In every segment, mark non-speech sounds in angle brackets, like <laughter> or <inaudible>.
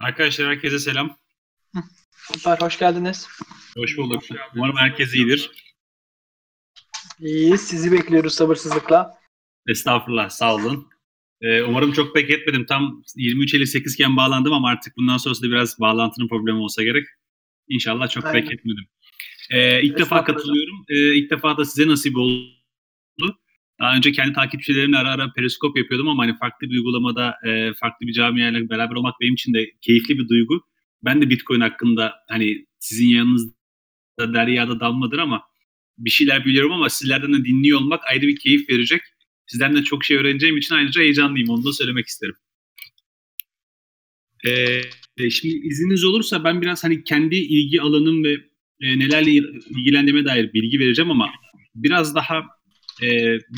Arkadaşlar herkese selam. Süper, hoş geldiniz. Hoş bulduk. Umarım herkes iyidir. İyiyiz, sizi bekliyoruz sabırsızlıkla. Estağfurullah, sağ olun. Ee, umarım çok bekletmedim. Tam 23.58 iken bağlandım ama artık bundan sonrası da biraz bağlantının problemi olsa gerek. İnşallah çok Aynen. bekletmedim. Ee, ilk defa katılıyorum. Ee, ilk defa da size nasip oldu. Daha önce kendi takipçilerimle ara ara periskop yapıyordum ama hani farklı bir uygulamada, e, farklı bir camiayla beraber olmak benim için de keyifli bir duygu. Ben de Bitcoin hakkında hani sizin yanınızda deryada dalmadır ama bir şeyler biliyorum ama sizlerden de dinliyor olmak ayrı bir keyif verecek. Sizden de çok şey öğreneceğim için ayrıca heyecanlıyım. Onu da söylemek isterim. Ee, şimdi izniniz olursa ben biraz hani kendi ilgi alanım ve e, nelerle ilgilendiğime dair bilgi vereceğim ama biraz daha e,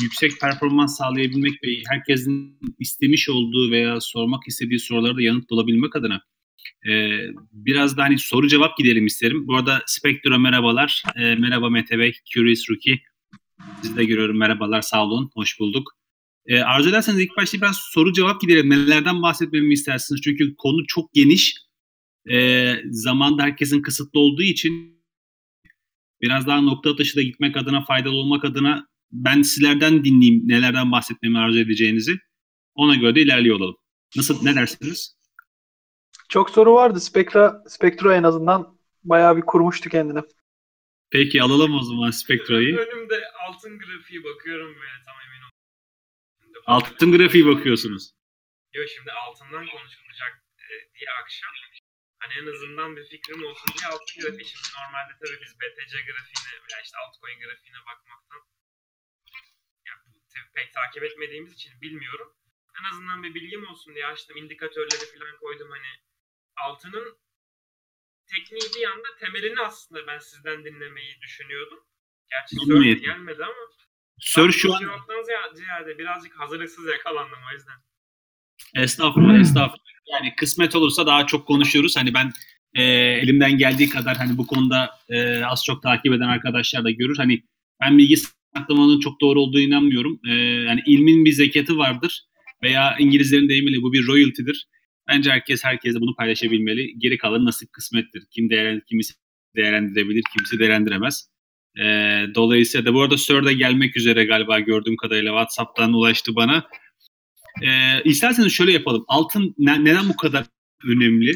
yüksek performans sağlayabilmek ve herkesin istemiş olduğu veya sormak istediği sorulara da yanıt bulabilmek adına e, biraz da hani soru cevap gidelim isterim. Bu arada Spectro merhabalar. E, merhaba Mete Bey, Curious Rookie. Sizi de görüyorum. Merhabalar, sağ olun. Hoş bulduk. E, arzu ederseniz ilk başta biraz soru cevap gidelim. Nelerden bahsetmemi istersiniz? Çünkü konu çok geniş. E, zamanda herkesin kısıtlı olduğu için biraz daha nokta atışı da gitmek adına, faydalı olmak adına ben sizlerden dinleyeyim nelerden bahsetmemi arzu edeceğinizi. Ona göre de ilerliyor olalım. Nasıl, ne dersiniz? Çok soru vardı. Spectra, Spectra en azından bayağı bir kurmuştu kendini. Peki alalım o zaman Spectra'yı. Önümde altın grafiği bakıyorum ve tam emin oldum. Altın grafiği bakıyorsunuz. Yok şimdi altından konuşulacak e, diye akşam hani en azından bir fikrim olsun diye altın grafiği. Şimdi normalde tabii biz BTC grafiğine veya işte altcoin grafiğine bakmaktan pek takip etmediğimiz için bilmiyorum. En azından bir bilgim olsun diye açtım. indikatörleri falan koydum hani altının tekniği bir yanda temelini aslında ben sizden dinlemeyi düşünüyordum. Gerçi Sör gelmedi ama Sör şu an cevaptan ziyade birazcık hazırlıksız yakalandım o yüzden. Estağfurullah, estağfurullah. Yani kısmet olursa daha çok konuşuyoruz. Hani ben e, elimden geldiği kadar hani bu konuda e, az çok takip eden arkadaşlar da görür. Hani ben bilgi saklamanın çok doğru olduğunu inanmıyorum. E, yani ilmin bir zekatı vardır veya İngilizlerin deyimiyle bu bir royalty'dir. Bence herkes herkese bunu paylaşabilmeli. Geri kalan nasip kısmettir. Kim değerlendir, kimisi değerlendirebilir, kimisi değerlendiremez. E, dolayısıyla da bu arada Sir de gelmek üzere galiba gördüğüm kadarıyla WhatsApp'tan ulaştı bana. E, isterseniz şöyle yapalım. Altın ne, neden bu kadar önemli?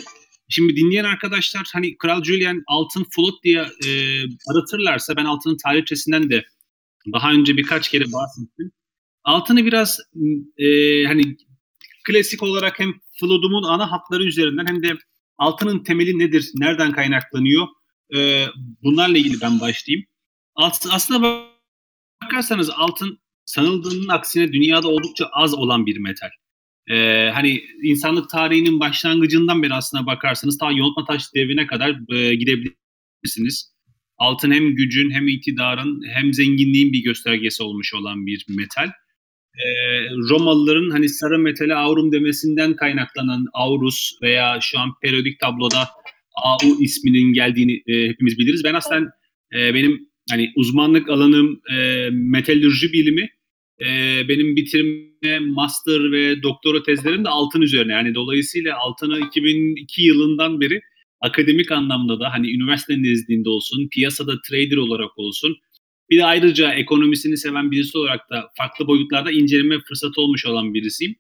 Şimdi dinleyen arkadaşlar hani Kral Julian altın float diye e, aratırlarsa ben altının tarihçesinden de daha önce birkaç kere bahsettim. Altını biraz e, hani klasik olarak hem Flood'umun ana hatları üzerinden hem de altının temeli nedir, nereden kaynaklanıyor e, bunlarla ilgili ben başlayayım. Aslında bakarsanız altın sanıldığının aksine dünyada oldukça az olan bir metal. Ee, hani insanlık tarihinin başlangıcından beri aslına bakarsanız ta yontma taş devrine kadar e, gidebilirsiniz. Altın hem gücün hem iktidarın hem zenginliğin bir göstergesi olmuş olan bir metal e, Romalıların hani sarı metale aurum demesinden kaynaklanan aurus veya şu an periyodik tabloda AU isminin geldiğini e, hepimiz biliriz. Ben aslında e, benim hani uzmanlık alanım e, metalürji bilimi. E, benim bitirme, master ve doktora tezlerim de altın üzerine. Yani dolayısıyla altını 2002 yılından beri akademik anlamda da hani üniversite nezdinde olsun, piyasada trader olarak olsun, bir de ayrıca ekonomisini seven birisi olarak da farklı boyutlarda inceleme fırsatı olmuş olan birisiyim.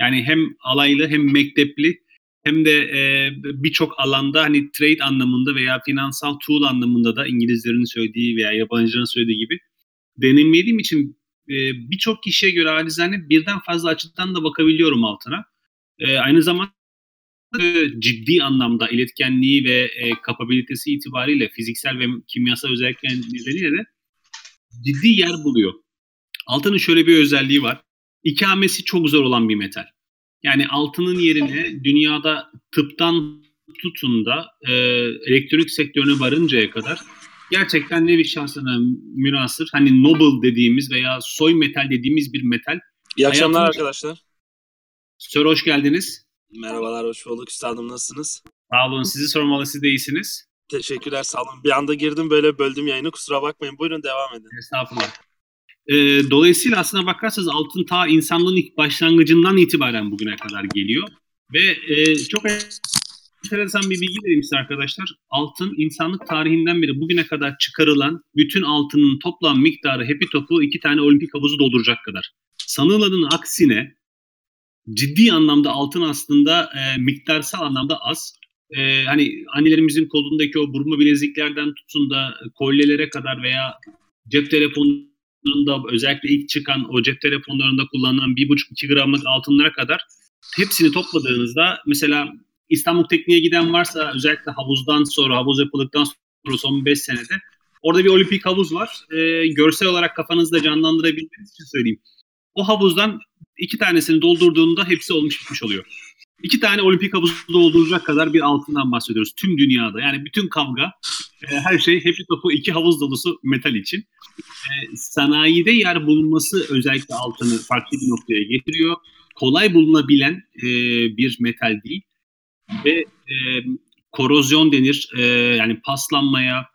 Yani hem alaylı hem mektepli hem de e, birçok alanda hani trade anlamında veya finansal tool anlamında da İngilizlerin söylediği veya yabancıların söylediği gibi deneyimlediğim için e, birçok kişiye göre alizane birden fazla açıdan da bakabiliyorum altına. E, aynı zamanda ciddi anlamda iletkenliği ve e, kapabilitesi itibariyle fiziksel ve kimyasal özellikler nedeniyle de ciddi yer buluyor. Altının şöyle bir özelliği var. İkamesi çok zor olan bir metal. Yani altının yerine dünyada tıptan tutun da e, elektronik sektörüne varıncaya kadar gerçekten nevi şansına münasır hani noble dediğimiz veya soy metal dediğimiz bir metal. İyi akşamlar Hayatın... arkadaşlar. Sir hoş geldiniz. Merhabalar hoş bulduk üstadım nasılsınız? Sağ olun sizi sormalı siz de iyisiniz. Teşekkürler sağ olun. Bir anda girdim böyle böldüm yayını kusura bakmayın. Buyurun devam edin. Estağfurullah. E, dolayısıyla aslına bakarsanız altın ta insanlığın ilk başlangıcından itibaren bugüne kadar geliyor. Ve e, çok enteresan bir bilgi vereyim size arkadaşlar. Altın insanlık tarihinden beri bugüne kadar çıkarılan bütün altının toplam miktarı hepi topu iki tane olimpik havuzu dolduracak kadar. Sanılanın aksine ciddi anlamda altın aslında e, miktarsal anlamda az. E, hani annelerimizin kolundaki o burma bileziklerden tutun da kolyelere kadar veya cep telefonunda özellikle ilk çıkan o cep telefonlarında kullanılan 1,5-2 gramlık altınlara kadar hepsini topladığınızda mesela İstanbul Tekniğe giden varsa özellikle havuzdan sonra, havuz yapıldıktan sonra son 5 senede orada bir olimpik havuz var. E, görsel olarak kafanızda canlandırabilmeniz için söyleyeyim. O havuzdan iki tanesini doldurduğunda hepsi olmuş bitmiş oluyor. İki tane olimpik havuzu dolduracak kadar bir altından bahsediyoruz tüm dünyada. Yani bütün kavga, e, her şey hepi topu iki havuz dolusu metal için. E, sanayide yer bulunması özellikle altını farklı bir noktaya getiriyor. Kolay bulunabilen e, bir metal değil ve e, korozyon denir. E, yani paslanmaya,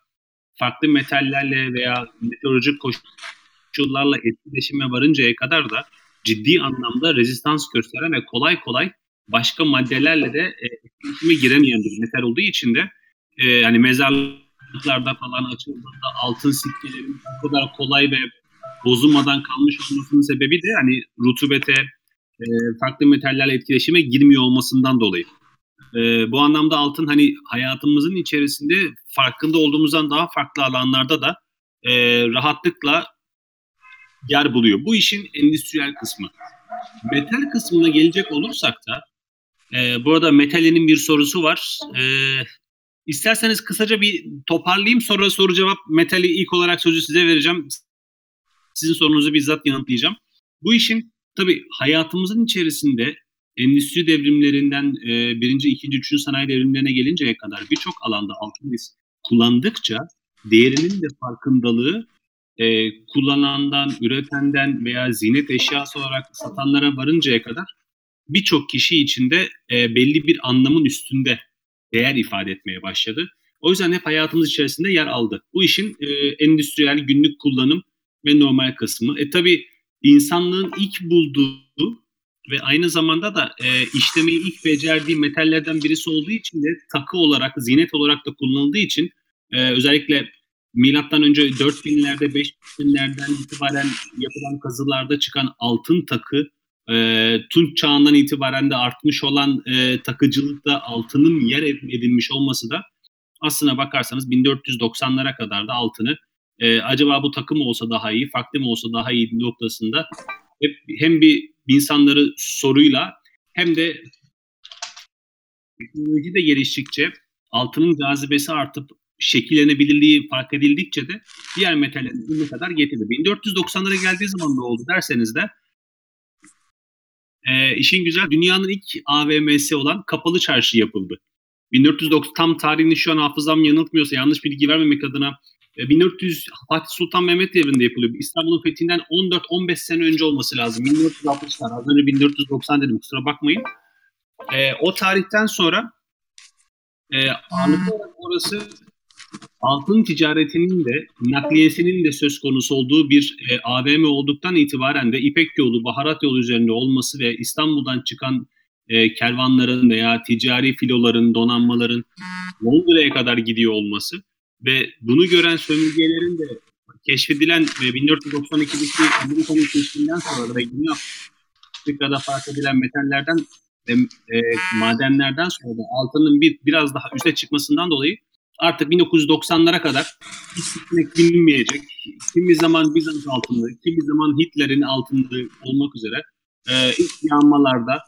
farklı metallerle veya meteorolojik koşullarla etkileşime varıncaya kadar da ciddi anlamda rezistans gösteren ve kolay kolay başka maddelerle de e, etkileşime giremeyen bir metal olduğu için de e, yani mezarlıklarda falan açıldığında altın sikkelerin bu kadar kolay ve bozulmadan kalmış olmasının sebebi de hani rutubete, e, farklı metallerle etkileşime girmiyor olmasından dolayı. E, bu anlamda altın hani hayatımızın içerisinde farkında olduğumuzdan daha farklı alanlarda da e, rahatlıkla yer buluyor. Bu işin endüstriyel kısmı. Metal kısmına gelecek olursak da e, burada Metal'in bir sorusu var. E, isterseniz kısaca bir toparlayayım sonra soru cevap Metal'i ilk olarak sözü size vereceğim. Sizin sorunuzu bizzat yanıtlayacağım. Bu işin tabii hayatımızın içerisinde endüstri devrimlerinden e, birinci, ikinci, üçüncü sanayi devrimlerine gelinceye kadar birçok alanda altın biz kullandıkça değerinin de farkındalığı e, kullanandan, üretenden veya zinet eşyası olarak satanlara varıncaya kadar birçok kişi içinde e, belli bir anlamın üstünde değer ifade etmeye başladı. O yüzden hep hayatımız içerisinde yer aldı. Bu işin e, endüstriyel günlük kullanım ve normal kısmı. E tabi insanlığın ilk bulduğu ve aynı zamanda da e, işlemeyi ilk becerdiği metallerden birisi olduğu için de takı olarak, zinet olarak da kullanıldığı için e, özellikle milattan önce 4000'lerde 5000'lerden itibaren yapılan kazılarda çıkan altın takı e, Tunç çağından itibaren de artmış olan e, takıcılıkta altının yer edinmiş olması da aslına bakarsanız 1490'lara kadar da altını e, acaba bu takım olsa daha iyi, farklı mı olsa daha iyi noktasında hep hem bir insanları soruyla hem de teknoloji de geliştikçe altının cazibesi artıp şekillenebilirliği fark edildikçe de diğer metallerin ne kadar getirdi. 1490'lara geldiği zaman ne oldu derseniz de e, işin güzel dünyanın ilk AVM'si olan Kapalı Çarşı yapıldı. 1490 tam tarihini şu an hafızam yanıltmıyorsa yanlış bilgi vermemek adına 1400 e, Fatih Sultan Mehmet devrinde yapılıyor. İstanbul'un fethinden 14-15 sene önce olması lazım. 1460'lar. Az önce 1490 dedim kusura bakmayın. E, o tarihten sonra e, ağırlıklı olarak orası altın ticaretinin de nakliyesinin de söz konusu olduğu bir e, AVM olduktan itibaren de İpek yolu, baharat yolu üzerinde olması ve İstanbul'dan çıkan e, kervanların veya ticari filoların, donanmaların Londra'ya kadar gidiyor olması ve bunu gören sömürgelerin de keşfedilen ve 1492'deki Amerika'nın keşfinden sonra da yine Afrika'da fark edilen metallerden ve e, madenlerden sonra da altının bir biraz daha üste çıkmasından dolayı artık 1990'lara kadar hiç bilinmeyecek. Kimi zaman Bizans altında, kimi zaman Hitler'in altında olmak üzere e, ilk yanmalarda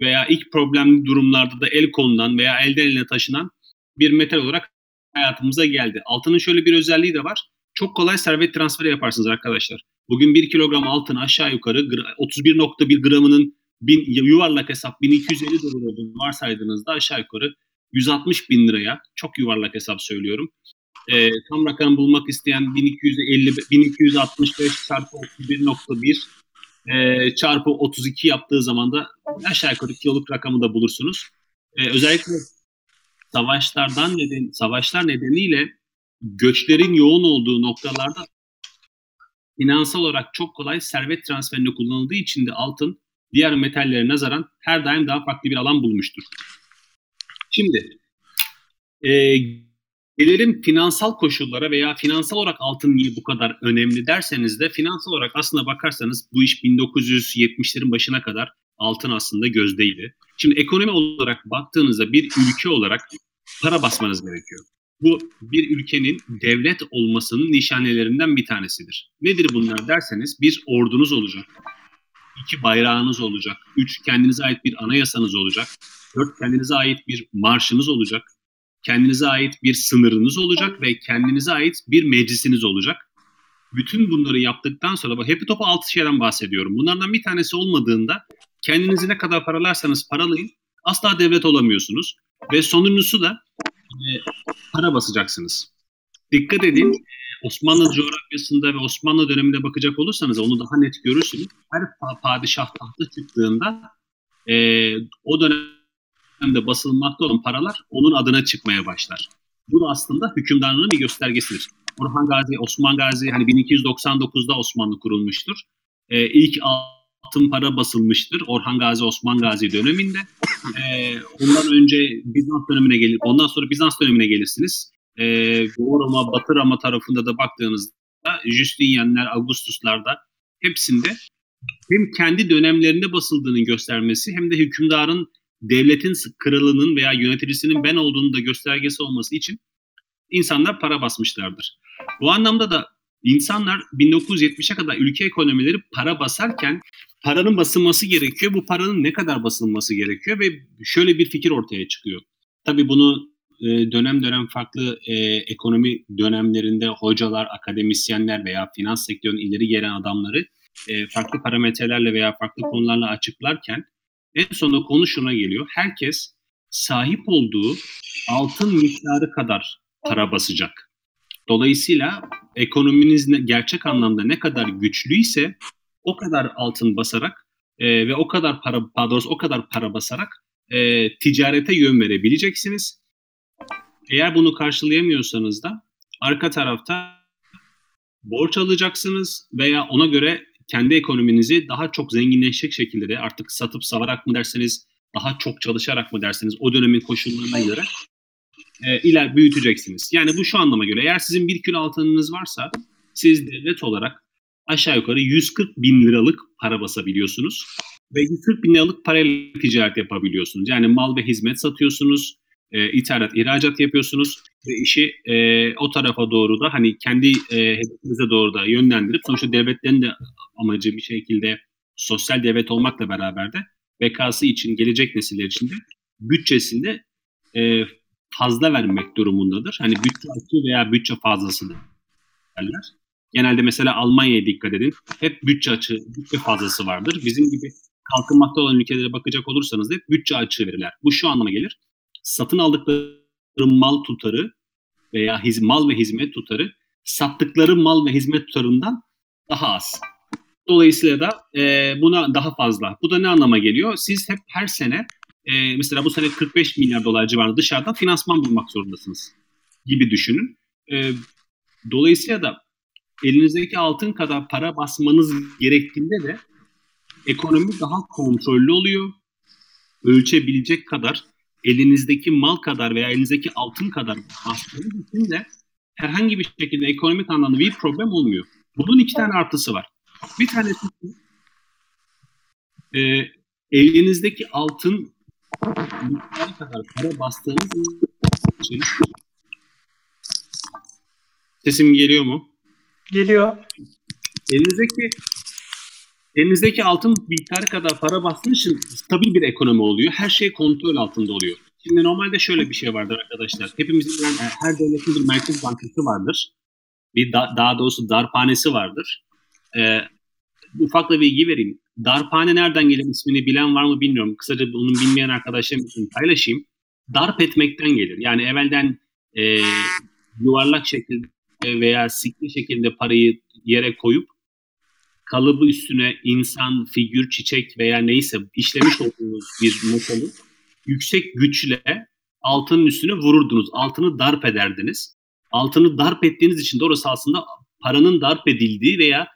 veya ilk problemli durumlarda da el konulan veya elden eline taşınan bir metal olarak hayatımıza geldi. Altının şöyle bir özelliği de var. Çok kolay servet transferi yaparsınız arkadaşlar. Bugün 1 kilogram altın aşağı yukarı 31.1 gramının bin, yuvarlak hesap 1250 dolar olduğunu varsaydığınızda aşağı yukarı 160 bin liraya çok yuvarlak hesap söylüyorum. E, tam rakam bulmak isteyen 1250 1265 çarpı 31.1 e, çarpı 32 yaptığı zaman da aşağı yukarı kiloluk rakamı da bulursunuz. E, özellikle savaşlardan neden savaşlar nedeniyle göçlerin yoğun olduğu noktalarda finansal olarak çok kolay servet transferinde kullanıldığı için de altın diğer metallere nazaran her daim daha farklı bir alan bulmuştur. Şimdi e, gelelim finansal koşullara veya finansal olarak altın niye bu kadar önemli derseniz de finansal olarak aslında bakarsanız bu iş 1970'lerin başına kadar altın aslında gözdeydi. Şimdi ekonomi olarak baktığınızda bir ülke olarak para basmanız gerekiyor. Bu bir ülkenin devlet olmasının nişanelerinden bir tanesidir. Nedir bunlar derseniz bir ordunuz olacak, iki bayrağınız olacak, üç kendinize ait bir anayasanız olacak, dört kendinize ait bir marşınız olacak, kendinize ait bir sınırınız olacak ve kendinize ait bir meclisiniz olacak. Bütün bunları yaptıktan sonra bak hepi topu altı şeyden bahsediyorum. Bunlardan bir tanesi olmadığında kendinizi ne kadar paralarsanız paralayın asla devlet olamıyorsunuz. Ve sonuncusu da e, para basacaksınız. Dikkat edin Osmanlı coğrafyasında ve Osmanlı döneminde bakacak olursanız onu daha net görürsünüz. Her padişah tahta çıktığında e, o dönemde basılmakta olan paralar onun adına çıkmaya başlar. Bu da aslında hükümdarlığının bir göstergesidir. Orhan Gazi, Osman Gazi hani 1299'da Osmanlı kurulmuştur. E, ilk altın para basılmıştır Orhan Gazi, Osman Gazi döneminde. E, ondan önce Bizans dönemine gelir, ondan sonra Bizans dönemine gelirsiniz e, Doğu Roma, Batı Roma tarafında da baktığınızda Justinianler, Augustuslarda hepsinde hem kendi dönemlerinde basıldığının göstermesi hem de hükümdarın devletin kralının veya yöneticisinin ben olduğunu da göstergesi olması için insanlar para basmışlardır. Bu anlamda da insanlar 1970'e kadar ülke ekonomileri para basarken paranın basılması gerekiyor. Bu paranın ne kadar basılması gerekiyor ve şöyle bir fikir ortaya çıkıyor. Tabii bunu e, dönem dönem farklı e, ekonomi dönemlerinde hocalar, akademisyenler veya finans sektörünün ileri gelen adamları e, farklı parametrelerle veya farklı konularla açıklarken en sonunda konu şuna geliyor. Herkes sahip olduğu altın miktarı kadar para basacak. Dolayısıyla ekonominiz gerçek anlamda ne kadar güçlüyse o kadar altın basarak e, ve o kadar para, pardon o kadar para basarak e, ticarete yön verebileceksiniz eğer bunu karşılayamıyorsanız da arka tarafta borç alacaksınız veya ona göre kendi ekonominizi daha çok zenginleşecek şekilde de artık satıp savarak mı derseniz, daha çok çalışarak mı derseniz o dönemin koşullarına göre e, iler büyüteceksiniz. Yani bu şu anlama göre eğer sizin bir kilo altınınız varsa siz devlet olarak aşağı yukarı 140 bin liralık para basabiliyorsunuz ve 140 bin liralık parayla ticaret yapabiliyorsunuz. Yani mal ve hizmet satıyorsunuz, e, ithalat, ihracat yapıyorsunuz ve işi e, o tarafa doğru da hani kendi e, hedefinize doğru da yönlendirip sonuçta devletlerin de amacı bir şekilde sosyal devlet olmakla beraber de bekası için gelecek nesiller için de bütçesinde e, fazla vermek durumundadır. Hani bütçe açığı veya bütçe fazlası derler. Genelde mesela Almanya'ya dikkat edin. Hep bütçe açığı, bütçe fazlası vardır. Bizim gibi kalkınmakta olan ülkelere bakacak olursanız da hep bütçe açığı verirler. Bu şu anlama gelir satın aldıkları mal tutarı veya hiz, mal ve hizmet tutarı sattıkları mal ve hizmet tutarından daha az. Dolayısıyla da e, buna daha fazla. Bu da ne anlama geliyor? Siz hep her sene e, mesela bu sene 45 milyar dolar civarında dışarıdan finansman bulmak zorundasınız gibi düşünün. E, dolayısıyla da elinizdeki altın kadar para basmanız gerektiğinde de ekonomi daha kontrollü oluyor. Ölçebilecek kadar elinizdeki mal kadar veya elinizdeki altın kadar bastığınız için de herhangi bir şekilde ekonomik anlamda bir problem olmuyor. Bunun iki tane artısı var. Bir tanesi e, elinizdeki altın kadar para bastığınız için sesim geliyor mu? Geliyor. Elinizdeki elinizdeki altın miktarı kadar para bastığınız için stabil bir ekonomi oluyor. Her şey kontrol altında oluyor. Şimdi normalde şöyle bir şey vardır arkadaşlar. Hepimizin her devletin bir merkez bankası vardır. Bir da, daha doğrusu darphanesi vardır. Ee, ufak bir bilgi vereyim. Darphane nereden gelir ismini bilen var mı bilmiyorum. Kısaca bunu bilmeyen arkadaşlarım için paylaşayım. Darp etmekten gelir. Yani evvelden e, yuvarlak şekilde veya sikli şekilde parayı yere koyup kalıbı üstüne insan, figür, çiçek veya neyse işlemiş olduğunuz bir metalı yüksek güçle altının üstüne vururdunuz. Altını darp ederdiniz. Altını darp ettiğiniz için de orası aslında paranın darp edildiği veya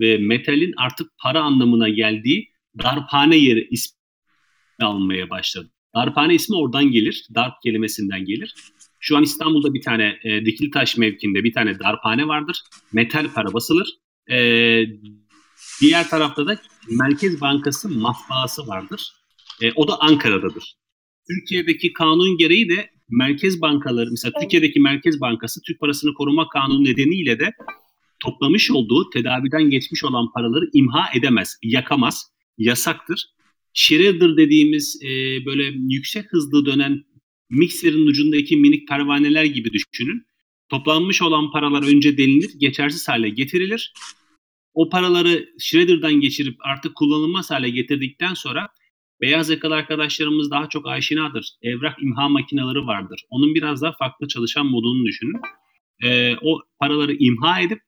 ve metalin artık para anlamına geldiği darphane yeri ismi almaya başladı. Darphane ismi oradan gelir. Darp kelimesinden gelir. Şu an İstanbul'da bir tane e, Dikiltaş mevkinde bir tane darphane vardır. Metal para basılır. E, diğer tarafta da Merkez Bankası matbaası vardır. E, o da Ankara'dadır. Türkiye'deki kanun gereği de merkez bankaları, mesela Türkiye'deki Merkez Bankası Türk Parasını Koruma Kanunu nedeniyle de toplamış olduğu tedaviden geçmiş olan paraları imha edemez, yakamaz, yasaktır. Shredder dediğimiz e, böyle yüksek hızlı dönen mikserin ucundaki minik pervaneler gibi düşünün. Toplanmış olan paralar önce delinir, geçersiz hale getirilir. O paraları Shredder'dan geçirip artık kullanılmaz hale getirdikten sonra beyaz yakalı arkadaşlarımız daha çok aşinadır. Evrak imha makineleri vardır. Onun biraz daha farklı çalışan modunu düşünün. Ee, o paraları imha edip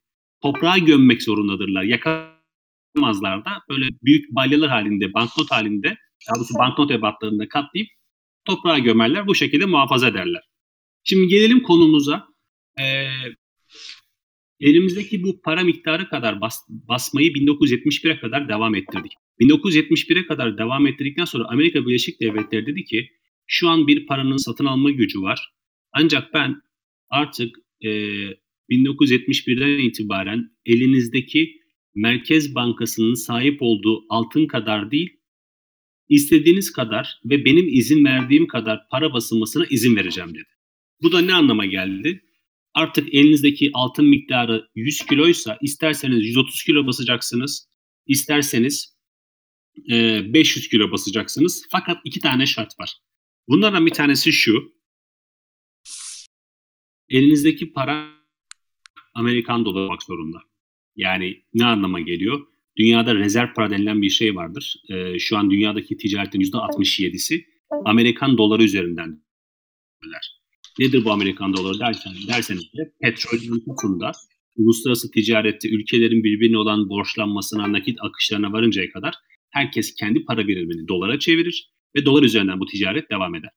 toprağa gömmek zorundadırlar. Yakamazlar da böyle büyük balyalar halinde, banknot halinde, daha doğrusu banknot ebatlarında katlayıp toprağa gömerler. Bu şekilde muhafaza ederler. Şimdi gelelim konumuza. Ee, elimizdeki bu para miktarı kadar bas, basmayı 1971'e kadar devam ettirdik. 1971'e kadar devam ettirdikten sonra Amerika Birleşik Devletleri dedi ki şu an bir paranın satın alma gücü var. Ancak ben artık e, 1971'den itibaren elinizdeki Merkez Bankası'nın sahip olduğu altın kadar değil, istediğiniz kadar ve benim izin verdiğim kadar para basılmasına izin vereceğim dedi. Bu da ne anlama geldi? Artık elinizdeki altın miktarı 100 kiloysa isterseniz 130 kilo basacaksınız, isterseniz 500 kilo basacaksınız. Fakat iki tane şart var. Bunlardan bir tanesi şu. Elinizdeki para Amerikan doları olmak zorunda. Yani ne anlama geliyor? Dünyada rezerv para denilen bir şey vardır. Ee, şu an dünyadaki ticaretin %67'si Amerikan doları üzerinden. Nedir bu Amerikan doları derseniz, derseniz de petrol tutunda uluslararası ticarette ülkelerin birbirine olan borçlanmasına, nakit akışlarına varıncaya kadar herkes kendi para birimini dolara çevirir ve dolar üzerinden bu ticaret devam eder.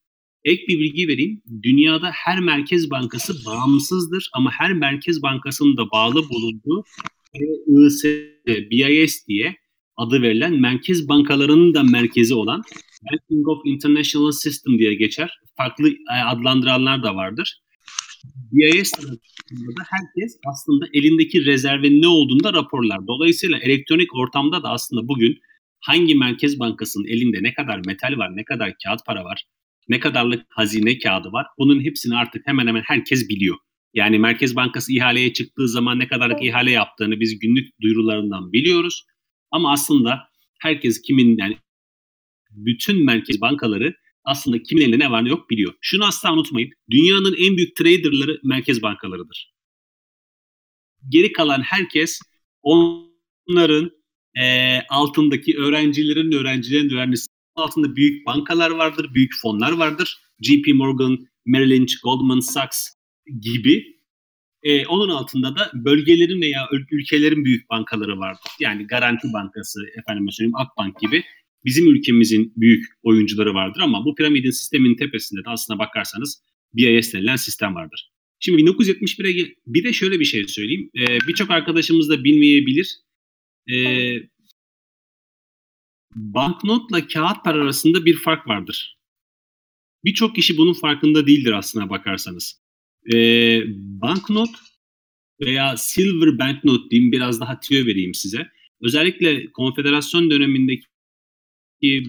Ek bir bilgi vereyim. Dünyada her merkez bankası bağımsızdır ama her merkez bankasının da bağlı bulunduğu IS, BIS diye adı verilen merkez bankalarının da merkezi olan Banking of International System diye geçer. Farklı adlandıranlar da vardır. BIS tarafında da herkes aslında elindeki rezervin ne olduğunu da raporlar. Dolayısıyla elektronik ortamda da aslında bugün hangi merkez bankasının elinde ne kadar metal var, ne kadar kağıt para var, ne kadarlık hazine kağıdı var bunun hepsini artık hemen hemen herkes biliyor. Yani Merkez Bankası ihaleye çıktığı zaman ne kadarlık ihale yaptığını biz günlük duyurularından biliyoruz. Ama aslında herkes kimin yani bütün merkez bankaları aslında kimin elinde ne var ne yok biliyor. Şunu asla unutmayın. Dünyanın en büyük traderları merkez bankalarıdır. Geri kalan herkes onların e, altındaki öğrencilerin öğrencilerin öğrencisi altında büyük bankalar vardır, büyük fonlar vardır. JP Morgan, Merrill Lynch, Goldman Sachs gibi. E, onun altında da bölgelerin veya ülkelerin büyük bankaları vardır. Yani Garanti Bankası, efendim söyleyeyim Akbank gibi bizim ülkemizin büyük oyuncuları vardır ama bu piramidin sistemin tepesinde de aslına bakarsanız BIS denilen sistem vardır. Şimdi 1971'e bir de şöyle bir şey söyleyeyim. Ee, Birçok arkadaşımız da bilmeyebilir. Ee, banknotla kağıt para arasında bir fark vardır. Birçok kişi bunun farkında değildir aslına bakarsanız. Ee, banknot veya silver banknot diyeyim biraz daha tüyo vereyim size. Özellikle konfederasyon dönemindeki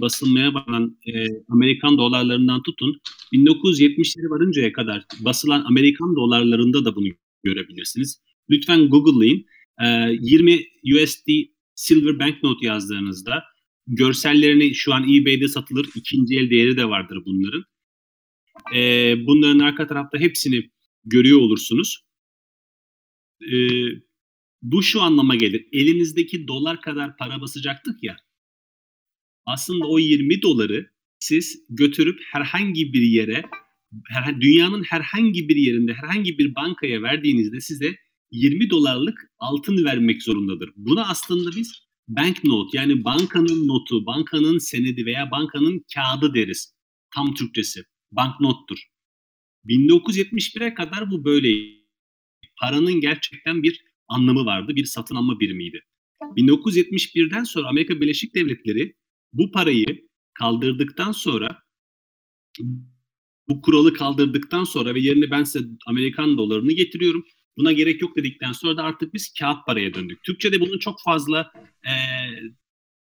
basılmaya başlanan e, Amerikan dolarlarından tutun 1970'lere varıncaya kadar basılan Amerikan dolarlarında da bunu görebilirsiniz. Lütfen Google'layın. E, 20 USD Silver Banknote yazdığınızda görsellerini şu an eBay'de satılır. ikinci el değeri de vardır bunların. E, bunların arka tarafta hepsini görüyor olursunuz. E, bu şu anlama gelir. Elinizdeki dolar kadar para basacaktık ya aslında o 20 doları siz götürüp herhangi bir yere dünyanın herhangi bir yerinde herhangi bir bankaya verdiğinizde size 20 dolarlık altın vermek zorundadır. Buna aslında biz banknote yani bankanın notu, bankanın senedi veya bankanın kağıdı deriz. Tam Türkçesi banknottur. 1971'e kadar bu böyleydi. Paranın gerçekten bir anlamı vardı, bir satın alma birimiydi. 1971'den sonra Amerika Birleşik Devletleri bu parayı kaldırdıktan sonra bu kuralı kaldırdıktan sonra ve yerine ben size Amerikan dolarını getiriyorum. Buna gerek yok dedikten sonra da artık biz kağıt paraya döndük. Türkçe'de bunun çok fazla e,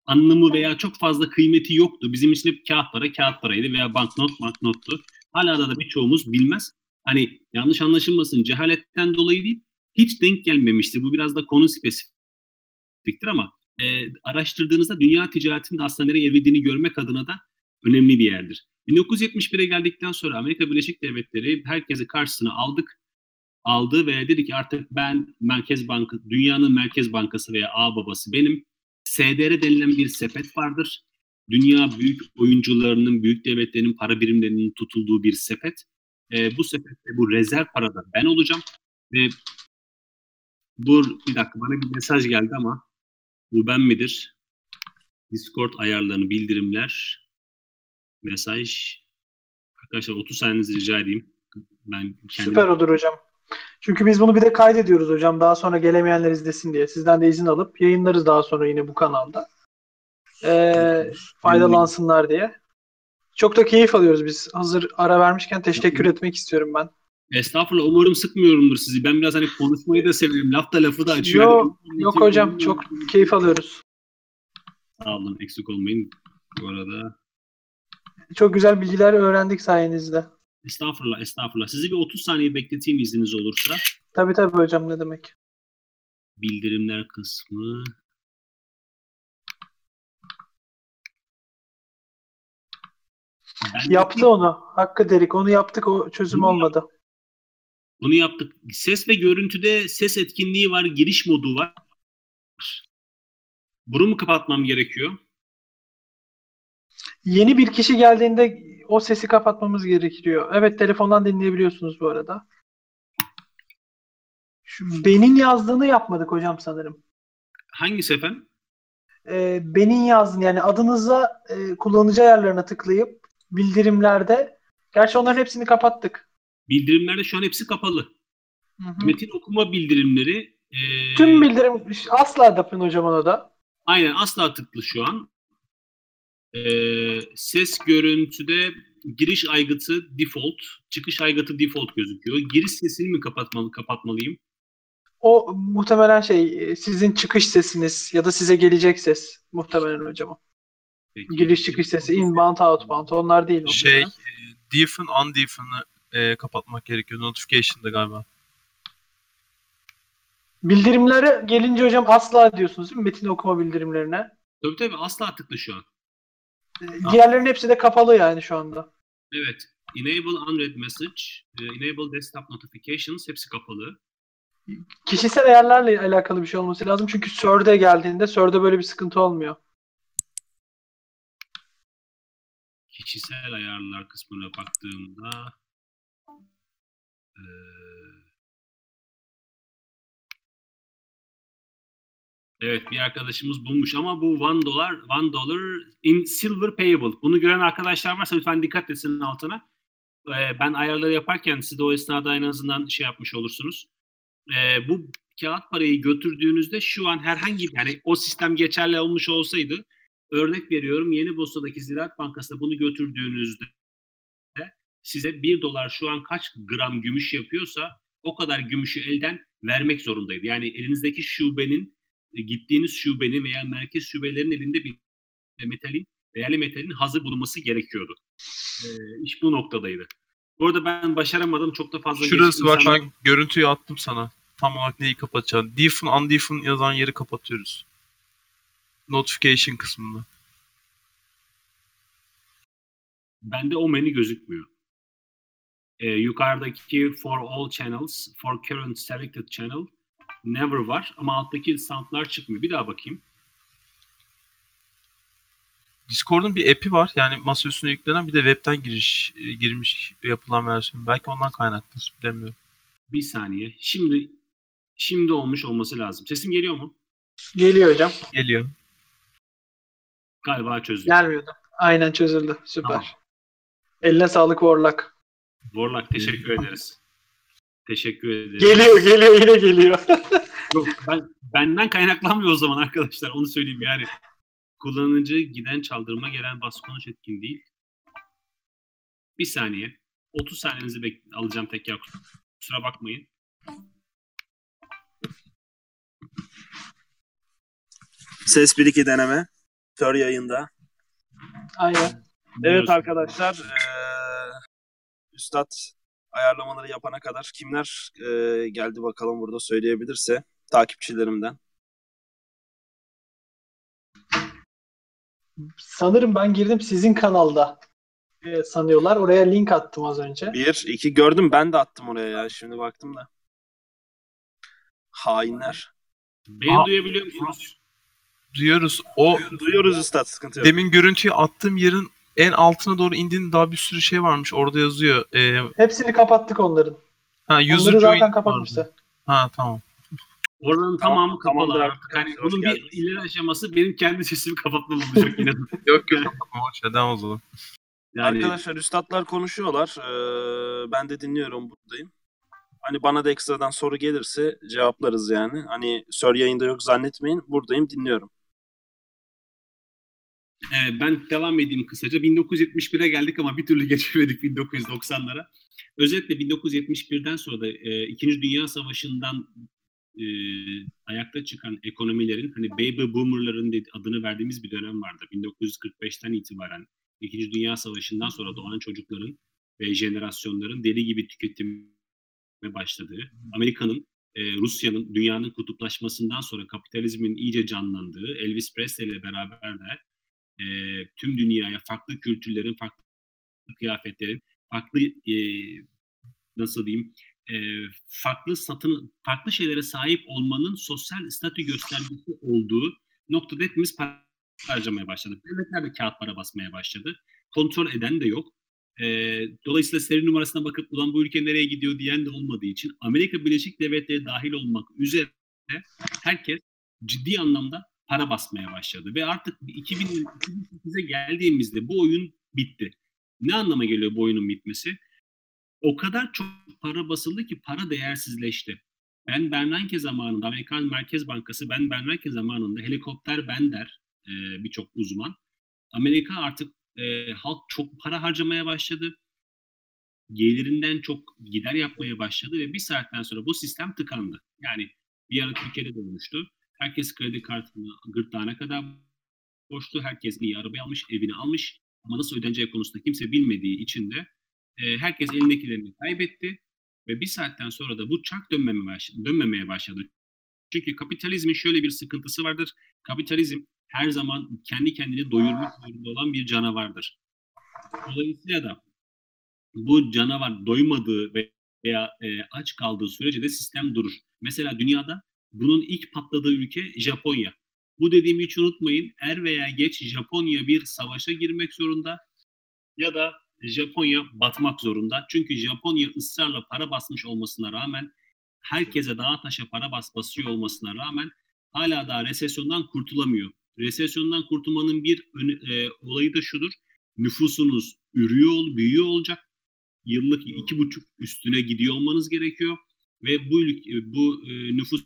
anlamı veya çok fazla kıymeti yoktu. Bizim için hep kağıt para kağıt paraydı veya banknot banknottu. Hala da, da birçoğumuz bilmez. Hani yanlış anlaşılmasın cehaletten dolayı değil hiç denk gelmemiştir. Bu biraz da konu spesifiktir ama e, araştırdığınızda dünya ticaretinin aslında nereye evrildiğini görmek adına da önemli bir yerdir. 1971'e geldikten sonra Amerika Birleşik Devletleri herkesi karşısına aldık aldı ve dedi ki artık ben Merkez Banka, dünyanın Merkez Bankası veya ağ babası benim. SDR denilen bir sepet vardır. Dünya büyük oyuncularının, büyük devletlerin para birimlerinin tutulduğu bir sepet. E, bu sepette bu rezerv parada ben olacağım. Ve bu bir dakika bana bir mesaj geldi ama bu ben midir? Discord ayarlarını, bildirimler, mesaj. Arkadaşlar 30 saniyenizi rica edeyim. Ben kendim... Süper olur hocam. Çünkü biz bunu bir de kaydediyoruz hocam. Daha sonra gelemeyenler izlesin diye. Sizden de izin alıp yayınlarız daha sonra yine bu kanalda. Ee, faydalansınlar diye. Çok da keyif alıyoruz biz. Hazır ara vermişken teşekkür etmek istiyorum ben. Estağfurullah umarım sıkmıyorumdur sizi. Ben biraz hani konuşmayı da seviyorum. Laf da lafı da açıyor. Yok, yok hocam çok keyif alıyoruz. Sağ olun eksik olmayın bu arada. Çok güzel bilgiler öğrendik sayenizde. Estağfurullah, estağfurullah. Sizi bir 30 saniye bekleteyim izniniz olursa. Tabii tabii hocam ne demek. Bildirimler kısmı. Yaptı onu. Hakkı Derik. Onu yaptık. O çözüm Bunu olmadı. Yaptık. Bunu yaptık. Ses ve görüntüde ses etkinliği var. Giriş modu var. Bunu mu kapatmam gerekiyor? Yeni bir kişi geldiğinde o sesi kapatmamız gerekiyor. Evet telefondan dinleyebiliyorsunuz bu arada. Şu benim yazdığını yapmadık hocam sanırım. Hangisi efendim? Ee, benim yazdığını yani adınıza e, kullanıcı ayarlarına tıklayıp bildirimlerde gerçi onların hepsini kapattık. Bildirimlerde şu an hepsi kapalı. Hı hı. Metin okuma bildirimleri e... Tüm bildirim asla yapın hocam ona da. Aynen asla tıklı şu an. Ee, ses görüntüde giriş aygıtı default, çıkış aygıtı default gözüküyor. Giriş sesini mi kapatmalı, kapatmalıyım? O muhtemelen şey sizin çıkış sesiniz ya da size gelecek ses muhtemelen hocam Peki. Giriş çıkış sesi inbound outbound onlar değil. Şey e, deafen undeafen'ı e, kapatmak gerekiyor. Notification'da galiba. Bildirimlere gelince hocam asla diyorsunuz değil mi? Metin okuma bildirimlerine. Tabii tabii asla tıklı şu an. Diğerlerinin hepsi de kapalı yani şu anda. Evet. Enable unread message, e, enable desktop notifications hepsi kapalı. Kişisel ayarlarla alakalı bir şey olması lazım. Çünkü Sör'de geldiğinde Sör'de böyle bir sıkıntı olmuyor. Kişisel ayarlar kısmına baktığımda ee, Evet bir arkadaşımız bulmuş ama bu one dolar, one dollar in silver payable. Bunu gören arkadaşlar varsa lütfen dikkat etsin altına. Ee, ben ayarları yaparken siz de o esnada en azından şey yapmış olursunuz. Ee, bu kağıt parayı götürdüğünüzde şu an herhangi yani o sistem geçerli olmuş olsaydı örnek veriyorum Yeni Bosna'daki Ziraat Bankası'na bunu götürdüğünüzde size bir dolar şu an kaç gram gümüş yapıyorsa o kadar gümüşü elden vermek zorundaydı. Yani elinizdeki şubenin e, gittiğiniz şubenin veya merkez şubelerin elinde bir metalin, değerli metalin hazır bulunması gerekiyordu. E, iş bu noktadaydı. Bu arada ben başaramadım. Çok da fazla Şurası bak ben görüntüyü attım sana. Tam olarak neyi kapatacağım. Defen, undefen yazan yeri kapatıyoruz. Notification kısmında. Bende o menü gözükmüyor. Ee, yukarıdaki for all channels, for current selected channel never var ama alttaki soundlar çıkmıyor. Bir daha bakayım. Discord'un bir app'i var. Yani masa üstüne yüklenen bir de webten giriş e, girmiş yapılan versiyon. Belki ondan kaynaklıdır. Bilmiyorum. Bir saniye. Şimdi şimdi olmuş olması lazım. Sesim geliyor mu? Geliyor hocam. Geliyor. Galiba çözdü. Gelmiyordu. Aynen çözüldü. Süper. Tamam. Eline sağlık Warlock. Warlock teşekkür ederiz. Teşekkür ederim. Geliyor geliyor yine geliyor. <laughs> Yok ben, benden kaynaklanmıyor o zaman arkadaşlar onu söyleyeyim yani. Kullanıcı giden çaldırma gelen bas konuş etkin değil. Bir saniye. 30 saniyenizi bek- alacağım tekrar. Kusura bakmayın. Ses 1-2 deneme. Tör yayında. Aynen. Evet arkadaşlar. eee Üstad ayarlamaları yapana kadar kimler eee, geldi bakalım burada söyleyebilirse takipçilerimden. Sanırım ben girdim sizin kanalda e, sanıyorlar. Oraya link attım az önce. Bir, iki gördüm ben de attım oraya ya. Şimdi baktım da. Hainler. Beni Aa. duyabiliyor musunuz? Duyuyoruz. O Duyuyoruz Üstad sıkıntı yok. demin görüntüyü attığım yerin en altına doğru indiğin daha bir sürü şey varmış. Orada yazıyor. Ee, Hepsini kapattık onların. ha, user Onları zaten join kapatmıştı. vardı. Ha tamam. Oranın Tamam, tamamı kapalı tamamdır artık. Hani arkadaşlar, hoş bunun bir geldiniz. ileri aşaması benim kendi sesimi kapatmam olacak yine. <laughs> Yok yok. Hoş neden o zaman. Yani Arkadaşlar üstadlar konuşuyorlar. Eee, ben de dinliyorum buradayım. Hani bana da ekstradan soru gelirse cevaplarız yani. Hani Sör yayında yok zannetmeyin. Buradayım dinliyorum. Ee, ben devam edeyim kısaca. 1971'e geldik ama bir türlü <laughs> geçemedik 1990'lara. Özetle 1971'den sonra da e, İkinci Dünya Savaşı'ndan e, ayakta çıkan ekonomilerin hani baby boomerların adını verdiğimiz bir dönem vardı. 1945'ten itibaren İkinci Dünya Savaşı'ndan sonra doğan çocukların ve jenerasyonların deli gibi tüketime başladığı, Amerika'nın, e, Rusya'nın, dünyanın kutuplaşmasından sonra kapitalizmin iyice canlandığı, Elvis Presley ile beraber de e, tüm dünyaya farklı kültürlerin, farklı kıyafetlerin, farklı e, nasıl diyeyim, e, farklı satın, farklı şeylere sahip olmanın sosyal statü göstergesi olduğu noktada hepimiz para harcamaya başladık. Devletler de kağıt para basmaya başladı. Kontrol eden de yok. E, dolayısıyla seri numarasına bakıp ulan bu ülke nereye gidiyor diyen de olmadığı için Amerika Birleşik Devletleri dahil olmak üzere herkes ciddi anlamda para basmaya başladı. Ve artık 2000 2008'e geldiğimizde bu oyun bitti. Ne anlama geliyor bu oyunun bitmesi? O kadar çok para basıldı ki para değersizleşti. Ben Bernanke zamanında, Amerikan Merkez Bankası Ben Bernanke zamanında helikopter ben der e, birçok uzman. Amerika artık e, halk çok para harcamaya başladı. Gelirinden çok gider yapmaya başladı ve bir saatten sonra bu sistem tıkandı. Yani bir ara Türkiye'de de. Herkes kredi kartını gırtlağına kadar borçlu. Herkes iyi arabayı almış, evini almış. Ama nasıl ödeneceği konusunda kimse bilmediği için de e, herkes elindekilerini kaybetti. Ve bir saatten sonra da bu çark dönmemeye başladı. Dönmemeye başladı. Çünkü kapitalizmin şöyle bir sıkıntısı vardır. Kapitalizm her zaman kendi kendini doyurmak zorunda olan bir canavardır. Dolayısıyla da bu canavar doymadığı ve- veya e, aç kaldığı sürece de sistem durur. Mesela dünyada bunun ilk patladığı ülke Japonya. Bu dediğimi hiç unutmayın. Er veya geç Japonya bir savaşa girmek zorunda ya da Japonya batmak zorunda. Çünkü Japonya ısrarla para basmış olmasına rağmen herkese dağa taşa para bas basıyor olmasına rağmen hala daha resesyondan kurtulamıyor. Resesyondan kurtulmanın bir e, olayı da şudur. Nüfusunuz ürüyor, büyüyor olacak. Yıllık iki buçuk üstüne gidiyor olmanız gerekiyor. Ve bu, bu e, nüfus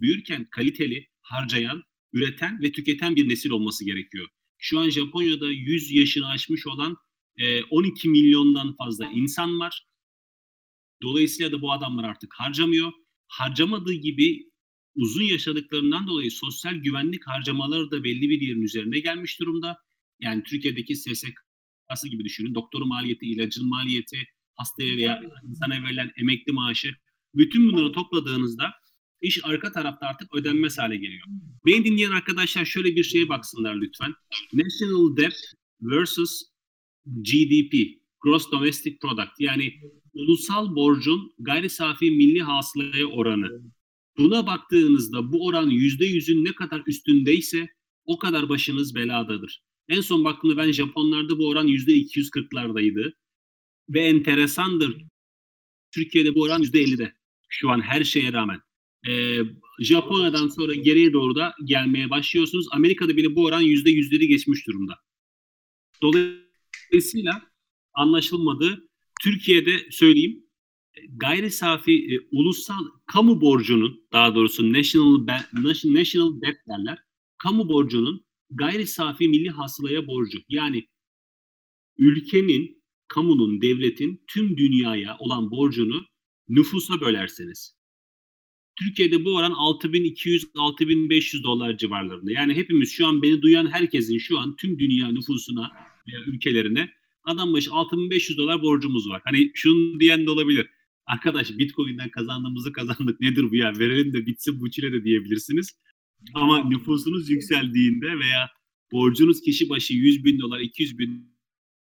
büyürken kaliteli, harcayan, üreten ve tüketen bir nesil olması gerekiyor. Şu an Japonya'da 100 yaşını aşmış olan e, 12 milyondan fazla insan var. Dolayısıyla da bu adamlar artık harcamıyor. Harcamadığı gibi uzun yaşadıklarından dolayı sosyal güvenlik harcamaları da belli bir yerin üzerine gelmiş durumda. Yani Türkiye'deki SSK'sı gibi düşünün. Doktorun maliyeti, ilacın maliyeti, hastaya veya insana verilen emekli maaşı. Bütün bunları topladığınızda iş arka tarafta artık ödenmez hale geliyor. Beni dinleyen arkadaşlar şöyle bir şeye baksınlar lütfen. National Debt versus GDP, Gross Domestic Product yani ulusal borcun gayri safi milli hasılaya oranı. Buna baktığınızda bu oran %100'ün ne kadar üstündeyse o kadar başınız beladadır. En son baktığımda ben Japonlarda bu oran %240'lardaydı. Ve enteresandır. Türkiye'de bu oran %50'de. Şu an her şeye rağmen. Ee, Japonya'dan sonra geriye doğru da gelmeye başlıyorsunuz. Amerika'da bile bu oran %100'leri geçmiş durumda. Dolayısıyla anlaşılmadığı Türkiye'de söyleyeyim gayri safi e, ulusal kamu borcunun daha doğrusu national national debt derler. Kamu borcunun gayri safi milli hasılaya borcu. Yani ülkenin kamunun, devletin tüm dünyaya olan borcunu nüfusa bölerseniz. Türkiye'de bu oran 6200-6500 dolar civarlarında. Yani hepimiz şu an beni duyan herkesin şu an tüm dünya nüfusuna veya ülkelerine adam başı 6500 dolar borcumuz var. Hani şunu diyen de olabilir. Arkadaş Bitcoin'den kazandığımızı kazandık nedir bu ya verelim de bitsin bu çile de diyebilirsiniz. Ama nüfusunuz yükseldiğinde veya borcunuz kişi başı 100 bin dolar 200 bin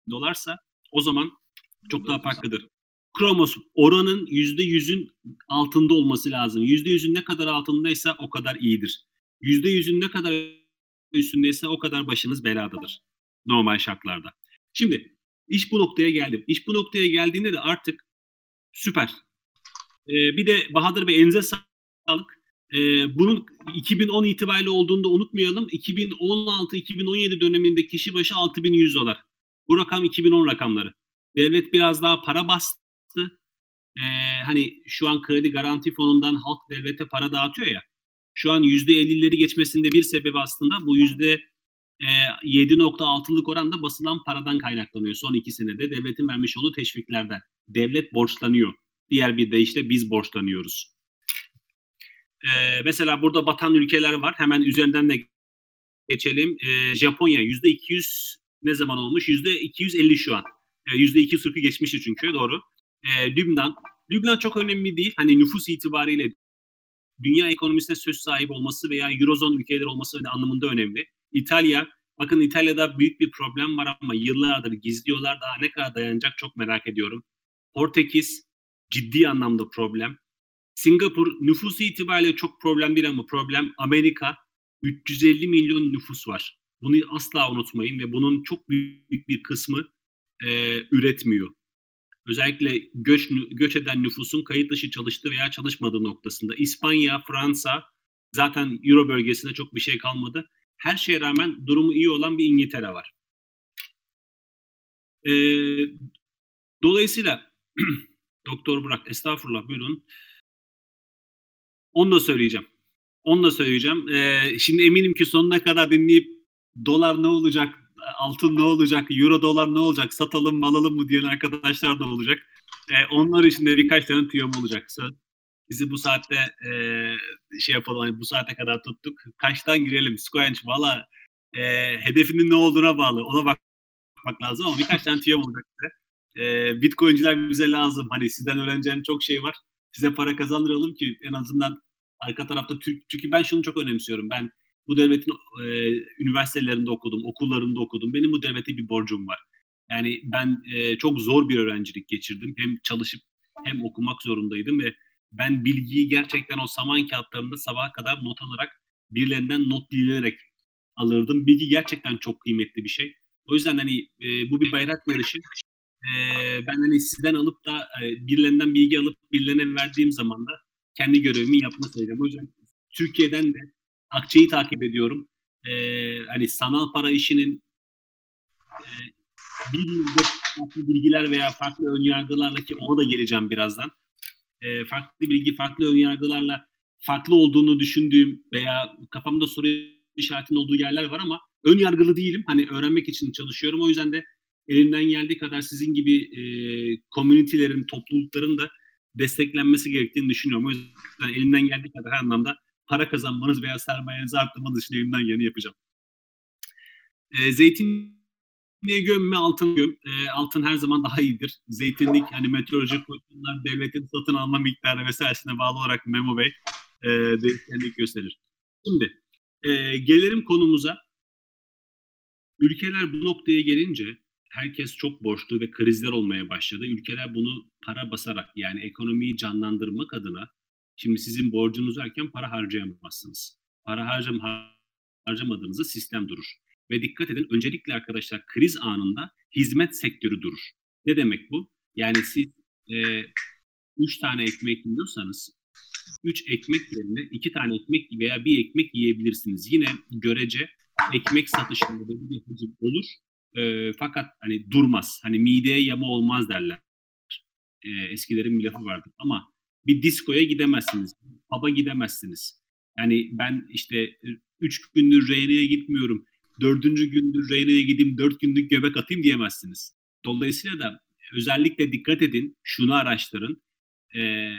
dolarsa o zaman çok daha farklıdır. Kromos oranın %100'ün altında olması lazım. %100'ün ne kadar altındaysa o kadar iyidir. %100'ün ne kadar üstündeyse o kadar başınız beladadır. Normal şartlarda. Şimdi iş bu noktaya geldi. İş bu noktaya geldiğinde de artık süper. Ee, bir de Bahadır Bey elinize sağlık. Ee, bunun 2010 itibariyle olduğunu da unutmayalım. 2016-2017 döneminde kişi başı 6100 dolar. Bu rakam 2010 rakamları. Devlet biraz daha para bastı. Ee, hani şu an kredi garanti fonundan halk devlete para dağıtıyor ya. Şu an %50'leri geçmesinde bir sebebi aslında bu yüzde 7.6'lık oranda basılan paradan kaynaklanıyor. Son iki senede devletin vermiş olduğu teşviklerden. Devlet borçlanıyor. Diğer bir deyişle biz borçlanıyoruz. Ee, mesela burada batan ülkeler var. Hemen üzerinden de geçelim. Ee, Japonya %200 ne zaman olmuş? %250 şu an. Ee, %240'ı geçmişti çünkü doğru. Ee, Lübnan. Lübnan çok önemli değil. Hani nüfus itibariyle dünya ekonomisine söz sahibi olması veya Eurozone ülkeleri olması anlamında önemli. İtalya, bakın İtalya'da büyük bir problem var ama yıllardır gizliyorlar. Daha ne kadar dayanacak çok merak ediyorum. Portekiz, ciddi anlamda problem. Singapur nüfusu itibariyle çok problem değil ama problem Amerika 350 milyon nüfus var. Bunu asla unutmayın ve bunun çok büyük bir kısmı e, üretmiyor. Özellikle göç, göç eden nüfusun kayıt dışı çalıştığı veya çalışmadığı noktasında. İspanya, Fransa zaten Euro bölgesinde çok bir şey kalmadı. Her şeye rağmen durumu iyi olan bir İngiltere var. E, dolayısıyla <clears throat> Doktor Burak estağfurullah buyurun. Onu da söyleyeceğim. Onu da söyleyeceğim. Ee, şimdi eminim ki sonuna kadar dinleyip dolar ne olacak, altın ne olacak, euro dolar ne olacak, satalım mı alalım mı diyen arkadaşlar da olacak. Ee, onlar için de birkaç tane tüyom olacaksa bizi bu saatte e, şey yapalım hani bu saate kadar tuttuk. Kaçtan girelim? Squanch valla e, hedefinin ne olduğuna bağlı. Ona bak bakmak lazım ama birkaç tane tüyom olacak size. E, Bitcoin'ciler bize lazım. Hani sizden öğreneceğim çok şey var. Size para kazandıralım ki en azından arka tarafta Türk çünkü ben şunu çok önemsiyorum. Ben bu devletin e, üniversitelerinde okudum, okullarında okudum. Benim bu devlete bir borcum var. Yani ben e, çok zor bir öğrencilik geçirdim. Hem çalışıp hem okumak zorundaydım ve ben bilgiyi gerçekten o saman kağıtlarında sabaha kadar not alarak birilerinden not dinleyerek alırdım. Bilgi gerçekten çok kıymetli bir şey. O yüzden hani e, bu bir bayrak yarışı. E, ben hani sizden alıp da e, birilerinden bilgi alıp birilerine verdiğim zaman da kendi görevimi yapma sayacağım. O yüzden Türkiye'den de Akçe'yi takip ediyorum. E, hani sanal para işinin e, bir farklı bilgiler veya farklı önyargılarla ki ona da geleceğim birazdan. E, farklı bilgi, farklı önyargılarla farklı olduğunu düşündüğüm veya kafamda soru işaretinin olduğu yerler var ama ön yargılı değilim. Hani öğrenmek için çalışıyorum. O yüzden de elimden geldiği kadar sizin gibi e, komünitelerin, toplulukların da desteklenmesi gerektiğini düşünüyorum. O yüzden elimden geldiği kadar her anlamda para kazanmanız veya sermayenizi arttırmanız için elimden geleni yapacağım. E, zeytinliğe gömme altın göm. E, altın her zaman daha iyidir. Zeytinlik hani meteorolojik koşullar, devletin satın alma miktarı vesairesine bağlı olarak Memo Bey e, değişkenlik gösterir. Şimdi e, gelelim konumuza. Ülkeler bu noktaya gelince herkes çok borçlu ve krizler olmaya başladı. Ülkeler bunu para basarak yani ekonomiyi canlandırmak adına şimdi sizin borcunuz varken para harcayamazsınız. Para harcam harcamadığınızda sistem durur. Ve dikkat edin öncelikle arkadaşlar kriz anında hizmet sektörü durur. Ne demek bu? Yani siz e, üç tane ekmek yiyorsanız üç ekmek yerine iki tane ekmek veya bir ekmek yiyebilirsiniz. Yine görece ekmek satışında da bir hacim olur e, fakat hani durmaz. Hani mideye yama olmaz derler. E, eskilerin bir lafı vardı. Ama bir diskoya gidemezsiniz. Pub'a gidemezsiniz. Yani ben işte üç gündür Reyne'ye gitmiyorum. Dördüncü gündür Reyne'ye gideyim, dört günlük göbek atayım diyemezsiniz. Dolayısıyla da özellikle dikkat edin, şunu araştırın. E,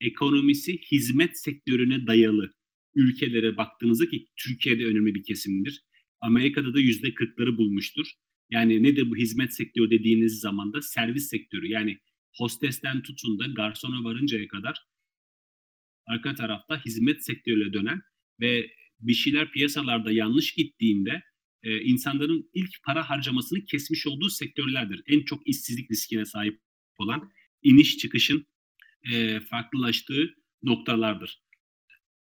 ekonomisi hizmet sektörüne dayalı ülkelere baktığınızda ki Türkiye'de önemli bir kesimdir. Amerika'da da yüzde kırkları bulmuştur. Yani nedir bu hizmet sektörü dediğiniz zaman da servis sektörü. Yani hostesten tutun da garsona varıncaya kadar arka tarafta hizmet sektörüyle dönen ve bir şeyler piyasalarda yanlış gittiğinde e, insanların ilk para harcamasını kesmiş olduğu sektörlerdir. En çok işsizlik riskine sahip olan iniş çıkışın e, farklılaştığı noktalardır.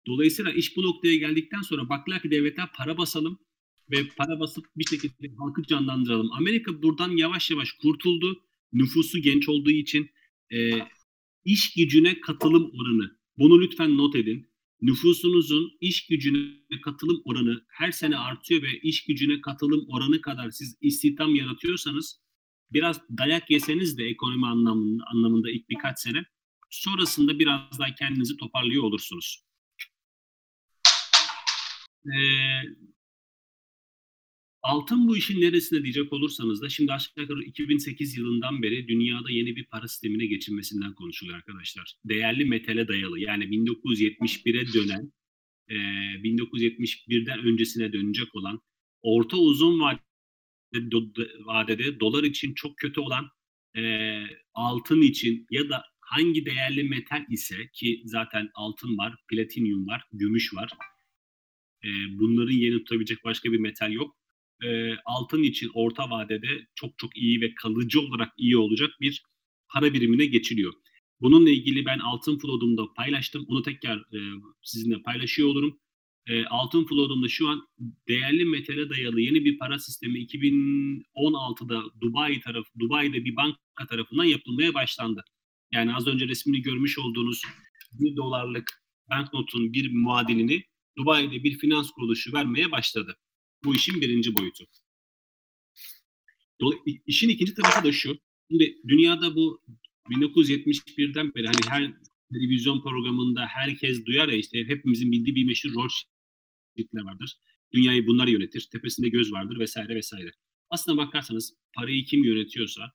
Dolayısıyla iş bu noktaya geldikten sonra baklar ki devletler para basalım ve para basıp bir şekilde halkı canlandıralım. Amerika buradan yavaş yavaş kurtuldu. Nüfusu genç olduğu için e, iş gücüne katılım oranı. Bunu lütfen not edin. Nüfusunuzun iş gücüne katılım oranı her sene artıyor ve iş gücüne katılım oranı kadar siz istihdam yaratıyorsanız biraz dayak yeseniz de ekonomi anlamında, anlamında ilk birkaç sene sonrasında biraz daha kendinizi toparlıyor olursunuz. Ee, altın bu işin neresine diyecek olursanız da şimdi aşağı yukarı 2008 yılından beri dünyada yeni bir para sistemine geçilmesinden konuşuluyor arkadaşlar. Değerli metale dayalı yani 1971'e dönen e, 1971'den öncesine dönecek olan orta uzun vadede dolar için çok kötü olan e, altın için ya da hangi değerli metal ise ki zaten altın var, platinyum var, gümüş var. E, bunların yerini tutabilecek başka bir metal yok. E, altın için orta vadede çok çok iyi ve kalıcı olarak iyi olacak bir para birimine geçiliyor. Bununla ilgili ben altın flodumda paylaştım. Onu tekrar e, sizinle paylaşıyor olurum. E, altın flodumda şu an değerli metale dayalı yeni bir para sistemi 2016'da Dubai tarafı Dubai'de bir banka tarafından yapılmaya başlandı. Yani az önce resmini görmüş olduğunuz 1 dolarlık banknotun bir muadilini Dubai'de bir finans kuruluşu vermeye başladı. Bu işin birinci boyutu. İşin ikinci tarafı da şu. Şimdi dünyada bu 1971'den beri hani her televizyon programında herkes duyar ya işte hepimizin bildiği bir meşhur Rothschild'ler vardır. Dünyayı bunlar yönetir. Tepesinde göz vardır vesaire vesaire. Aslına bakarsanız parayı kim yönetiyorsa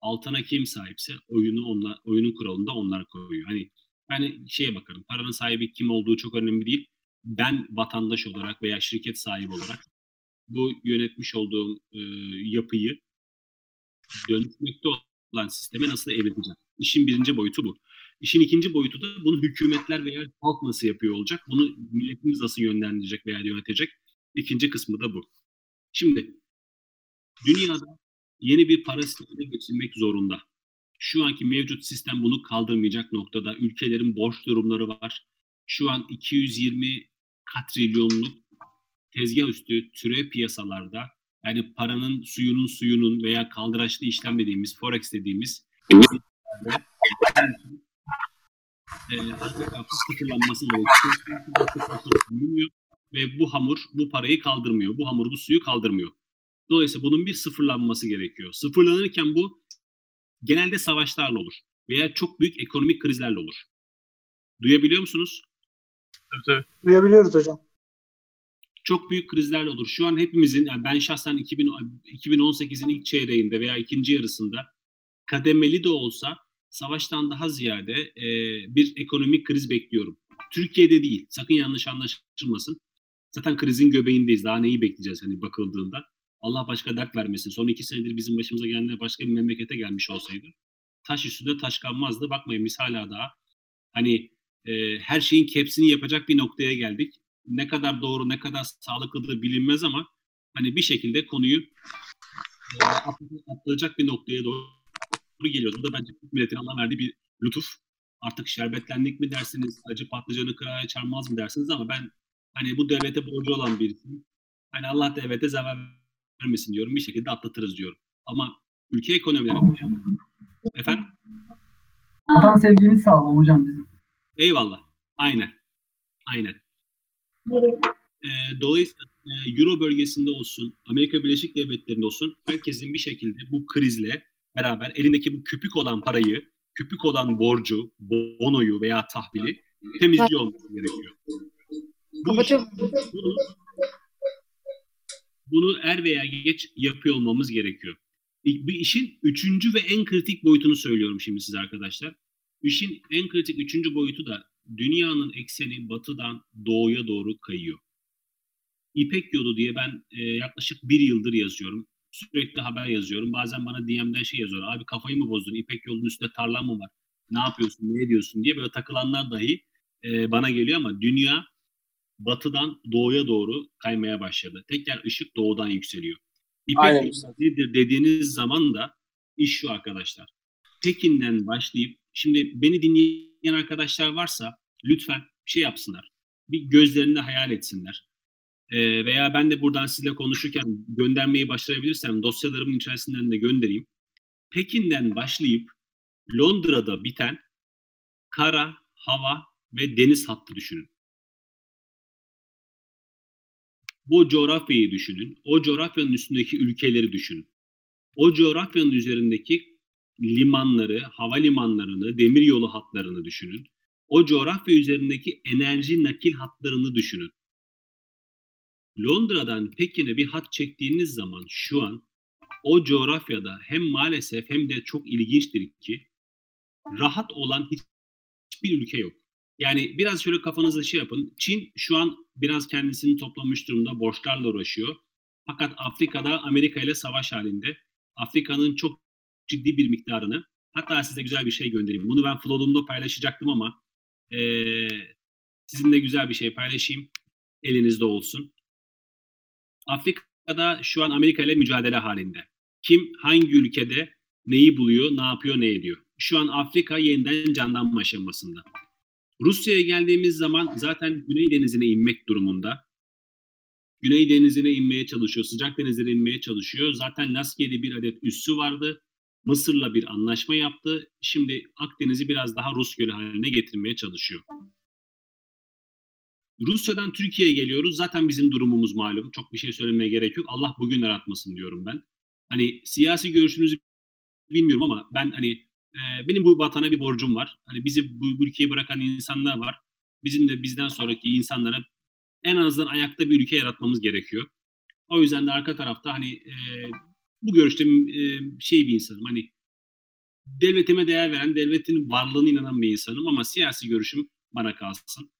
altına kim sahipse oyunu onlar, oyunun kuralında onlar koyuyor. Hani ben şeye bakarım. Paranın sahibi kim olduğu çok önemli değil. Ben vatandaş olarak veya şirket sahibi olarak bu yönetmiş olduğum e, yapıyı dönüşmekte olan sisteme nasıl evrileceğim? İşin birinci boyutu bu. İşin ikinci boyutu da bunu hükümetler veya halk nasıl yapıyor olacak? Bunu milletimiz nasıl yönlendirecek veya yönetecek? İkinci kısmı da bu. Şimdi dünyada yeni bir para sistemine geçilmek zorunda. Şu anki mevcut sistem bunu kaldırmayacak noktada. Ülkelerin borç durumları var. Şu an 220 katrilyonluk tezgah üstü türev piyasalarda yani paranın suyunun suyunun veya kaldıraçlı işlem dediğimiz forex dediğimiz <laughs> e, sıfırlanması gerekiyor. Ve bu hamur bu parayı kaldırmıyor. Bu hamur bu suyu kaldırmıyor. Dolayısıyla bunun bir sıfırlanması gerekiyor. Sıfırlanırken bu genelde savaşlarla olur veya çok büyük ekonomik krizlerle olur. Duyabiliyor musunuz? Evet, evet. Duyabiliyoruz hocam. Çok büyük krizlerle olur. Şu an hepimizin, yani ben şahsen 2000, 2018'in ilk çeyreğinde veya ikinci yarısında kademeli de olsa savaştan daha ziyade e, bir ekonomik kriz bekliyorum. Türkiye'de değil. Sakın yanlış anlaşılmasın. Zaten krizin göbeğindeyiz. Daha neyi bekleyeceğiz hani bakıldığında. Allah başka dert vermesin. Son iki senedir bizim başımıza gelenler başka bir memlekete gelmiş olsaydı taş üstünde taş kalmazdı. Bakmayın biz hala daha hani e, her şeyin kepsini yapacak bir noktaya geldik. Ne kadar doğru ne kadar sağlıklı bilinmez ama hani bir şekilde konuyu e, atlayacak bir noktaya doğru geliyoruz. Bu da bence milletin Allah verdiği bir lütuf. Artık şerbetlendik mi dersiniz, acı patlıcanı kıraya çarmaz mı dersiniz ama ben hani bu devlete borcu olan birisiyim. Hani Allah devlete zarar vermesin diyorum. Bir şekilde atlatırız diyorum. Ama ülke ekonomileri efendim Vatan sevgimiz sağlam hocam bizim. eyvallah. Aynen. Aynen. E, dolayısıyla e, Euro bölgesinde olsun, Amerika Birleşik Devletleri'nde olsun herkesin bir şekilde bu krizle beraber elindeki bu küpük olan parayı, küpük olan borcu, bonoyu veya tahvili temizliyor olması gerekiyor. Bu iş, bunu, bunu er veya geç yapıyor olmamız gerekiyor. bir işin üçüncü ve en kritik boyutunu söylüyorum şimdi size arkadaşlar. İşin en kritik üçüncü boyutu da dünyanın ekseni batıdan doğuya doğru kayıyor. İpek yolu diye ben e, yaklaşık bir yıldır yazıyorum. Sürekli haber yazıyorum. Bazen bana DM'den şey yazıyor. Abi kafayı mı bozdun? İpek yolunun üstünde tarlan mı var? Ne yapıyorsun? Ne ediyorsun diye böyle takılanlar dahi e, bana geliyor ama dünya batıdan doğuya doğru kaymaya başladı. Tekrar ışık doğudan yükseliyor. İpek Aynen. yolu nedir dediğiniz zaman da iş şu arkadaşlar. Pekin'den başlayıp şimdi beni dinleyen arkadaşlar varsa lütfen şey yapsınlar. Bir gözlerinde hayal etsinler. Ee, veya ben de buradan sizinle konuşurken göndermeyi başarabilirsem dosyalarımın içerisinden de göndereyim. Pekin'den başlayıp Londra'da biten kara, hava ve deniz hattı düşünün. Bu coğrafyayı düşünün. O coğrafyanın üstündeki ülkeleri düşünün. O coğrafyanın üzerindeki limanları, havalimanlarını, demiryolu hatlarını düşünün. O coğrafya üzerindeki enerji nakil hatlarını düşünün. Londra'dan Pekin'e bir hat çektiğiniz zaman şu an o coğrafyada hem maalesef hem de çok ilginçtir ki rahat olan hiç- hiçbir ülke yok. Yani biraz şöyle kafanızda şey yapın. Çin şu an biraz kendisini toplamış durumda borçlarla uğraşıyor. Fakat Afrika'da Amerika ile savaş halinde. Afrika'nın çok ciddi bir miktarını hatta size güzel bir şey göndereyim. Bunu ben Flow'umda paylaşacaktım ama eee sizinle güzel bir şey paylaşayım. Elinizde olsun. Afrika'da şu an Amerika ile mücadele halinde. Kim hangi ülkede neyi buluyor, ne yapıyor, ne ediyor. Şu an Afrika yeniden canlanma aşamasında. Rusya'ya geldiğimiz zaman zaten Güney Denizi'ne inmek durumunda. Güney Denizi'ne inmeye çalışıyor, sıcak denizlere inmeye çalışıyor. Zaten Laskiye'de bir adet üssü vardı. Mısır'la bir anlaşma yaptı. Şimdi Akdeniz'i biraz daha Rus gölü haline getirmeye çalışıyor. Rusya'dan Türkiye'ye geliyoruz. Zaten bizim durumumuz malum. Çok bir şey söylemeye gerek yok. Allah bugün yaratmasın diyorum ben. Hani siyasi görüşünüzü bilmiyorum ama ben hani e, benim bu vatana bir borcum var. Hani bizi bu, ülkeyi bırakan insanlar var. Bizim de bizden sonraki insanlara en azından ayakta bir ülke yaratmamız gerekiyor. O yüzden de arka tarafta hani e, bu görüşte e, şey bir insanım. Hani devletime değer veren, devletin varlığına inanan bir insanım ama siyasi görüşüm bana kalsın.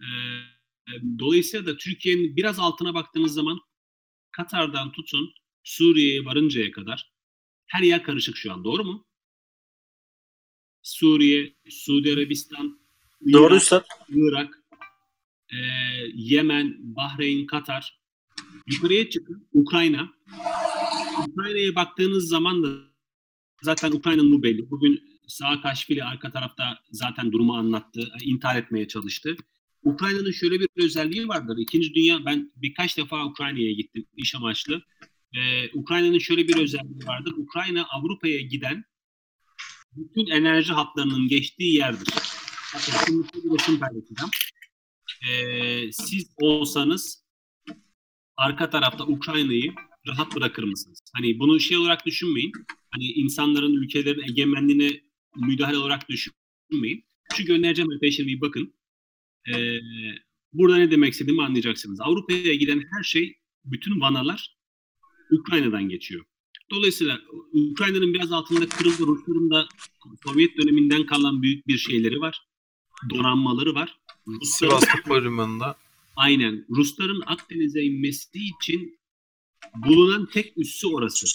E, dolayısıyla da Türkiye'nin biraz altına baktığınız zaman Katar'dan tutun Suriye'ye varıncaya kadar her yer karışık şu an. Doğru mu? Suriye, Suudi Arabistan, Doğru Üstad. Irak, e, Yemen, Bahreyn, Katar. Yukarıya çıkın. Ukrayna. Ukrayna'ya baktığınız zaman da zaten Ukrayna'nın bu belli. Bugün Saakashvili arka tarafta zaten durumu anlattı. intihar etmeye çalıştı. Ukrayna'nın şöyle bir özelliği vardır. İkinci Dünya, ben birkaç defa Ukrayna'ya gittim iş amaçlı. Ee, Ukrayna'nın şöyle bir özelliği vardır. Ukrayna Avrupa'ya giden bütün enerji hatlarının geçtiği yerdir. Bakın şimdi bir resim paylaşacağım. Ee, siz olsanız arka tarafta Ukrayna'yı rahat bırakır mısınız? Hani bunu şey olarak düşünmeyin. Hani insanların, ülkelerin egemenliğine müdahale olarak düşünmeyin. Şu göndereceğim arkadaşlar bir bakın. Ee, burada ne demek istediğimi anlayacaksınız. Avrupa'ya giden her şey, bütün vanalar Ukrayna'dan geçiyor. Dolayısıyla Ukrayna'nın biraz altında kırıldı. Rusların da Sovyet döneminden kalan büyük bir şeyleri var. Donanmaları var. Rusların, Sivas Havalimanı'nda aynen. Rusların Akdeniz'e inmesi için bulunan tek üssü orası.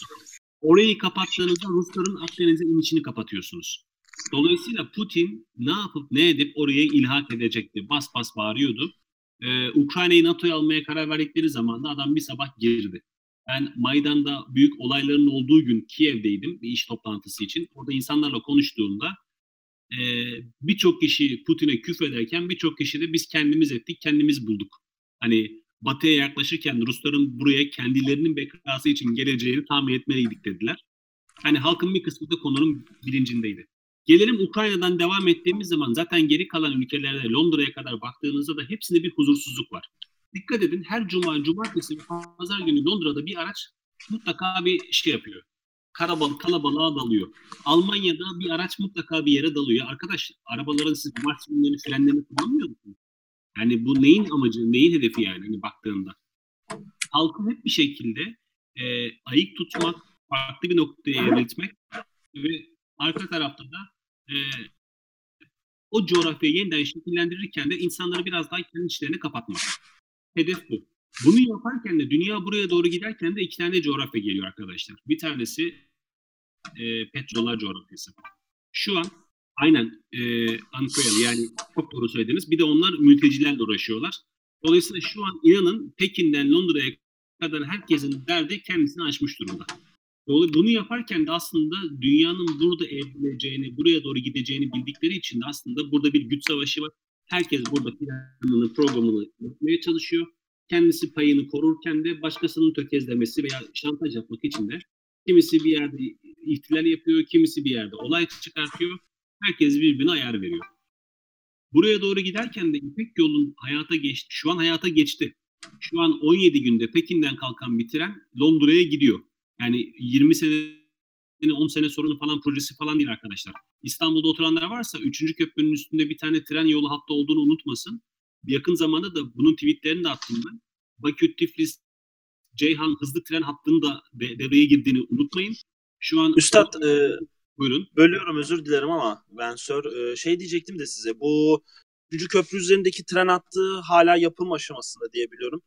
Orayı kapattığınızda Rusların Akdeniz'e inişini kapatıyorsunuz. Dolayısıyla Putin ne yapıp ne edip oraya ilhak edecekti. Bas bas bağırıyordu. Ee, Ukrayna'yı NATO'ya almaya karar verdikleri zaman da adam bir sabah girdi. Ben Maydan'da büyük olayların olduğu gün Kiev'deydim bir iş toplantısı için. Orada insanlarla konuştuğumda e, birçok kişi Putin'e küfrederken birçok kişi de biz kendimiz ettik, kendimiz bulduk. Hani Batı'ya yaklaşırken Rusların buraya kendilerinin bekası için geleceğini tahmin etmeliydik dediler. Hani halkın bir kısmı da konunun bilincindeydi. Gelelim Ukrayna'dan devam ettiğimiz zaman zaten geri kalan ülkelerde Londra'ya kadar baktığınızda da hepsinde bir huzursuzluk var. Dikkat edin her cuma, cumartesi ve pazar günü Londra'da bir araç mutlaka bir şey yapıyor. Karabal, kalabalığa dalıyor. Almanya'da bir araç mutlaka bir yere dalıyor. Arkadaş arabaların siz marşinlerini, frenlerini kullanmıyor musunuz? Yani bu neyin amacı, neyin hedefi yani hani baktığında? Halkı hep bir şekilde e, ayık tutmak, farklı bir noktaya evriltmek ve arka tarafta da e, o coğrafyayı yeniden şekillendirirken de insanları biraz daha kendi içlerine kapatmak. Hedef bu. Bunu yaparken de dünya buraya doğru giderken de iki tane coğrafya geliyor arkadaşlar. Bir tanesi e, petrolar coğrafyası. Şu an aynen e, Ankara'lı yani çok doğru söylediniz. Bir de onlar mültecilerle uğraşıyorlar. Dolayısıyla şu an inanın Pekin'den Londra'ya kadar herkesin derdi kendisini aşmış durumda. Dolayısıyla bunu yaparken de aslında dünyanın burada evrileceğini, buraya doğru gideceğini bildikleri için de aslında burada bir güç savaşı var. Herkes burada planını, programını yapmaya çalışıyor. Kendisi payını korurken de başkasının tökezlemesi veya şantaj yapmak için de kimisi bir yerde ihtilal yapıyor, kimisi bir yerde olay çıkartıyor. Herkes birbirine ayar veriyor. Buraya doğru giderken de İpek yolun hayata geçti. Şu an hayata geçti. Şu an 17 günde Pekin'den kalkan bir tren Londra'ya gidiyor. Yani 20 sene 10 sene sorunu falan projesi falan değil arkadaşlar. İstanbul'da oturanlar varsa 3. köprünün üstünde bir tane tren yolu hattı olduğunu unutmasın. Yakın zamanda da bunun tweetlerini de attım ben. Bakü, Tiflis, Ceyhan hızlı tren hattının da de- devreye girdiğini unutmayın. Şu an Üstad e, buyurun. bölüyorum özür dilerim ama ben sör e, şey diyecektim de size bu 3. köprü üzerindeki tren hattı hala yapım aşamasında diye biliyorum.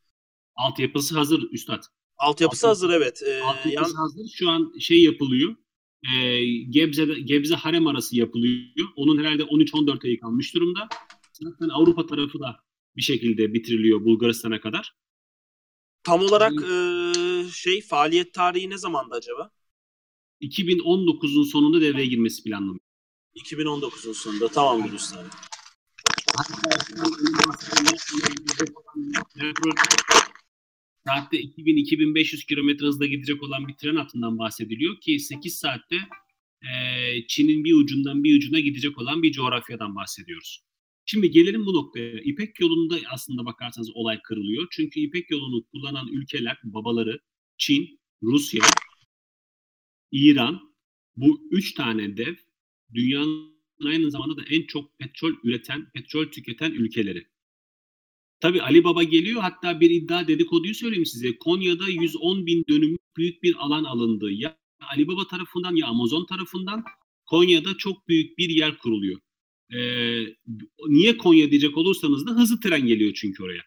Altyapısı hazır üstad. Altyapısı Altyapı- hazır evet. E, Altyapısı yan- hazır. Şu an şey yapılıyor. E, Gebze'de, Gebze Harem arası yapılıyor. Onun herhalde 13-14 ayı kalmış durumda. Zaten Avrupa tarafı da bir şekilde bitiriliyor Bulgaristan'a kadar. tam olarak e, şey faaliyet tarihi ne zamanda acaba? 2019'un sonunda devreye girmesi planlanıyor. 2019'un sonunda tamamdır üstad. Saatte 2000-2500 km hızla gidecek olan bir tren hattından bahsediliyor ki 8 saatte e, Çin'in bir ucundan bir ucuna gidecek olan bir coğrafyadan bahsediyoruz. Şimdi gelelim bu noktaya. İpek yolunda aslında bakarsanız olay kırılıyor. Çünkü İpek yolunu kullanan ülkeler, babaları Çin, Rusya, İran, bu üç tane dev dünyanın aynı zamanda da en çok petrol üreten, petrol tüketen ülkeleri. Tabi Ali Baba geliyor hatta bir iddia dedikoduyu söyleyeyim size. Konya'da 110 bin dönümlük büyük bir alan alındı. Ya Ali Baba tarafından ya Amazon tarafından Konya'da çok büyük bir yer kuruluyor. Ee, niye Konya diyecek olursanız da hızlı tren geliyor çünkü oraya.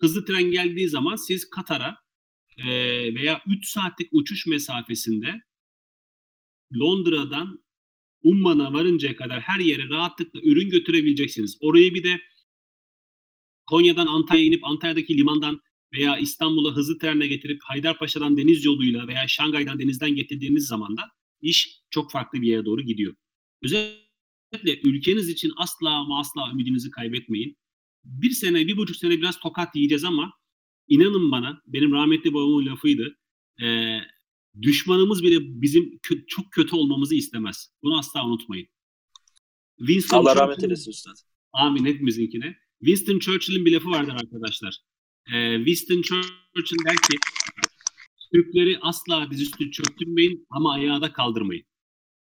Hızlı tren geldiği zaman siz Katar'a e, veya 3 saatlik uçuş mesafesinde Londra'dan Umman'a varıncaya kadar her yere rahatlıkla ürün götürebileceksiniz. Orayı bir de Konya'dan Antalya'ya inip Antalya'daki limandan veya İstanbul'a hızlı trenle getirip Haydarpaşa'dan deniz yoluyla veya Şangay'dan denizden getirdiğiniz zaman da iş çok farklı bir yere doğru gidiyor. Özellikle ülkeniz için asla ama asla ümidinizi kaybetmeyin. Bir sene, bir buçuk sene biraz tokat yiyeceğiz ama inanın bana, benim rahmetli babamın lafıydı. Ee, düşmanımız bile bizim kö- çok kötü olmamızı istemez. Bunu asla unutmayın. Winston Allah rahmet Churchill- eylesin üstad. Amin hepimizinkine. Winston Churchill'in bir lafı vardır arkadaşlar. Ee, Winston Churchill der ki Türkleri asla dizüstü çöktürmeyin ama ayağa da kaldırmayın.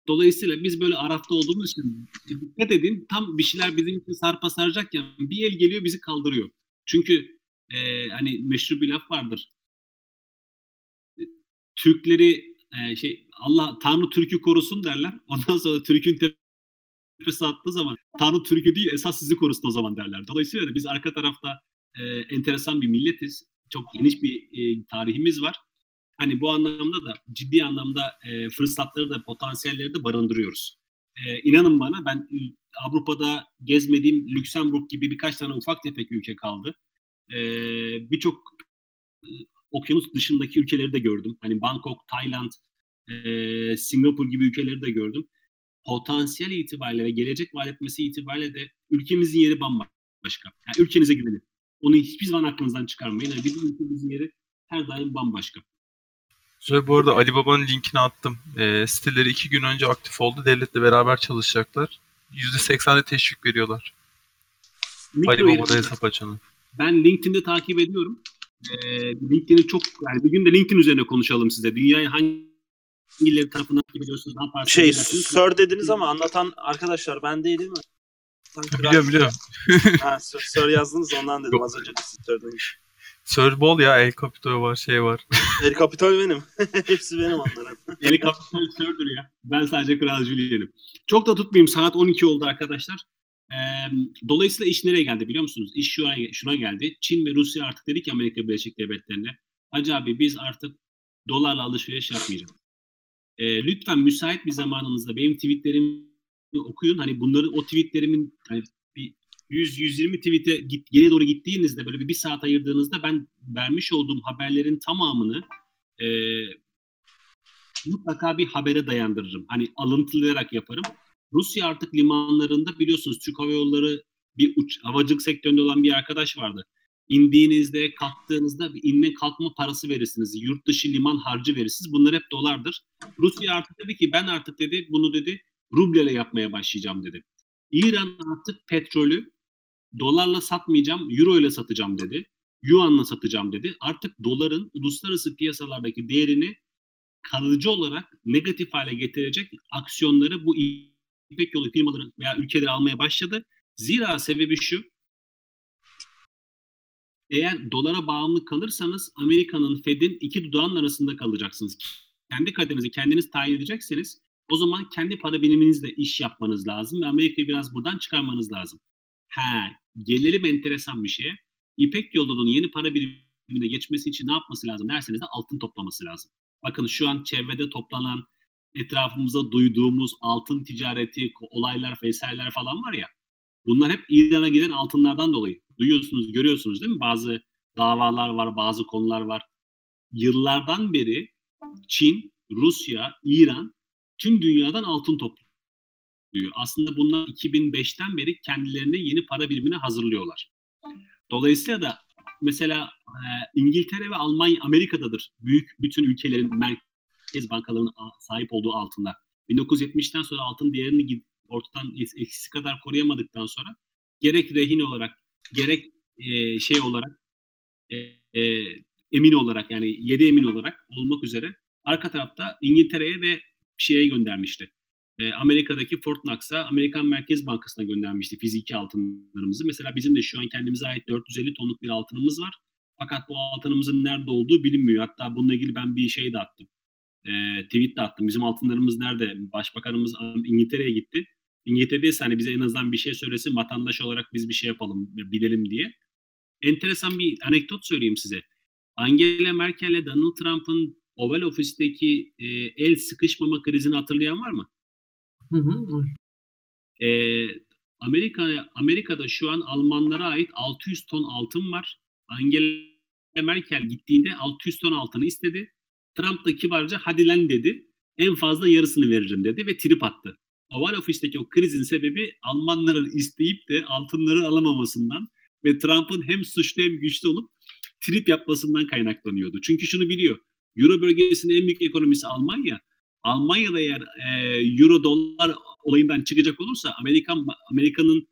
Dolayısıyla biz böyle Araf'ta olduğumuz için dikkat edin tam bir şeyler bizim için sarpa saracakken bir el geliyor bizi kaldırıyor. Çünkü e, hani meşhur bir laf vardır. Türkleri e, şey Allah Tanrı Türk'ü korusun derler. Ondan sonra Türk'ün tepesi attığı zaman Tanrı Türk'ü değil esas sizi korusun o zaman derler. Dolayısıyla da biz arka tarafta e, enteresan bir milletiz. Çok geniş bir e, tarihimiz var. Hani bu anlamda da ciddi anlamda e, fırsatları da potansiyelleri de barındırıyoruz. E, inanın bana ben e, Avrupa'da gezmediğim Lüksemburg gibi birkaç tane ufak tefek ülke kaldı. E, Birçok e, okyanus dışındaki ülkeleri de gördüm. Hani Bangkok, Tayland, e, Singapur gibi ülkeleri de gördüm potansiyel itibariyle ve gelecek vaat etmesi itibariyle de ülkemizin yeri bambaşka. Yani ülkenize güvenin. Onu hiçbir zaman aklınızdan çıkarmayın. Yani bizim ülkemizin yeri her daim bambaşka. Ve bu arada Ali Baba'nın linkini attım. E, siteleri iki gün önce aktif oldu. Devletle beraber çalışacaklar. %80'de teşvik veriyorlar. Mikro Ali Baba'da hesap açanı. Ben LinkedIn'de takip ediyorum. Ee, LinkedIn'i çok yani bir gün de LinkedIn üzerine konuşalım size. Dünyayı hangi illeri tarafından ediyorsunuz? Daha farklı Şey sör dediniz ama anlatan arkadaşlar ben değil değil mi? Sen kral- Biliyorum biliyorum. <laughs> Ha, sör, sör yazdınız ondan dedim az önce de siz sör demiş. Ball ya El Capito var şey var. <laughs> El Capital benim. <laughs> Hepsi benim onların. Eli kapitol sördür ya. Ben sadece Kral Julien'im. Çok da tutmayayım. Saat 12 oldu arkadaşlar. Dolayısıyla iş nereye geldi biliyor musunuz? İş şuna, şuna geldi. Çin ve Rusya artık dedi ki Amerika Birleşik Devletleri'ne Hacı abi biz artık dolarla alışveriş yapmayacağız. Ee, lütfen müsait bir zamanınızda benim tweetlerimi okuyun. Hani bunları o tweetlerimin hani bir 100-120 tweet'e git, geriye doğru gittiğinizde böyle bir, bir saat ayırdığınızda ben vermiş olduğum haberlerin tamamını e, mutlaka bir habere dayandırırım. Hani alıntılayarak yaparım. Rusya artık limanlarında biliyorsunuz Türk Hava Yolları bir uç, havacılık sektöründe olan bir arkadaş vardı. İndiğinizde, kalktığınızda bir inme kalkma parası verirsiniz. Yurt dışı liman harcı verirsiniz. Bunlar hep dolardır. Rusya artık dedi ki ben artık dedi bunu dedi rubleyle yapmaya başlayacağım dedi. İran artık petrolü dolarla satmayacağım, euro ile satacağım dedi. Yuan'la satacağım dedi. Artık doların uluslararası piyasalardaki değerini kalıcı olarak negatif hale getirecek aksiyonları bu İpek yolu firmaları veya ülkeleri almaya başladı. Zira sebebi şu. Eğer dolara bağımlı kalırsanız Amerika'nın Fed'in iki dudağının arasında kalacaksınız. Kendi kaderinizi kendiniz tayin edeceksiniz. O zaman kendi para biriminizle iş yapmanız lazım ve Amerika'yı biraz buradan çıkarmanız lazım. Ha, gelelim enteresan bir şeye. İpek yolunun yeni para birimine geçmesi için ne yapması lazım derseniz de altın toplaması lazım. Bakın şu an çevrede toplanan etrafımıza duyduğumuz altın ticareti, olaylar, vesaireler falan var ya. Bunlar hep İran'a giden altınlardan dolayı. Duyuyorsunuz, görüyorsunuz değil mi? Bazı davalar var, bazı konular var. Yıllardan beri Çin, Rusya, İran tüm dünyadan altın topluyor. Aslında bunlar 2005'ten beri kendilerine yeni para birimine hazırlıyorlar. Dolayısıyla da mesela e, İngiltere ve Almanya Amerika'dadır. Büyük bütün ülkelerin merkez bankalarının sahip olduğu altında. 1970'ten sonra altın değerini ortadan eksisi kadar koruyamadıktan sonra gerek rehin olarak gerek e, şey olarak e, e, emin olarak yani yedi emin olarak olmak üzere arka tarafta İngiltere'ye ve şeye göndermişti. E, Amerika'daki Fort Knox'a Amerikan Merkez Bankası'na göndermişti fiziki altınlarımızı. Mesela bizim de şu an kendimize ait 450 tonluk bir altınımız var. Fakat bu altınımızın nerede olduğu bilinmiyor. Hatta bununla ilgili ben bir şey de attım. E, tweet de attım. Bizim altınlarımız nerede? Başbakanımız İngiltere'ye gitti. İngiltere'deyse hani bize en azından bir şey söylesin vatandaş olarak biz bir şey yapalım, bilelim diye. Enteresan bir anekdot söyleyeyim size. Angela Merkel ile Donald Trump'ın Oval Ofis'teki e, el sıkışmama krizini hatırlayan var mı? Hı hı. E, Amerika Amerika'da şu an Almanlara ait 600 ton altın var. Angela Merkel gittiğinde 600 ton altını istedi. Trump da kibarca hadi lan dedi. En fazla yarısını veririm dedi ve trip attı. Oval Ofis'teki o krizin sebebi Almanların isteyip de altınları alamamasından ve Trump'ın hem suçlu hem güçlü olup trip yapmasından kaynaklanıyordu. Çünkü şunu biliyor. Euro bölgesinin en büyük ekonomisi Almanya. Almanya'da eğer e, Euro dolar olayından çıkacak olursa Amerikan Amerika'nın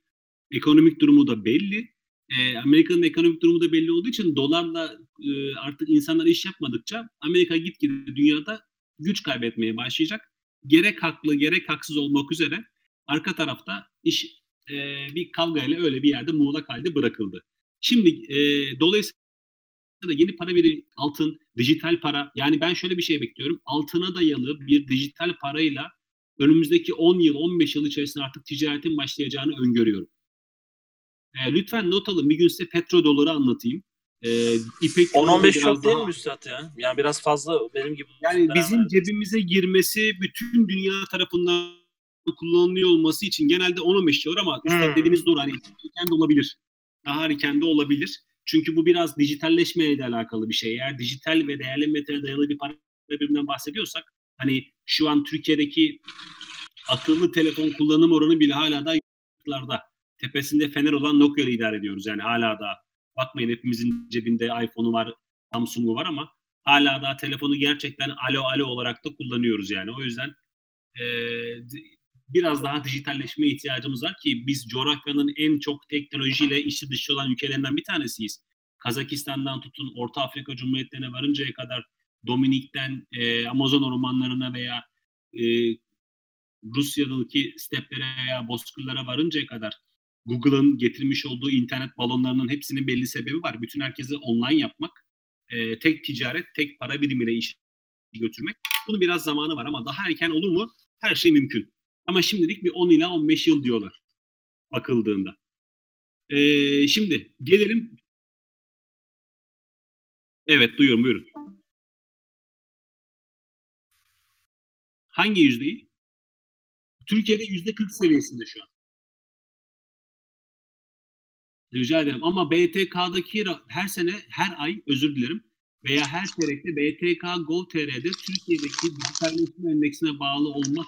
ekonomik durumu da belli. E, Amerika'nın ekonomik durumu da belli olduğu için dolarla e, artık insanlar iş yapmadıkça Amerika gitgide dünyada güç kaybetmeye başlayacak. Gerek haklı gerek haksız olmak üzere arka tarafta iş e, bir kavgayla öyle bir yerde muğlak halde bırakıldı. Şimdi e, dolayısıyla yeni para biri altın, dijital para. Yani ben şöyle bir şey bekliyorum. Altına dayalı bir dijital parayla önümüzdeki 10 yıl, 15 yıl içerisinde artık ticaretin başlayacağını öngörüyorum. E, lütfen not alın. Bir gün size petrodoları anlatayım. E, İpek 10-15 çok değil mi Üstad ya? Yani biraz fazla benim gibi. Yani bizim cebimize girmesi bütün dünya tarafından kullanılıyor olması için genelde 10-15 yıl ama Üstad hmm. dediğiniz doğru. Hani erken de olabilir. Daha erken de olabilir. Çünkü bu biraz dijitalleşmeyle alakalı bir şey. Eğer dijital ve değerli metreye dayalı bir para birbirinden bahsediyorsak hani şu an Türkiye'deki akıllı telefon kullanım oranı bile hala da yurtlarda. Tepesinde fener olan Nokia ile idare ediyoruz. Yani hala da bakmayın hepimizin cebinde iPhone'u var, Samsung'u var ama hala da telefonu gerçekten alo alo olarak da kullanıyoruz yani. O yüzden e, biraz daha dijitalleşmeye ihtiyacımız var ki biz coğrafyanın en çok teknolojiyle içi dışı olan ülkelerinden bir tanesiyiz. Kazakistan'dan tutun Orta Afrika Cumhuriyetlerine varıncaya kadar Dominik'ten e, Amazon ormanlarına veya e, Rusya'daki steplere veya bozkırlara varıncaya kadar Google'ın getirmiş olduğu internet balonlarının hepsinin belli sebebi var. Bütün herkesi online yapmak, e, tek ticaret, tek para birimiyle iş götürmek. Bunun biraz zamanı var ama daha erken olur mu? Her şey mümkün. Ama şimdilik bir 10 ila 15 yıl diyorlar bakıldığında. Ee, şimdi gelelim. Evet duyuyorum buyurun. Hangi yüzdeyi? Türkiye'de yüzde 40 seviyesinde şu an. Rica ederim ama BTK'daki her sene her ay özür dilerim veya her çeyrekte BTK Gov.tr'de Türkiye'deki dijitalleşme endeksine bağlı olmak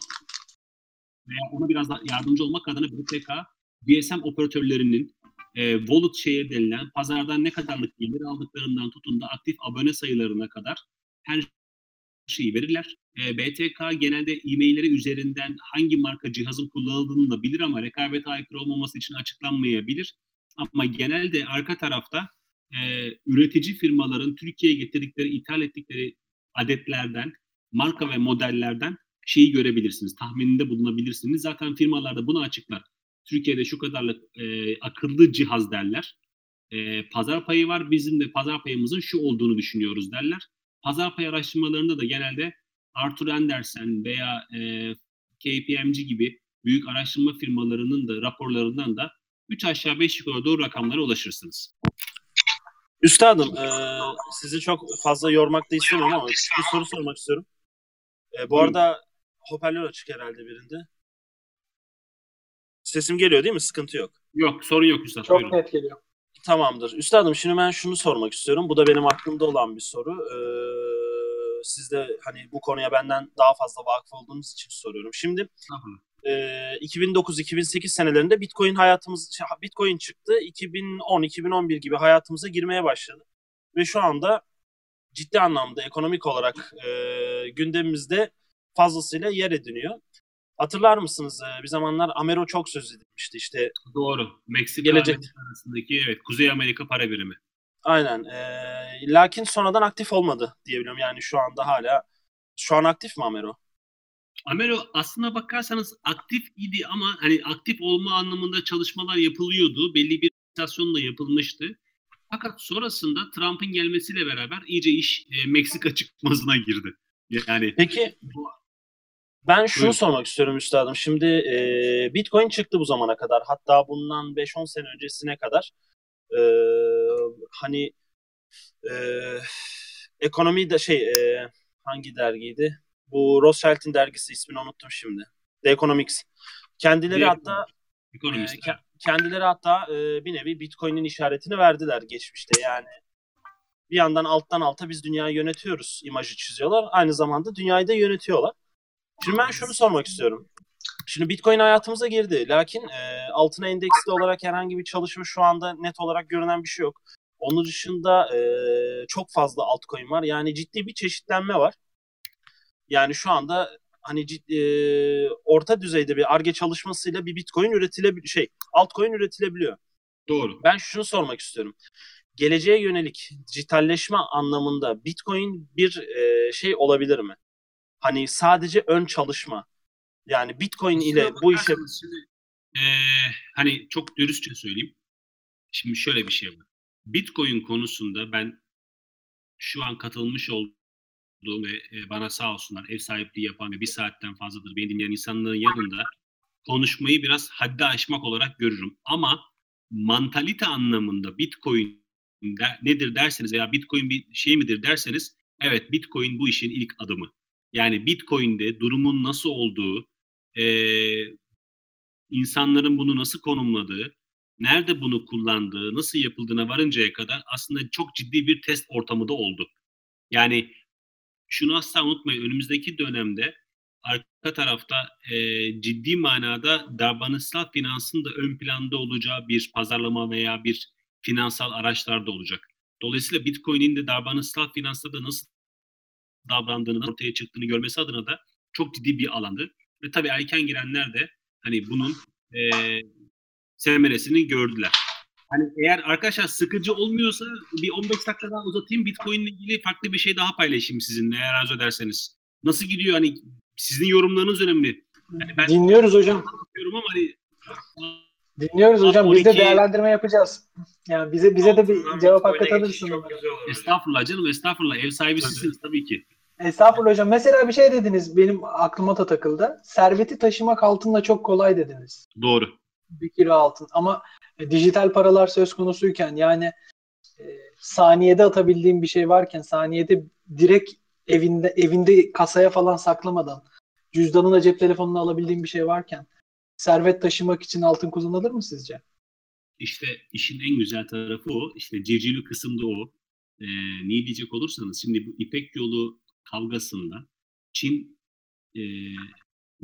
veya ona biraz daha yardımcı olmak adına BTK GSM operatörlerinin e, wallet share denilen pazardan ne kadarlık gelir aldıklarından tutun da aktif abone sayılarına kadar her şeyi verirler. E, BTK genelde e-mailleri üzerinden hangi marka cihazın kullanıldığını da bilir ama rekabete aykırı olmaması için açıklanmayabilir. Ama genelde arka tarafta e, üretici firmaların Türkiye'ye getirdikleri, ithal ettikleri adetlerden, marka ve modellerden şeyi görebilirsiniz. Tahmininde bulunabilirsiniz. Zaten firmalar da bunu açıklar. Türkiye'de şu kadarlık e, akıllı cihaz derler. E, pazar payı var. Bizim de pazar payımızın şu olduğunu düşünüyoruz derler. Pazar payı araştırmalarında da genelde Arthur Andersen veya e, KPMG gibi büyük araştırma firmalarının da raporlarından da 3 aşağı 5 yukarı doğru rakamlara ulaşırsınız. Üstadım, e, sizi çok fazla yormak da istemiyorum ama bir soru sormak istiyorum. E, bu arada hoparlör açık herhalde birinde. Sesim geliyor değil mi? Sıkıntı yok. Yok sorun yok Üstad. Çok buyurun. net geliyor. Tamamdır. Üstadım şimdi ben şunu sormak istiyorum. Bu da benim aklımda olan bir soru. Ee, siz de hani bu konuya benden daha fazla vakıf olduğunuz için soruyorum. Şimdi Estağfurullah. E, 2009-2008 senelerinde Bitcoin hayatımız şey, Bitcoin çıktı. 2010-2011 gibi hayatımıza girmeye başladı. Ve şu anda ciddi anlamda ekonomik olarak e, gündemimizde fazlasıyla yer ediniyor. Hatırlar mısınız? e, Bir zamanlar Amero çok söz edilmişti. İşte Doğru. Meksika Gelecek. Arasındaki evet Kuzey Amerika para birimi. Aynen. Ee, lakin sonradan aktif olmadı diyebiliyorum. Yani şu anda hala şu an aktif mi Amero? Amero aslına bakarsanız aktif idi ama hani aktif olma anlamında çalışmalar yapılıyordu. Belli bir istasyonla yapılmıştı. Fakat sonrasında Trump'ın gelmesiyle beraber iyice iş e, Meksika <laughs> çıkmazına girdi. Yani Peki ben şunu Buyurun. sormak istiyorum üstadım. Şimdi e, Bitcoin çıktı bu zamana kadar. Hatta bundan 5-10 sene öncesine kadar e, hani e, ekonomi de şey e, hangi dergiydi? Bu Rothschild'in dergisi ismini unuttum şimdi. The Economics. Kendileri The hatta ekonomist. Ee, ke- kendileri hatta e, bir nevi Bitcoin'in işaretini verdiler geçmişte. Yani bir yandan alttan alta biz dünyayı yönetiyoruz imajı çiziyorlar. Aynı zamanda dünyayı da yönetiyorlar. Şimdi ben şunu sormak istiyorum. Şimdi Bitcoin hayatımıza girdi. Lakin e, altına endeksli olarak herhangi bir çalışma şu anda net olarak görünen bir şey yok. Onun dışında e, çok fazla altcoin var. Yani ciddi bir çeşitlenme var. Yani şu anda hani ciddi, e, orta düzeyde bir arge çalışmasıyla bir Bitcoin üretilebiliyor. Şey, altcoin üretilebiliyor. Doğru. Ben şunu sormak istiyorum. Geleceğe yönelik dijitalleşme anlamında Bitcoin bir e, şey olabilir mi? Hani sadece ön çalışma. Yani Bitcoin ile bu işe şimdi, eee, hani çok dürüstçe söyleyeyim. Şimdi şöyle bir şey var. Bitcoin konusunda ben şu an katılmış olduğum ve e, bana sağ olsunlar ev sahipliği yapan ve bir saatten fazladır beni dinleyen insanların yanında konuşmayı biraz haddi aşmak olarak görürüm. Ama mantalite anlamında Bitcoin de- nedir derseniz veya Bitcoin bir şey midir derseniz evet Bitcoin bu işin ilk adımı. Yani Bitcoin'de durumun nasıl olduğu, eee, insanların bunu nasıl konumladığı, nerede bunu kullandığı, nasıl yapıldığına varıncaya kadar aslında çok ciddi bir test ortamı da oldu. Yani şunu asla unutmayın önümüzdeki dönemde arka tarafta eee, ciddi manada davranışsal finansın da ön planda olacağı bir pazarlama veya bir finansal araçlar da olacak. Dolayısıyla Bitcoin'in de davranışsal finansta da nasıl davrandığını, ortaya çıktığını görmesi adına da çok ciddi bir alandı. Ve tabii erken girenler de hani bunun eee semeresini gördüler. Hani eğer arkadaşlar sıkıcı olmuyorsa bir 15 dakika daha uzatayım. Bitcoin ile ilgili farklı bir şey daha paylaşayım sizinle eğer arzu ederseniz. Nasıl gidiyor hani sizin yorumlarınız önemli. Yani ben Dinliyoruz hocam. ama hani Dinliyoruz hocam. Biz de 12 değerlendirme yapacağız. Yani bize bize de bir cevap hakkı tanırsın. Çok güzel olur. hocam. Estağfurullah canım estağfurullah. Ev sahibi Tabii. sizsiniz tabii ki. Estağfurullah hocam. Mesela bir şey dediniz benim aklıma da takıldı. Serveti taşımak altınla çok kolay dediniz. Doğru. Bir kilo altın. Ama e, dijital paralar söz konusuyken yani e, saniyede atabildiğim bir şey varken saniyede direkt evinde evinde kasaya falan saklamadan cüzdanına cep telefonuna alabildiğim bir şey varken servet taşımak için altın kullanılır mı sizce? İşte işin en güzel tarafı o. İşte civcivli kısım da o. Ee, niye diyecek olursanız şimdi bu İpek yolu kavgasında Çin, e,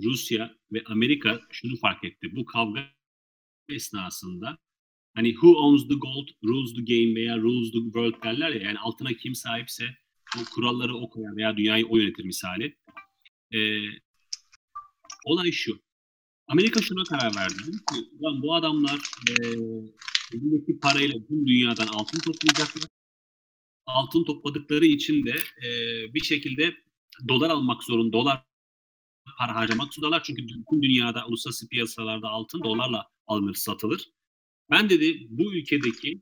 Rusya ve Amerika şunu fark etti. Bu kavga esnasında hani who owns the gold rules the game veya rules the world derler ya yani altına kim sahipse o kuralları o koyar veya dünyayı o yönetir misali. Ee, olay şu. Amerika şuna karar verdi. Ki, "Ulan bu adamlar e, elindeki parayla tüm dünyadan altın toplayacaklar. Altın topladıkları için de e, bir şekilde dolar almak zorunda, dolar para harcamak zorundalar. Çünkü tüm dünyada uluslararası piyasalarda altın dolarla alınır, satılır. Ben dedi bu ülkedeki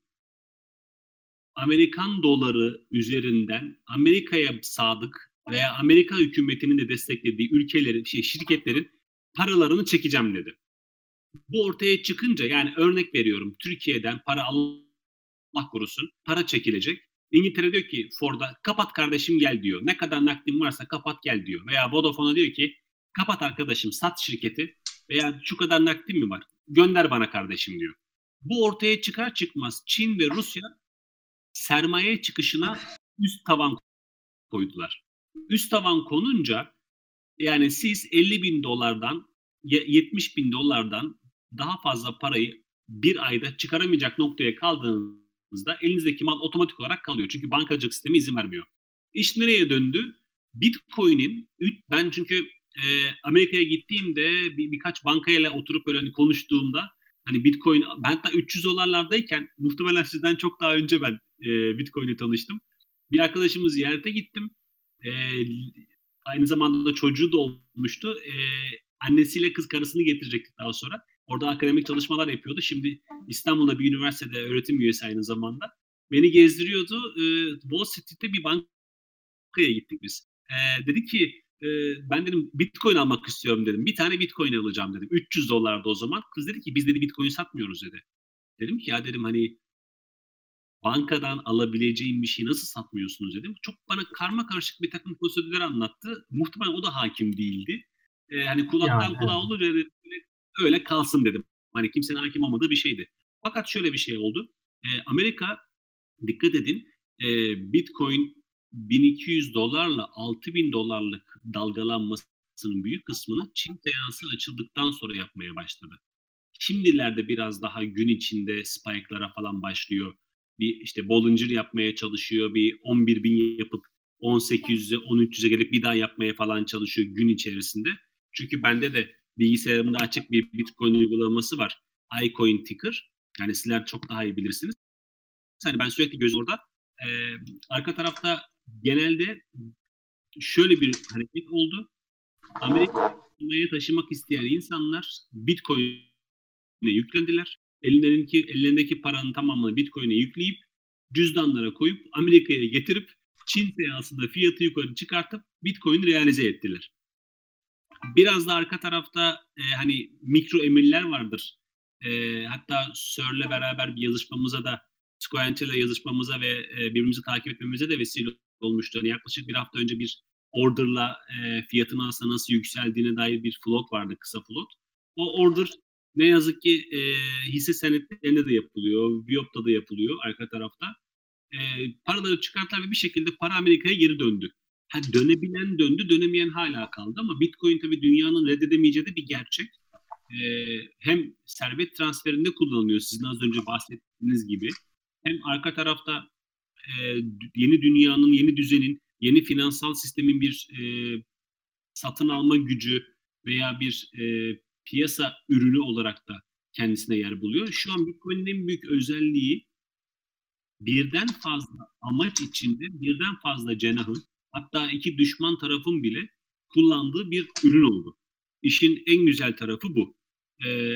Amerikan doları üzerinden Amerika'ya sadık veya Amerika hükümetinin de desteklediği ülkelerin, şey, şirketlerin paralarını çekeceğim dedi. Bu ortaya çıkınca yani örnek veriyorum Türkiye'den para Allah korusun para çekilecek. İngiltere diyor ki Ford'a kapat kardeşim gel diyor. Ne kadar nakdin varsa kapat gel diyor. Veya Vodafone'a diyor ki kapat arkadaşım sat şirketi veya şu kadar nakdin mi var? Gönder bana kardeşim diyor. Bu ortaya çıkar çıkmaz Çin ve Rusya sermaye çıkışına üst tavan koydular. Üst tavan konunca yani siz 50 bin dolardan ye- 70 bin dolardan daha fazla parayı bir ayda çıkaramayacak noktaya kaldığınızda elinizdeki mal otomatik olarak kalıyor. Çünkü bankacılık sistemi izin vermiyor. İş nereye döndü? Bitcoin'in ben çünkü e, Amerika'ya gittiğimde bir, birkaç bankayla oturup böyle hani konuştuğumda hani Bitcoin ben hatta 300 dolarlardayken muhtemelen sizden çok daha önce ben e, Bitcoin'le tanıştım. Bir arkadaşımı ziyarete gittim. E, aynı zamanda da çocuğu da olmuştu. E, annesiyle kız karısını getirecektik daha sonra. Orada akademik çalışmalar yapıyordu. Şimdi İstanbul'da bir üniversitede öğretim üyesi aynı zamanda. Beni gezdiriyordu. E, Wall Street'te bir bankaya gittik biz. E, dedi ki e, ben dedim Bitcoin almak istiyorum dedim. Bir tane Bitcoin alacağım dedim. 300 dolardı o zaman. Kız dedi ki biz dedi Bitcoin satmıyoruz dedi. Dedim ki ya dedim hani bankadan alabileceğim bir şeyi nasıl satmıyorsunuz dedim. Çok bana karma karışık bir takım prosedürler anlattı. Muhtemelen o da hakim değildi. Ee, hani kulaktan Yani, kulağa evet. olunca dedim, öyle, öyle kalsın dedim. Hani kimsenin hakim olmadığı bir şeydi. Fakat şöyle bir şey oldu. Ee, Amerika dikkat edin e, Bitcoin 1200 dolarla 6000 dolarlık dalgalanmasının büyük kısmını Çin seansı açıldıktan sonra yapmaya başladı. Şimdilerde biraz daha gün içinde spike'lara falan başlıyor. Bir işte Bollinger yapmaya çalışıyor. Bir 11 bin yapıp 1800'e 1300'e gelip bir daha yapmaya falan çalışıyor gün içerisinde. Çünkü bende de bilgisayarımda açık bir Bitcoin uygulaması var. iCoin Ticker. Yani sizler çok daha iyi bilirsiniz. Hani ben sürekli göz orada. Ee, arka tarafta genelde şöyle bir hareket oldu. Amerika'ya taşımak isteyen insanlar Bitcoin'e yüklendiler. Ellerindeki, ellerindeki paranın tamamını Bitcoin'e yükleyip cüzdanlara koyup Amerika'ya getirip Çin seansında fiyatı yukarı çıkartıp Bitcoin'i realize ettiler. Biraz da arka tarafta e, hani mikro emirler vardır. E, hatta Sir'le beraber bir yazışmamıza da Squanch'la yazışmamıza ve e, birbirimizi takip etmemize de vesile olmuştu. Hani yaklaşık bir hafta önce bir order'la e, fiyatın aslında nasıl yükseldiğine dair bir float vardı, kısa float. O order ne yazık ki e, hisse senetlerinde de yapılıyor, Biop'ta da yapılıyor arka tarafta. E, paraları çıkarttılar ve bir şekilde para Amerika'ya geri döndü. Ha, dönebilen döndü, dönemeyen hala kaldı ama Bitcoin tabii dünyanın reddedemeyeceği de bir gerçek. E, hem servet transferinde kullanılıyor sizin az önce bahsettiğiniz gibi. Hem arka tarafta yeni dünyanın, yeni düzenin, yeni finansal sistemin bir e, satın alma gücü veya bir e, piyasa ürünü olarak da kendisine yer buluyor. Şu an Bitcoin'in en büyük özelliği birden fazla amaç içinde birden fazla cenahın hatta iki düşman tarafın bile kullandığı bir ürün oldu. İşin en güzel tarafı bu. Ee,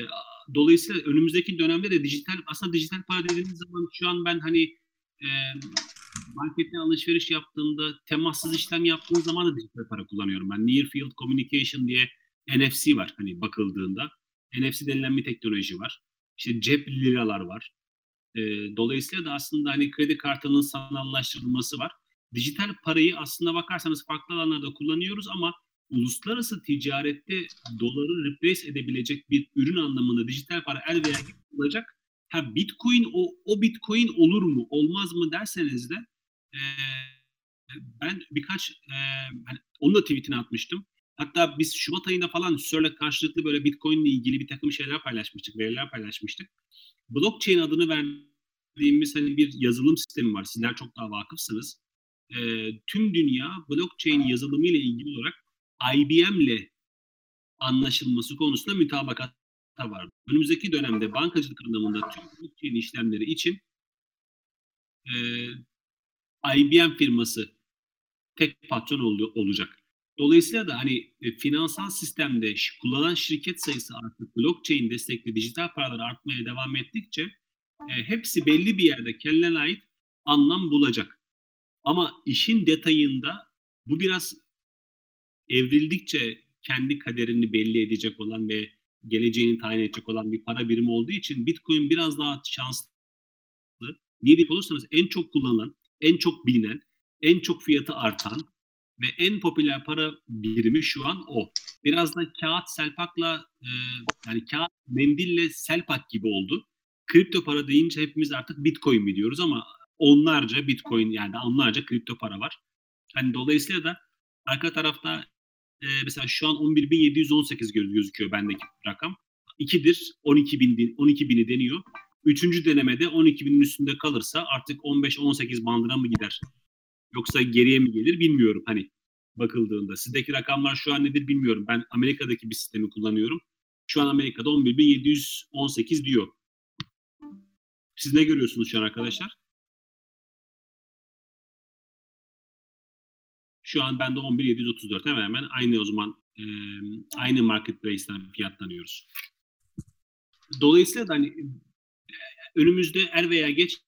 dolayısıyla önümüzdeki dönemde de dijital aslında dijital para dediğimiz zaman şu an ben hani e, marketten alışveriş yaptığımda temassız işlem yaptığım zaman da dijital para kullanıyorum. Ben Near Field Communication diye NFC var hani bakıldığında. NFC denilen bir teknoloji var. İşte cep liralar var. E, dolayısıyla da aslında hani kredi kartının sanallaştırılması var. Dijital parayı aslında bakarsanız farklı alanlarda kullanıyoruz ama uluslararası ticarette doları replace edebilecek bir ürün anlamında dijital para el veya olacak. Ha Bitcoin o, o Bitcoin olur mu olmaz mı derseniz de e, ben birkaç e, hani onu da tweetine atmıştım. Hatta biz Şubat ayında falan Sör'le karşılıklı böyle Bitcoin ile ilgili bir takım şeyler paylaşmıştık, veriler paylaşmıştık. Blockchain adını verdiğimiz hani bir yazılım sistemi var. Sizler çok daha vakıfsınız. E, tüm dünya blockchain yazılımı ile ilgili olarak IBM'le anlaşılması konusunda mütabakata var. Önümüzdeki dönemde bankacılık anlamında tüm blockchain işlemleri için e, IBM firması tek patron ol, olacak. Dolayısıyla da hani e, finansal sistemde kullanan şirket sayısı artık blockchain destekli dijital paralar artmaya devam ettikçe e, hepsi belli bir yerde kendine ait anlam bulacak. Ama işin detayında bu biraz evrildikçe kendi kaderini belli edecek olan ve geleceğini tayin edecek olan bir para birimi olduğu için Bitcoin biraz daha şanslı. Niye diyecek olursanız en çok kullanılan, en çok bilinen, en çok fiyatı artan ve en popüler para birimi şu an o. Biraz da kağıt selpakla e, yani kağıt mendille selpak gibi oldu. Kripto para deyince hepimiz artık Bitcoin mi diyoruz ama onlarca Bitcoin yani onlarca kripto para var. Hani dolayısıyla da arka tarafta e, mesela şu an 11.718 göz, gözüküyor bendeki rakam. 2'dir 12.000 12.000'i deniyor. Üçüncü denemede 12.000'in üstünde kalırsa artık 15-18 bandına mı gider? Yoksa geriye mi gelir bilmiyorum hani bakıldığında. Sizdeki rakamlar şu an nedir bilmiyorum. Ben Amerika'daki bir sistemi kullanıyorum. Şu an Amerika'da 11.718 diyor. Siz ne görüyorsunuz şu an arkadaşlar? Şu an bende 11.734 hemen hemen aynı o zaman e, aynı marketplace'ten fiyatlanıyoruz. Dolayısıyla da hani önümüzde er veya geç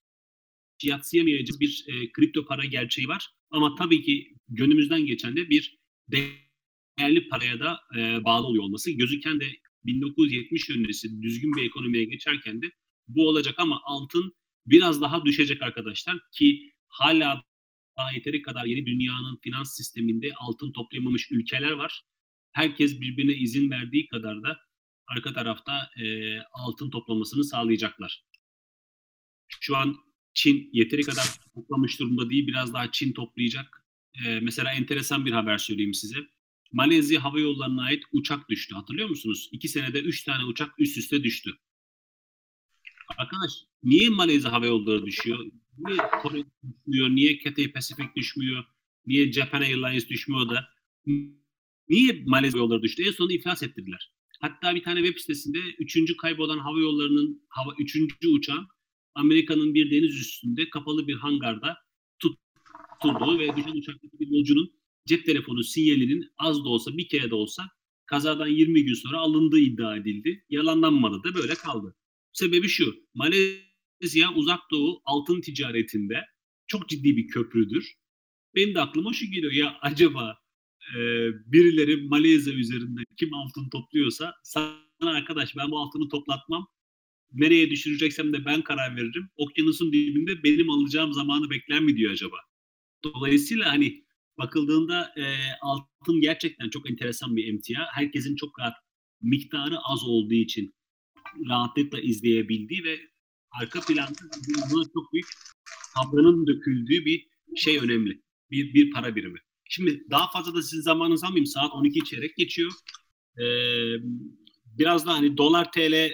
yatsıyamayacağımız bir e, kripto para gerçeği var. Ama tabii ki gönlümüzden geçen de bir değerli paraya da e, bağlı oluyor olması. Gözüken de 1970 öncesi düzgün bir ekonomiye geçerken de bu olacak ama altın biraz daha düşecek arkadaşlar ki hala daha yeteri kadar yeni dünyanın finans sisteminde altın toplayamamış ülkeler var. Herkes birbirine izin verdiği kadar da arka tarafta e, altın toplamasını sağlayacaklar. Şu an Çin yeteri kadar toplamış durumda değil. Biraz daha Çin toplayacak. E, mesela enteresan bir haber söyleyeyim size. Malezya Hava Yolları'na ait uçak düştü. Hatırlıyor musunuz? İki senede üç tane uçak üst üste düştü. Arkadaş niye Malezya Hava Yolları düşüyor? Niye Kore düşmüyor? Niye Cathay Pacific düşmüyor? Niye Japan Airlines düşmüyor da? Niye Malezya yolları düştü? En sonunda iflas ettirdiler. Hatta bir tane web sitesinde üçüncü kaybolan hava yollarının hava, üçüncü uçağın Amerika'nın bir deniz üstünde kapalı bir hangarda tutulduğu ve düşen uçaktaki bir yolcunun cep telefonu sinyalinin az da olsa bir kere de olsa kazadan 20 gün sonra alındığı iddia edildi. Yalanlanmadı da böyle kaldı. Sebebi şu. Malezya uzak doğu altın ticaretinde çok ciddi bir köprüdür. Benim de aklıma şu geliyor ya acaba e, birileri Malezya üzerinden kim altın topluyorsa sana arkadaş ben bu altını toplatmam. Nereye düşüreceksem de ben karar veririm. Okyanusun dibinde benim alacağım zamanı bekler mi diyor acaba? Dolayısıyla hani bakıldığında e, altın gerçekten çok enteresan bir emtia. Herkesin çok rahat miktarı az olduğu için rahatlıkla izleyebildiği ve arka planda buna çok büyük sabrının döküldüğü bir şey önemli. Bir, bir para birimi. Şimdi daha fazla da sizin zamanınızı almayayım. Saat 12 çeyrek geçiyor. Ee, biraz da hani dolar TL e,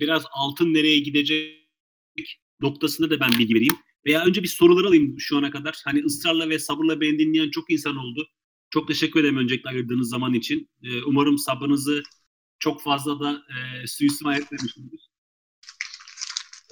biraz altın nereye gidecek noktasında da ben bilgi vereyim. Veya önce bir sorular alayım şu ana kadar. Hani ısrarla ve sabırla beni dinleyen çok insan oldu. Çok teşekkür ederim öncelikle ayırdığınız zaman için. Ee, umarım sabrınızı çok fazla da e, suistimal etmemişimdir.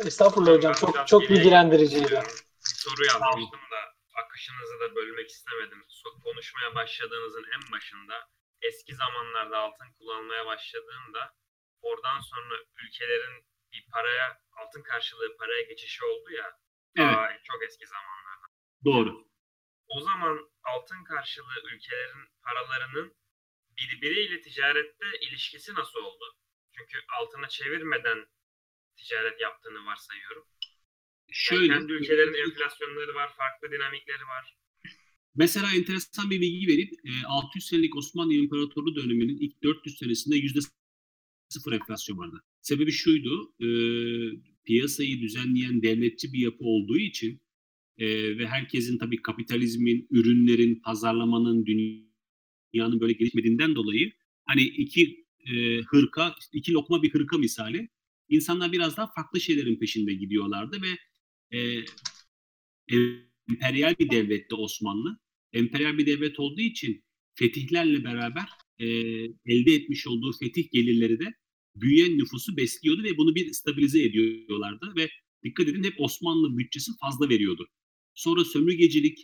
Estağfurullah hocam. Çok çok bilgilendiriciydi. Bir soru yazmıştım da akışınızı da bölmek istemedim. Konuşmaya başladığınızın en başında eski zamanlarda altın kullanmaya başladığında oradan sonra ülkelerin bir paraya altın karşılığı paraya geçişi oldu ya. Evet. Aa, çok eski zamanlarda. Doğru. O zaman altın karşılığı ülkelerin paralarının birbiriyle ticarette ilişkisi nasıl oldu? Çünkü altına çevirmeden ticaret yaptığını varsayıyorum. Yani Şöyle. kendi ülkelerin enflasyonları var, farklı dinamikleri var. Mesela enteresan bir bilgi verip e, 600 senelik Osmanlı İmparatorluğu döneminin ilk 400 senesinde yüzde sıfır enflasyon vardı. Sebebi şuydu, e, piyasayı düzenleyen devletçi bir yapı olduğu için e, ve herkesin tabii kapitalizmin, ürünlerin, pazarlamanın, dünyanın böyle gelişmediğinden dolayı hani iki e, hırka, iki lokma bir hırka misali insanlar biraz daha farklı şeylerin peşinde gidiyorlardı ve e, emperyal bir devletti Osmanlı. Emperyal bir devlet olduğu için fetihlerle beraber e, elde etmiş olduğu fetih gelirleri de büyüyen nüfusu besliyordu ve bunu bir stabilize ediyorlardı ve dikkat edin hep Osmanlı bütçesi fazla veriyordu. Sonra sömürgecilik,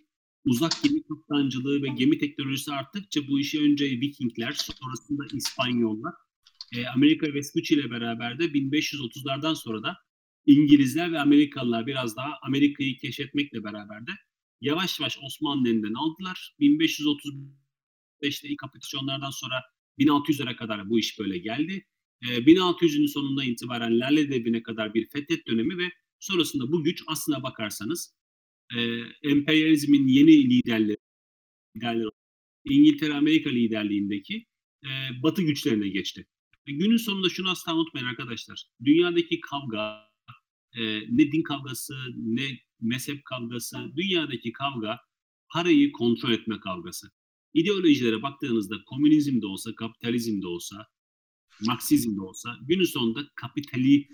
uzak gemi kaptancılığı ve gemi teknolojisi arttıkça bu işi önce Vikingler, sonrasında İspanyollar, e, Amerika Vespucci ile beraber de 1530'lardan sonra da İngilizler ve Amerikalılar biraz daha Amerika'yı keşfetmekle beraber de yavaş yavaş Osmanlı elinden aldılar. 1535'te ilk kapitülasyonlardan sonra 1600'lere kadar bu iş böyle geldi. E, 1600'ün sonunda itibaren Lale Devri'ne kadar bir fethet dönemi ve sonrasında bu güç aslına bakarsanız e, emperyalizmin yeni liderleri, liderleri İngiltere Amerika liderliğindeki e, Batı güçlerine geçti. Günün sonunda şunu asla unutmayın arkadaşlar. Dünyadaki kavga e, ne din kavgası ne mezhep kavgası, dünyadaki kavga parayı kontrol etme kavgası. İdeolojilere baktığınızda komünizm de olsa, kapitalizm de olsa, Marksizm de olsa günün sonunda kapitali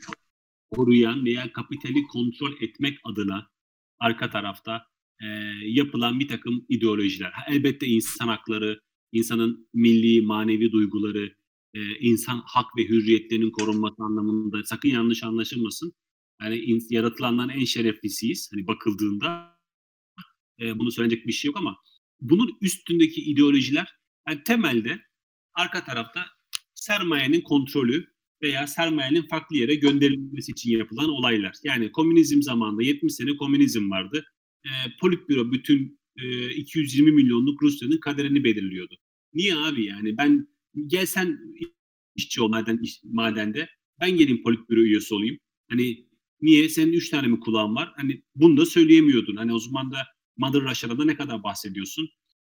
koruyan veya kapitali kontrol etmek adına arka tarafta e, yapılan bir takım ideolojiler. Elbette insan hakları, insanın milli, manevi duyguları, e, insan hak ve hürriyetlerinin korunması anlamında sakın yanlış anlaşılmasın. Yani yaratılanların en şereflisiyiz. Hani bakıldığında e, bunu söyleyecek bir şey yok ama bunun üstündeki ideolojiler yani temelde arka tarafta sermayenin kontrolü veya sermayenin farklı yere gönderilmesi için yapılan olaylar. Yani komünizm zamanında 70 sene komünizm vardı. E, Politbüro bütün e, 220 milyonluk Rusya'nın kaderini belirliyordu. Niye abi yani ben gelsen işçi ol maden, iş- madende ben geleyim politbüro üyesi olayım. Hani niye senin üç tane mi kulağın var? Hani bunu da söyleyemiyordun. Hani o zaman da Mother Russia'da ne kadar bahsediyorsun?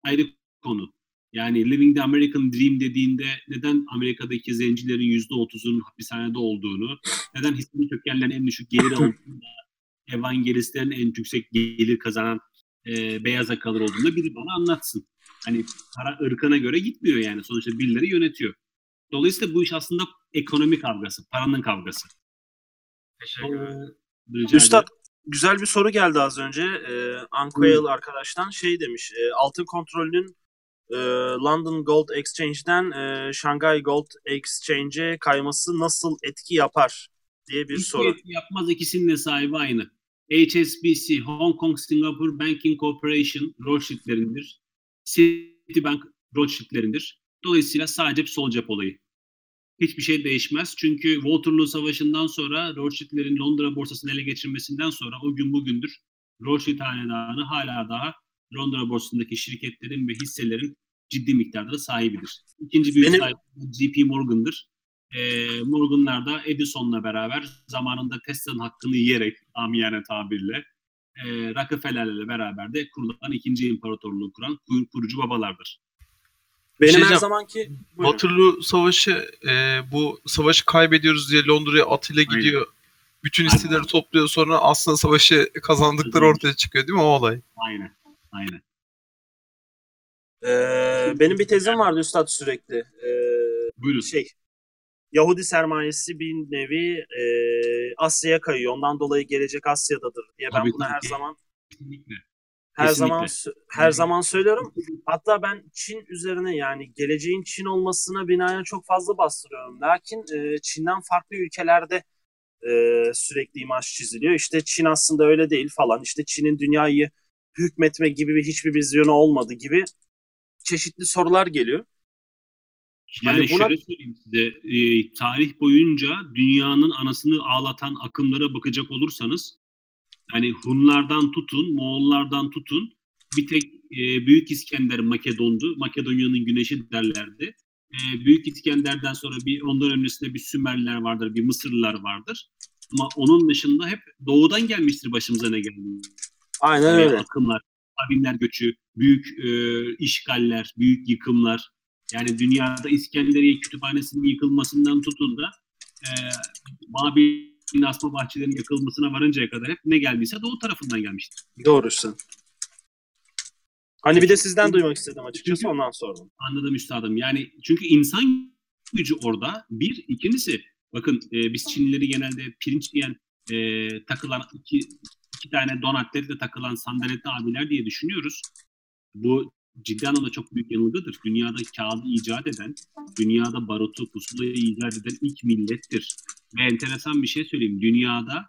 Ayrı konu. Yani Living the American Dream dediğinde neden Amerika'daki zencilerin yüzde otuzun hapishanede olduğunu, neden Hristiyan kökenlerin en düşük gelir <laughs> olduğunu, evangelistlerin en yüksek gelir kazanan e, beyaz yakalılar olduğunu da biri bana anlatsın. Hani para ırkına göre gitmiyor yani. Sonuçta birileri yönetiyor. Dolayısıyla bu iş aslında ekonomi kavgası, paranın kavgası. Teşekkür ederim. Üstad güzel bir soru geldi az önce. Ee, Unquail arkadaştan şey demiş. e, altın kontrolünün e, London Gold Exchange'den e, Shanghai Gold Exchange'e kayması nasıl etki yapar diye bir Hiçbir soru. etki yapmaz ikisinin de sahibi aynı. HSBC, Hong Kong Singapore Banking Corporation Rothschild'lerindir. Citibank Rothschild'lerindir. Dolayısıyla sadece bir sol cep olayı. Hiçbir şey değişmez. Çünkü Waterloo Savaşı'ndan sonra Rothschild'lerin Londra borsasını ele geçirmesinden sonra o gün bugündür Rothschild hanedanı hala daha Londra borsasındaki şirketlerin ve hisselerin ciddi miktarda da sahibidir. İkinci büyük Benim- sahibi JP Morgan'dır. E, Morgan'lar da Edison'la beraber zamanında Tesla'nın hakkını yiyerek amiyane tabirle e, Rockefeller'le beraber de kurulan ikinci imparatorluğu kuran kur- kurucu babalardır. Benim şey her zamanki Buyurun. Waterloo Savaşı e, bu savaşı kaybediyoruz diye Londra'ya atıyla Aynen. gidiyor. Bütün Aynen. hisseleri topluyor sonra aslında savaşı kazandıkları ortaya çıkıyor değil mi o olay? Aynen. Aynen. Ee, benim bir tezim vardı Üstad sürekli. Ee, Buyurun. şey Yahudi sermayesi bir nevi e, Asya'ya kayıyor. Ondan dolayı gelecek Asya'dadır diye ben Tabii, bunu her zaman Kesinlikle. her Kesinlikle. zaman her zaman söylüyorum. Hatta ben Çin üzerine yani geleceğin Çin olmasına binaen çok fazla bastırıyorum. Lakin e, Çin'den farklı ülkelerde e, sürekli imaj çiziliyor. İşte Çin aslında öyle değil falan. İşte Çin'in dünyayı hükmetme gibi bir hiçbir vizyonu olmadı gibi çeşitli sorular geliyor. Yani Hani buna- şöyle söyleyeyim size, e, tarih boyunca dünyanın anasını ağlatan akımlara bakacak olursanız, hani Hunlardan tutun, Moğollardan tutun, bir tek e, Büyük İskender Makedon'du, Makedonya'nın güneşi derlerdi. E, Büyük İskender'den sonra bir ondan öncesinde bir Sümerler vardır, bir Mısırlılar vardır. Ama onun dışında hep doğudan gelmiştir başımıza ne geldi. Aynen Yani öyle. akımlar, Sabinler göçü, büyük e, işgaller, büyük yıkımlar. Yani dünyada İskenderiye Kütüphanesi'nin yıkılmasından tutun da e, Babil'in asma bahçelerinin yakılmasına varıncaya kadar hep ne geldiyse doğu tarafından gelmiştir. Doğrusu. Hani bir de sizden duymak istedim açıkçası ondan sordum. Anladım üstadım. Yani çünkü insan gücü orada bir. ikincisi bakın e, biz Çinlileri genelde pirinç diyen e, takılan iki, iki tane don atletle takılan sandaletli abiler diye düşünüyoruz. Bu ciddi anlamda çok büyük yanılgıdır. Dünyada kağıdı icat eden, dünyada barutu, pusulayı icat eden ilk millettir. Ve enteresan bir şey söyleyeyim. Dünyada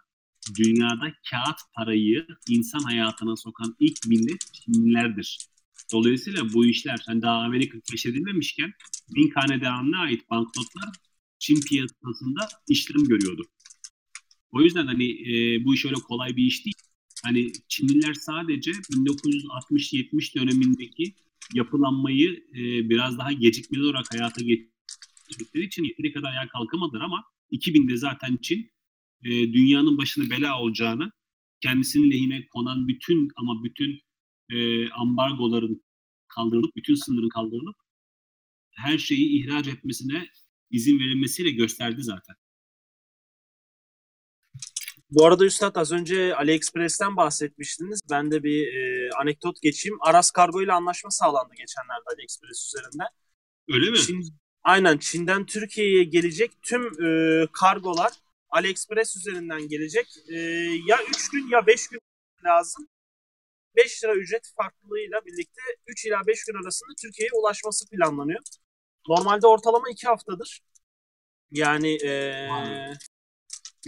dünyada kağıt parayı insan hayatına sokan ilk millet Çinlilerdir. Dolayısıyla bu işler hani daha Amerika keşfedilmemişken bin hanedanına ait banknotlar Çin piyasasında işlem görüyordu. O yüzden hani e, bu iş öyle kolay bir iş değil. Hani Çinliler sadece 1960-70 dönemindeki yapılanmayı e, biraz daha gecikmeli olarak hayata geçirdikleri için yeteri kadar ayağa kalkamadılar ama 2000'de zaten Çin e, dünyanın başına bela olacağını kendisinin lehine konan bütün ama bütün e, ambargoların kaldırılıp, bütün sınırın kaldırılıp her şeyi ihraç etmesine izin verilmesiyle gösterdi zaten. Bu arada Üstad az önce AliExpress'ten bahsetmiştiniz. Ben de bir e, anekdot geçeyim. Aras Kargo ile anlaşma sağlandı geçenlerde AliExpress üzerinden. Öyle mi? Çin, aynen Çin'den Türkiye'ye gelecek tüm e, kargolar AliExpress üzerinden gelecek. E, ya 3 gün ya 5 gün lazım. 5 lira ücret farklılığıyla birlikte 3 ila 5 gün arasında Türkiye'ye ulaşması planlanıyor. Normalde ortalama 2 haftadır. Yani e,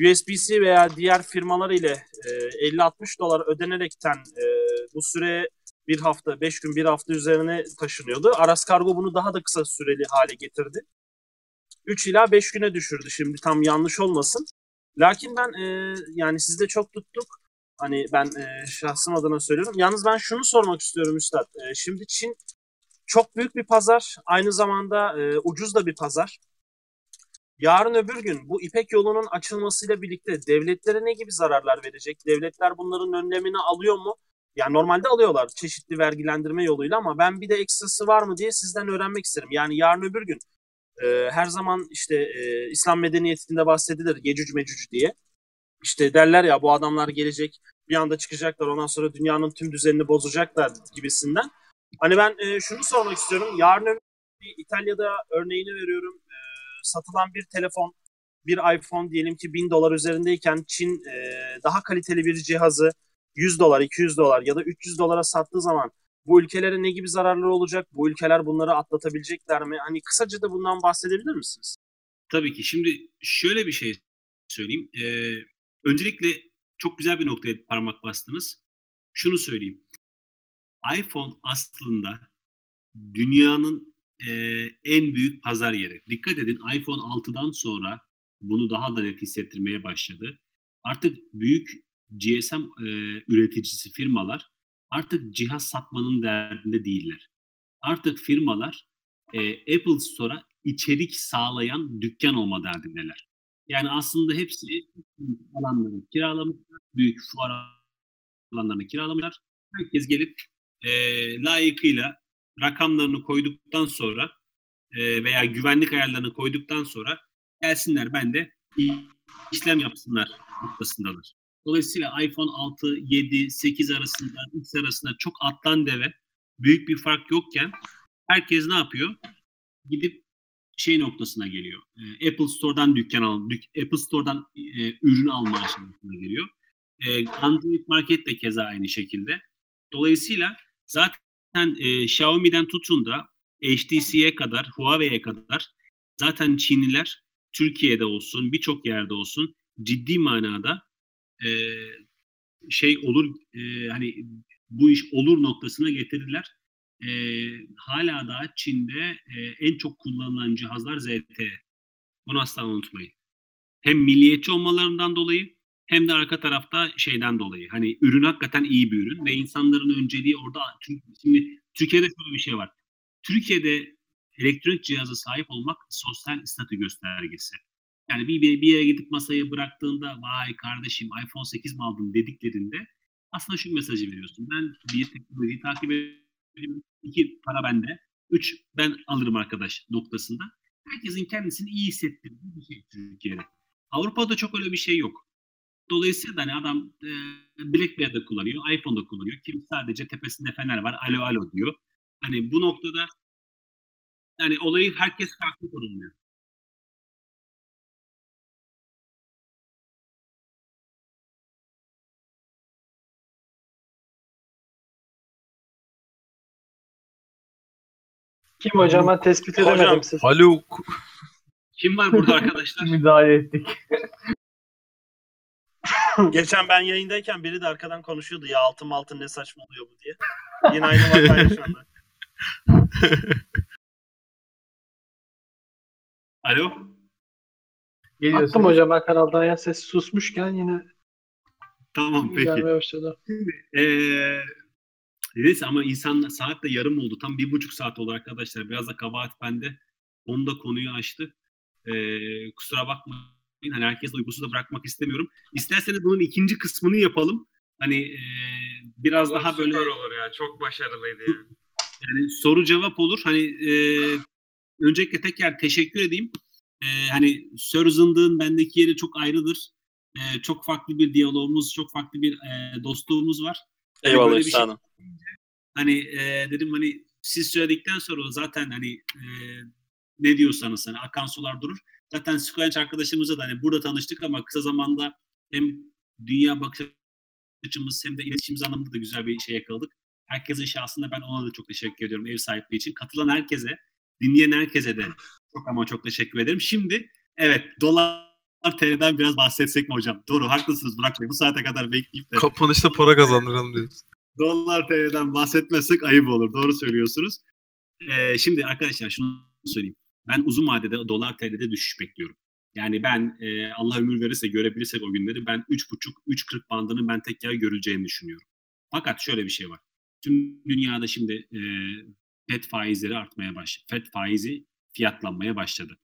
USB-C veya diğer firmalar ile e, 50-60 dolar ödenerekten e, bu süre bir hafta, 5 gün, bir hafta üzerine taşınıyordu. Aras Kargo bunu daha da kısa süreli hale getirdi. 3 ila 5 güne düşürdü şimdi tam yanlış olmasın. Lakin ben e, yani sizde çok tuttuk. Hani ben e, şahsım adına söylüyorum. Yalnız ben şunu sormak istiyorum Üstad. E, şimdi Çin çok büyük bir pazar. Aynı zamanda e, ucuz da bir pazar. Yarın öbür gün bu İpek yolunun açılmasıyla birlikte devletlere ne gibi zararlar verecek? Devletler bunların önlemini alıyor mu? Yani normalde alıyorlar çeşitli vergilendirme yoluyla ama ben bir de ekstrası var mı diye sizden öğrenmek isterim. Yani yarın öbür gün e, her zaman işte e, İslam medeniyetinde bahsedilir Yecüc Mecüc diye. İşte derler ya bu adamlar gelecek bir anda çıkacaklar ondan sonra dünyanın tüm düzenini bozacaklar gibisinden. Hani ben e, şunu sormak istiyorum. Yarın öbür gün İtalya'da örneğini veriyorum. Satılan bir telefon, bir iPhone diyelim ki 1000 dolar üzerindeyken Çin e, daha kaliteli bir cihazı 100 dolar, 200 dolar ya da 300 dolara sattığı zaman bu ülkelere ne gibi zararları olacak? Bu ülkeler bunları atlatabilecekler mi? Hani kısaca da bundan bahsedebilir misiniz? Tabii ki. Şimdi şöyle bir şey söyleyeyim. Ee, öncelikle çok güzel bir noktaya parmak bastınız. Şunu söyleyeyim. iPhone aslında dünyanın e, en büyük pazar yeri. Dikkat edin iPhone 6'dan sonra bunu daha da net hissettirmeye başladı. Artık büyük GSM e, üreticisi firmalar artık cihaz satmanın derdinde değiller. Artık firmalar e, Apple Store'a içerik sağlayan dükkan olma derdindeler. Yani aslında hepsi alanlarını kiralamışlar, büyük fuar alanlarını kiralamışlar. Herkes gelip e, layıkıyla rakamlarını koyduktan sonra e, veya güvenlik ayarlarını koyduktan sonra gelsinler ben de işlem yapsınlar noktasındalar. Dolayısıyla iPhone 6, 7, 8 arasında, X arasında çok atlan deve büyük bir fark yokken herkes ne yapıyor? Gidip şey noktasına geliyor. E, Apple Store'dan dükkan al, dük, Apple Store'dan e, ürün alma aşamasına geliyor. E, Android Market de keza aynı şekilde. Dolayısıyla zaten e, Xiaomi'den tutun da HTC'ye kadar, Huawei'ye kadar zaten Çinliler Türkiye'de olsun, birçok yerde olsun ciddi manada e, şey olur e, hani bu iş olur noktasına getirdiler. e, hala da Çin'de e, en çok kullanılan cihazlar ZTE. Bunu asla unutmayın. Hem milliyetçi olmalarından dolayı hem de arka tarafta şeyden dolayı. Hani ürün hakikaten iyi bir ürün ve insanların önceliği orada. Çünkü Şimdi Türkiye'de şöyle bir şey var. Türkiye'de elektronik cihaza sahip olmak sosyal statü göstergesi. Yani bir, bir, bir yere gidip masaya bıraktığında vay kardeşim iPhone 8 mi aldın dediklerinde aslında şu mesajı veriyorsun. Ben bir teknolojiyi takip ediyorum. İki para bende. Üç ben alırım arkadaş noktasında. Herkesin kendisini iyi hissettirdiği bir şey Türkiye'de. Avrupa'da çok öyle bir şey yok. Dolayısıyla da hani adam e, BlackBerry'de kullanıyor, iPhone'da kullanıyor. Kim sadece tepesinde fener var, alo alo diyor. Hani bu noktada yani olayı herkes farklı konumluyor. Kim hocam ben tespit Hocam, edemedim siz. Haluk. Kim var burada arkadaşlar? Müdahale ettik. <clears throat> Geçen ben yayındayken biri de arkadan konuşuyordu ya altın altın ne saçmalıyor bu diye. Yine aynı <laughs> vakayı şu anda. Alo? Geliyorsun. Attım hocam ben kanaldan ya ses susmuşken yine Tamam peki. gelmeye başladı. Ee, neyse ama insan saat de yarım oldu. Tam bir buçuk saat oldu arkadaşlar. Biraz da kabahat bende. Onu da konuyu açtı. Ee, kusura bakmayın. Hani herkes uykusuz da bırakmak istemiyorum. İsterseniz bunun ikinci kısmını yapalım. Hani e, biraz daha böyle Süper olur ya. Çok başarılıydı yani. yani soru cevap olur. Hani e, öncelikle tekrar teşekkür edeyim. E, hani Sir Zındık'ın bendeki yeri çok ayrıdır. E, çok farklı bir diyalogumuz, çok farklı bir e, dostluğumuz var. Eyvallah şey- efendim. Hani e, dedim hani siz söyledikten sonra o zaten hani e, ne diyorsanız hani akan sular durur. Zaten Squanch arkadaşımızla da hani burada tanıştık ama kısa zamanda hem dünya bakış açımız hem de iletişimimiz anlamında da güzel bir şey yakaladık. Herkesin şahsında ben ona da çok teşekkür ediyorum ev sahipliği için. Katılan herkese, dinleyen herkese de çok ama çok teşekkür ederim. Şimdi evet dolar TL'den biraz bahsetsek mi hocam? Doğru haklısınız Burak Bey. Bu saate kadar bekleyip de Kapanışta para kazandıralım diyoruz. dolar TL'den bahsetmezsek ayıp olur. Doğru söylüyorsunuz. Ee, şimdi arkadaşlar şunu söyleyeyim. Ben uzun vadede dolar TL'de düşüş bekliyorum. Yani ben e, Allah ömür verirse görebilirsek o günleri ben 3.5-3.40 bandının ben tekrar görüleceğini düşünüyorum. Fakat şöyle bir şey var. Tüm dünyada şimdi e, FED faizleri artmaya başladı. FED faizi fiyatlanmaya başladı.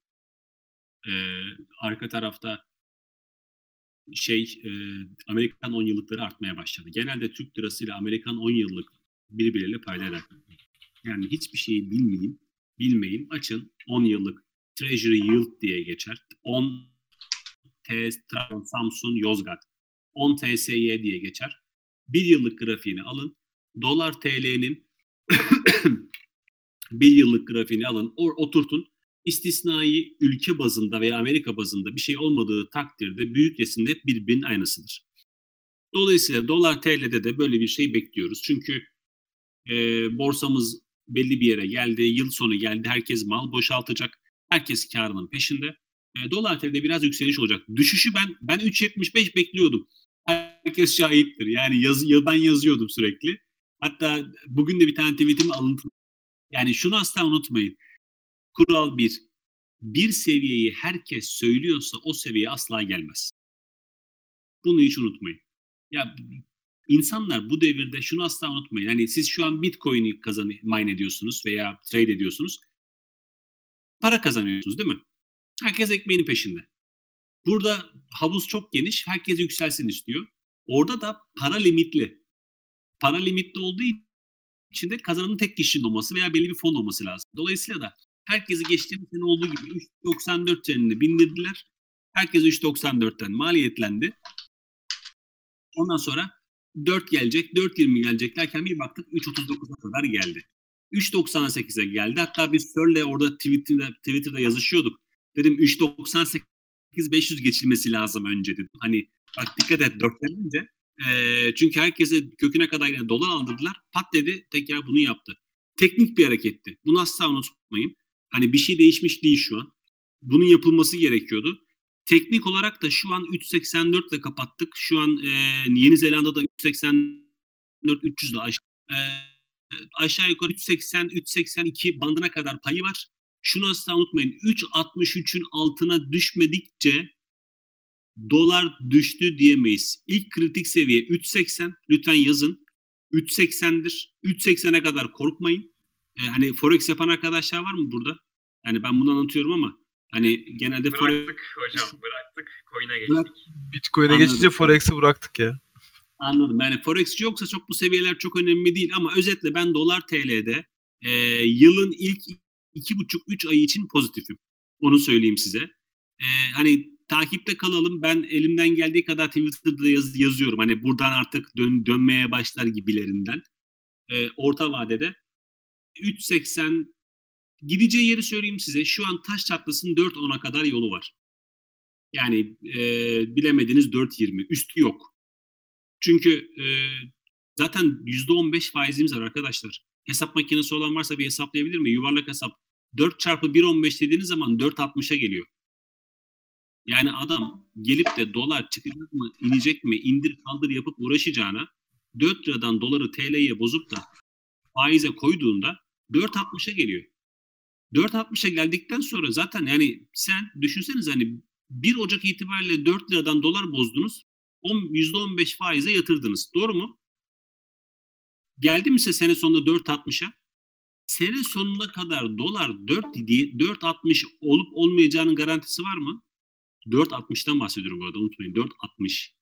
E, arka tarafta şey e, Amerikan 10 yıllıkları artmaya başladı. Genelde Türk lirası ile Amerikan 10 yıllık birbirleriyle paylayarak. Yani hiçbir şeyi bilmeyin, bilmeyin. Açın 10 yıllık Treasury Yield diye geçer. 10 T Samsun Yozgat. 10 TSY diye geçer. Bir yıllık grafiğini alın. Dolar TL'nin <coughs> bir yıllık grafiğini alın. Or, oturtun. İstisnai ülke bazında veya Amerika bazında bir şey olmadığı takdirde büyük resimde hep birbirinin aynısıdır. Dolayısıyla dolar TL'de de böyle bir şey bekliyoruz. Çünkü e, borsamız belli bir yere geldi, yıl sonu geldi, herkes mal boşaltacak, herkes karının peşinde. E, dolar TL'de biraz yükseliş olacak. Düşüşü ben ben 3.75 bekliyordum. Herkes şahittir. Yani yaz, ya ben yazıyordum sürekli. Hatta bugün de bir tane tweetimi alıntı. Yani şunu asla unutmayın. Kural bir. Bir seviyeyi herkes söylüyorsa o seviye asla gelmez. Bunu hiç unutmayın. Ya insanlar bu devirde şunu asla unutmayın. Hani siz şu an Bitcoin'i kazan mine ediyorsunuz veya trade ediyorsunuz. Para kazanıyorsunuz değil mi? Herkes ekmeğinin peşinde. Burada havuz çok geniş. Herkes yükselsin istiyor. Orada da para limitli. Para limitli olduğu için de kazananın tek kişinin olması veya belli bir fon olması lazım. Dolayısıyla da herkesi geçtiğimiz sene olduğu gibi 3.94 trenini bindirdiler. Herkes 3.94'ten maliyetlendi. Ondan sonra 4 gelecek, 4.20 gelecek derken bir baktık 3.39'a kadar geldi. 3.98'e geldi. Hatta biz Sör'le orada Twitter'da, Twitter'da yazışıyorduk. Dedim 3.98 500 geçilmesi lazım önce dedim. Hani bak dikkat et 4'ten önce. E, çünkü herkese köküne kadar yani dolar aldırdılar. Pat dedi tekrar bunu yaptı. Teknik bir hareketti. Bunu asla unutmayın. Hani bir şey değişmiş değil şu an. Bunun yapılması gerekiyordu. Teknik olarak da şu an 3.84 ile kapattık. Şu an e, Yeni Zelanda'da 3.84 300 ile aştı. E, aşağı yukarı 380-382 bandına kadar payı var. Şunu asla unutmayın. 3.63'ün altına düşmedikçe dolar düştü diyemeyiz. İlk kritik seviye 3.80. Lütfen yazın. 3.80'dir. 3.80'e kadar korkmayın. Ee, hani forex yapan arkadaşlar var mı burada? Yani ben bunu anlatıyorum ama hani genelde forex Bıraktık hocam bıraktık. Coin'e geçtik. Bitcoin'e geçince Forex'i bıraktık ya. Anladım. Yani Forex'ci yoksa çok bu seviyeler çok önemli değil ama özetle ben dolar TL'de e, yılın ilk iki buçuk üç ayı için pozitifim. Onu söyleyeyim size. E, hani takipte kalalım. Ben elimden geldiği kadar Twitter'da yaz- yazıyorum. Hani buradan artık dön, dönmeye başlar gibilerinden. E, orta vadede 3.80 gideceği yeri söyleyeyim size. Şu an taş çatlasının 4.10'a kadar yolu var. Yani e, bilemediniz 4.20. Üstü yok. Çünkü e, zaten %15 faizimiz var arkadaşlar. Hesap makinesi olan varsa bir hesaplayabilir mi? Yuvarlak hesap. 4 çarpı 1.15 dediğiniz zaman 4.60'a geliyor. Yani adam gelip de dolar çıkacak mı, inecek mi, indir kaldır yapıp uğraşacağına 4 liradan doları TL'ye bozup da faize koyduğunda 4.60'a geliyor. 4.60'a geldikten sonra zaten yani sen düşünseniz hani 1 Ocak itibariyle 4 liradan dolar bozdunuz. on- %15 faize yatırdınız. Doğru mu? Geldi mi sene sonunda 4.60'a? Sene sonuna kadar dolar 4 diye 4.60 olup olmayacağının garantisi var mı? 4.60'tan bahsediyorum bu arada unutmayın. 4.60.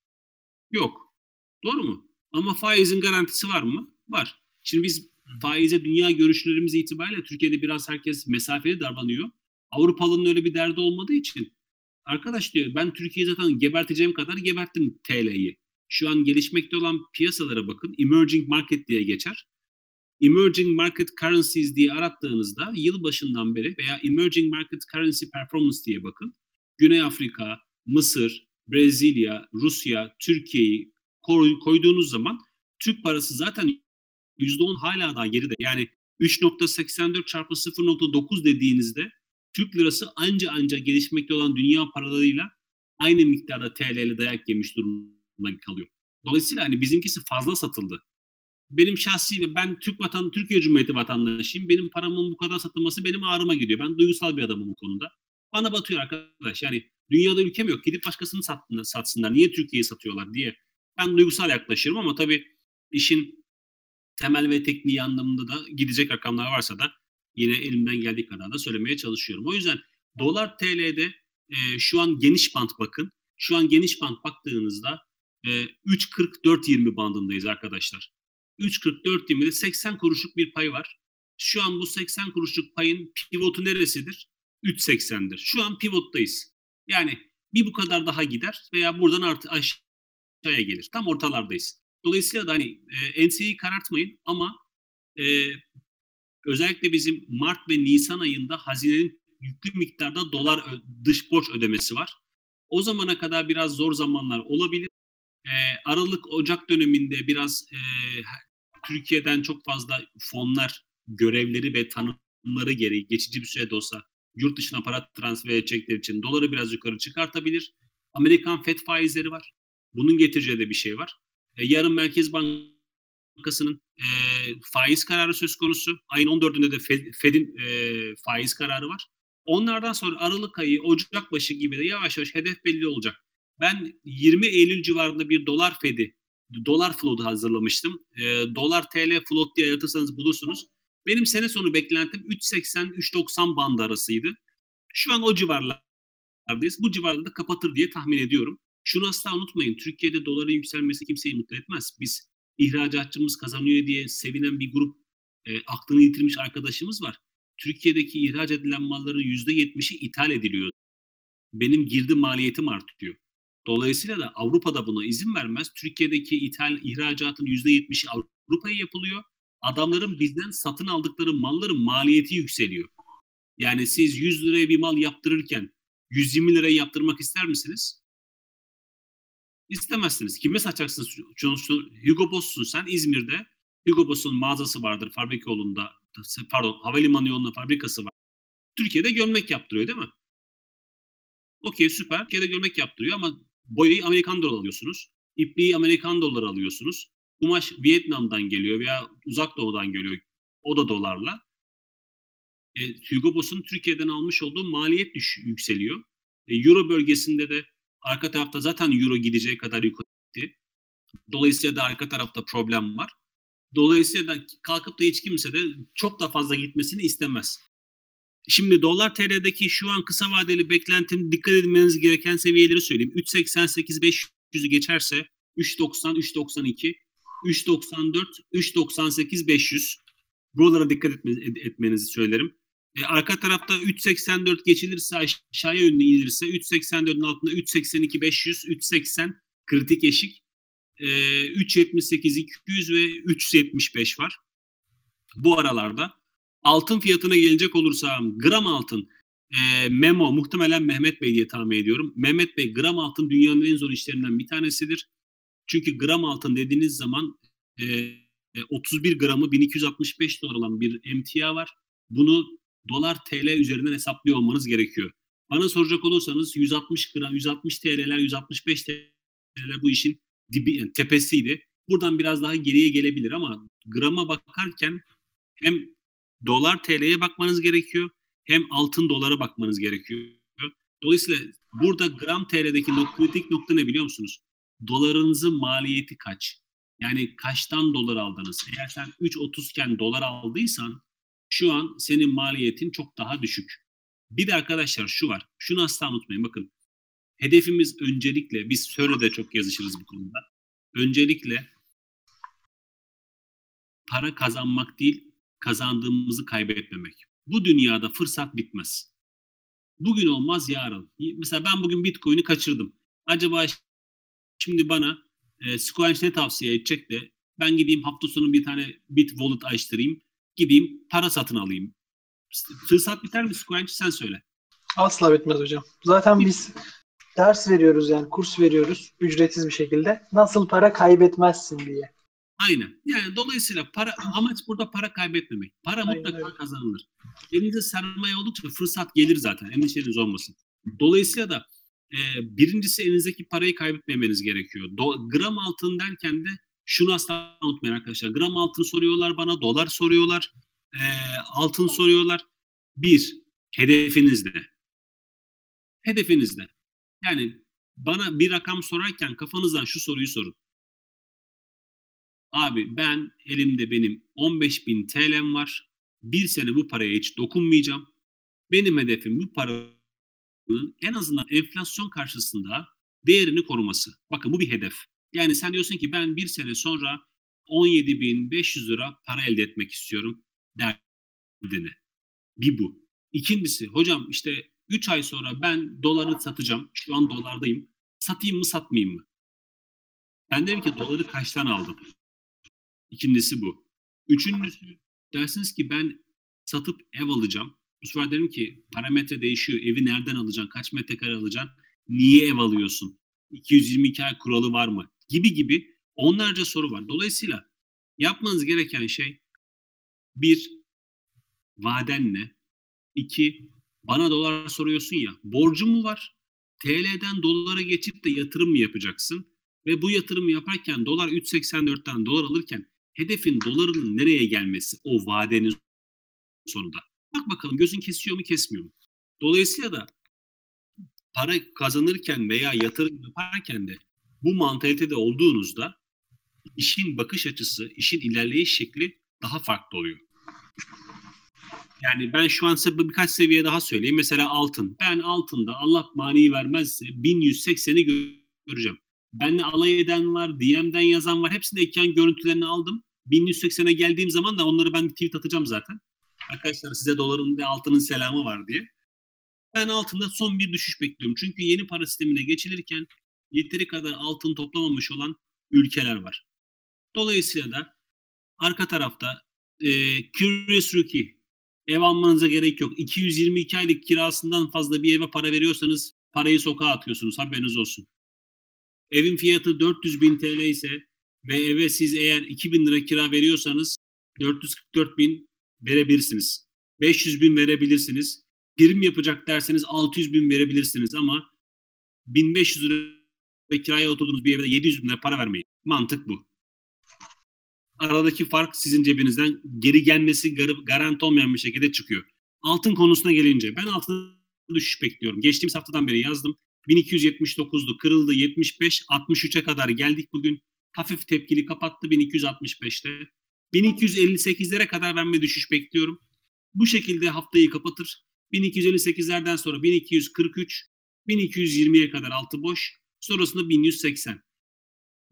Yok. Doğru mu? Ama faizin garantisi var mı? Var. Şimdi biz faize dünya görüşlerimiz itibariyle Türkiye'de biraz herkes mesafeli davranıyor. Avrupalı'nın öyle bir derdi olmadığı için arkadaş diyor ben Türkiye'yi zaten geberteceğim kadar geberttim TL'yi. Şu an gelişmekte olan piyasalara bakın. Emerging market diye geçer. Emerging market currencies diye arattığınızda yıl başından beri veya emerging market currency performance diye bakın. Güney Afrika, Mısır, Brezilya, Rusya, Türkiye'yi koy- koyduğunuz zaman Türk parası zaten %10 hala daha geride. Yani 3.84 çarpı 0.9 dediğinizde Türk lirası anca anca gelişmekte olan dünya paralarıyla aynı miktarda TL ile dayak yemiş durumda kalıyor. Dolayısıyla hani bizimkisi fazla satıldı. Benim şahsi ve ben Türk vatan Türkiye Cumhuriyeti vatandaşıyım. Benim paramın bu kadar satılması benim ağrıma gidiyor. Ben duygusal bir adamım bu konuda. Bana batıyor arkadaş. Yani dünyada ülkem yok. Gidip başkasını satsınlar. Niye Türkiye'yi satıyorlar diye. Ben duygusal yaklaşırım ama tabii işin temel ve tekniği anlamında da gidecek rakamlar varsa da yine elimden geldiği kadar da söylemeye çalışıyorum. O yüzden dolar TL'de e, şu an geniş bant bakın. Şu an geniş bant baktığınızda e, 3.44-20 bandındayız arkadaşlar. 3.44-20'de 80 kuruşluk bir pay var. Şu an bu 80 kuruşluk payın pivotu neresidir? 3.80'dir. Şu an pivottayız. Yani bir bu kadar daha gider veya buradan artı aşağıya gelir. Tam ortalardayız. Dolayısıyla da hani e, enseyi karartmayın ama e, özellikle bizim Mart ve Nisan ayında hazinenin yüklü miktarda dolar dış borç ödemesi var. O zamana kadar biraz zor zamanlar olabilir. E, Aralık Ocak döneminde biraz e, Türkiye'den çok fazla fonlar görevleri ve tanımları gereği geçici bir süre de olsa yurt dışına para transfer edecekleri için doları biraz yukarı çıkartabilir. Amerikan FED faizleri var. Bunun getireceği de bir şey var. E, yarın Merkez Bankası'nın e, faiz kararı söz konusu. Ayın 14'ünde de Fed- Fed'in e, faiz kararı var. Onlardan sonra Aralık ayı, Ocak başı gibi de yavaş yavaş hedef belli olacak. Ben 20 Eylül civarında bir dolar Fed'i, dolar float'u hazırlamıştım. E, dolar TL float diye yaratırsanız bulursunuz. Benim sene sonu beklentim 3.80-3.90 bandı arasıydı. Şu an o civarlardayız. Bu civarda da kapatır diye tahmin ediyorum. Şunu asla unutmayın. Türkiye'de doların yükselmesi kimseyi mutlu etmez. Biz ihracatçımız kazanıyor diye sevinen bir grup e, aklını yitirmiş arkadaşımız var. Türkiye'deki ihraç edilen malların %70'i ithal ediliyor. Benim girdi maliyetim artıyor. Dolayısıyla da Avrupa'da buna izin vermez. Türkiye'deki ithal ihracatın %70'i Avrupa'ya yapılıyor. Adamların bizden satın aldıkları malların maliyeti yükseliyor. Yani siz 100 liraya bir mal yaptırırken 120 liraya yaptırmak ister misiniz? İstemezsiniz. Kime satacaksınız? Sonuçta Hugo Boss'sun sen İzmir'de. Hugo Boss'un mağazası vardır fabrika yolunda. Pardon havalimanı yolunda fabrikası var. Türkiye'de gömlek yaptırıyor değil mi? Okey süper. Türkiye'de gömlek yaptırıyor ama boyayı Amerikan doları alıyorsunuz. İpliği Amerikan doları alıyorsunuz. Kumaş Vietnam'dan geliyor veya uzak doğudan geliyor. O da dolarla. E, Hugo Boss'un Türkiye'den almış olduğu maliyet düş, yükseliyor. E, Euro bölgesinde de arka tarafta zaten Euro gideceği kadar yukarı gitti. Dolayısıyla da arka tarafta problem var. Dolayısıyla da kalkıp da hiç kimse de çok da fazla gitmesini istemez. Şimdi dolar TL'deki şu an kısa vadeli beklentim dikkat edilmeniz gereken seviyeleri söyleyeyim. 3.88 500'ü geçerse 3.90 3.92 3.94 3.98 500 buralara dikkat etme, etmenizi söylerim. E, arka tarafta 3.84 geçilirse aşağıya yönlü inilirse 3.84'ün altında 3.82 500 3.80 kritik eşik e, 3.78 200 ve 3.75 var. Bu aralarda altın fiyatına gelecek olursam gram altın e, Memo muhtemelen Mehmet Bey diye tahmin ediyorum. Mehmet Bey gram altın dünyanın en zor işlerinden bir tanesidir. Çünkü gram altın dediğiniz zaman e, 31 gramı 1265 dolar olan bir emtia var. Bunu dolar TL üzerinden hesaplıyor olmanız gerekiyor. Bana soracak olursanız 160 gram, 160 TL'ler, 165 TL'ler bu işin dibi, yani tepesiydi. Buradan biraz daha geriye gelebilir ama grama bakarken hem dolar TL'ye bakmanız gerekiyor hem altın dolara bakmanız gerekiyor. Dolayısıyla burada gram TL'deki nok kritik nokta ne biliyor musunuz? Dolarınızın maliyeti kaç? Yani kaçtan dolar aldınız? Eğer sen 3.30 iken dolar aldıysan şu an senin maliyetin çok daha düşük. Bir de arkadaşlar şu var. Şunu asla unutmayın. Bakın hedefimiz öncelikle biz Sörre'de çok yazışırız bu konuda. Öncelikle para kazanmak değil, kazandığımızı kaybetmemek. Bu dünyada fırsat bitmez. Bugün olmaz yarın. Mesela ben bugün Bitcoin'i kaçırdım. Acaba şimdi bana e, Squanch ne tavsiye edecek de ben gideyim hafta sonu bir tane Bit Wallet açtırayım. Gideyim para satın alayım. Fırsat biter mi Squanch sen söyle. Asla bitmez hocam. Zaten biz ders veriyoruz yani kurs veriyoruz ücretsiz bir şekilde. Nasıl para kaybetmezsin diye. Aynen. Yani dolayısıyla para amaç burada para kaybetmemek. Para Aynen mutlaka öyle. kazanılır. Elinize sermaye oldukça fırsat gelir zaten. Endişeniz olmasın. Dolayısıyla da e, birincisi elinizdeki parayı kaybetmemeniz gerekiyor. Do- gram altın derken de şunu asla unutmayın arkadaşlar. Gram altın soruyorlar bana, dolar soruyorlar, e, altın soruyorlar. Bir, hedefiniz ne? Hedefiniz ne? Yani bana bir rakam sorarken kafanızdan şu soruyu sorun. Abi ben elimde benim 15.000 TL'm var. Bir sene bu paraya hiç dokunmayacağım. Benim hedefim bu paranın en azından enflasyon karşısında değerini koruması. Bakın bu bir hedef. Yani sen diyorsun ki ben bir sene sonra 17.500 lira para elde etmek istiyorum derdini. Bir bu. İkincisi hocam işte 3 ay sonra ben doları satacağım. Şu an dolardayım. Satayım mı satmayayım mı? Ben derim ki doları kaçtan aldım? İkincisi bu. Üçüncüsü dersiniz ki ben satıp ev alacağım. Bu sefer derim ki parametre değişiyor. Evi nereden alacaksın? Kaç metrekare alacaksın? Niye ev alıyorsun? 222 ay kuralı var mı? Gibi gibi onlarca soru var. Dolayısıyla yapmanız gereken şey bir vaden ne? İki bana dolar soruyorsun ya borcum mu var? TL'den dolara geçip de yatırım mı yapacaksın? Ve bu yatırımı yaparken dolar 3.84'ten dolar alırken hedefin dolarının nereye gelmesi o vadenin sonunda. Bak bakalım gözün kesiyor mu kesmiyor mu? Dolayısıyla da para kazanırken veya yatırım yaparken de bu mantalitede olduğunuzda işin bakış açısı, işin ilerleyiş şekli daha farklı oluyor. Yani ben şu an size birkaç seviye daha söyleyeyim. Mesela altın. Ben altında Allah mani vermezse 1180'i gö- göreceğim. Benle alay eden var, DM'den yazan var. Hepsinde ekran görüntülerini aldım. 1180'e geldiğim zaman da onları ben tweet atacağım zaten. Arkadaşlar size doların ve altının selamı var diye. Ben altında son bir düşüş bekliyorum. Çünkü yeni para sistemine geçilirken yeteri kadar altın toplamamış olan ülkeler var. Dolayısıyla da arka tarafta e, Curious Rookie ev almanıza gerek yok. 222 aylık kirasından fazla bir eve para veriyorsanız parayı sokağa atıyorsunuz. Haberiniz olsun. Evin fiyatı 400 bin TL ise ve eve siz eğer 2000 lira kira veriyorsanız 444 bin verebilirsiniz. 500 bin verebilirsiniz. Prim yapacak derseniz 600 bin verebilirsiniz ama 1500 lira kiraya oturduğunuz bir evde 700 bin lira para vermeyin. Mantık bu. aradaki fark sizin cebinizden geri gelmesi gar- garanti olmayan bir şekilde çıkıyor. Altın konusuna gelince ben altın düşüş bekliyorum. Geçtiğimiz haftadan beri yazdım. 1279'du kırıldı 75 63'e kadar geldik bugün. Hafif tepkili kapattı 1265'te. 1258'lere kadar ben bir düşüş bekliyorum. Bu şekilde haftayı kapatır. 1258'lerden sonra 1243, 1220'ye kadar altı boş. Sonrasında 1180.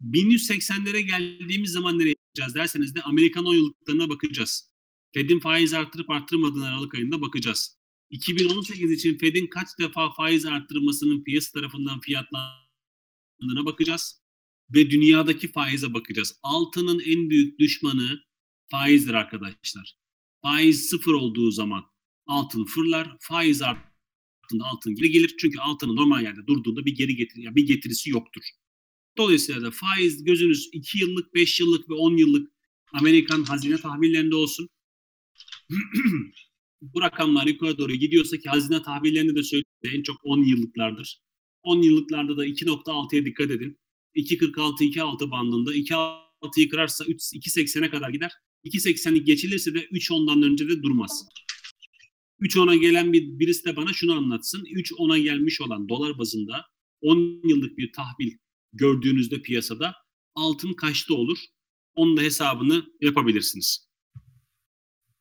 1180'lere geldiğimiz zaman nereye gideceğiz derseniz de Amerikan 10 yıllıklarına bakacağız. Fed'in faiz arttırıp arttırmadığını Aralık ayında bakacağız. 2018 için Fed'in kaç defa faiz arttırmasının piyasa tarafından fiyatlandığına bakacağız. Ve dünyadaki faize bakacağız. Altının en büyük düşmanı faizdir arkadaşlar. Faiz sıfır olduğu zaman altın fırlar, faiz arttığında altın geri gelir. Çünkü altının normal yerde durduğunda bir geri getiri, yani bir getirisi yoktur. Dolayısıyla da faiz gözünüz 2 yıllık, 5 yıllık ve 10 yıllık Amerikan hazine tahvillerinde olsun. <clears throat> Bu rakamlar yukarı doğru gidiyorsa ki hazine tahvillerinde de söyledi en çok 10 yıllıklardır. 10 yıllıklarda da 2.6'ya dikkat edin. 2.46 2.6 bandında 2.6'yı kırarsa 2.80'e kadar gider. 2.80'lik geçilirse de 3.10'dan önce de durmaz. 3.10'a gelen bir, birisi de bana şunu anlatsın. 3.10'a gelmiş olan dolar bazında 10 yıllık bir tahvil gördüğünüzde piyasada altın kaçta olur? Onun da hesabını yapabilirsiniz.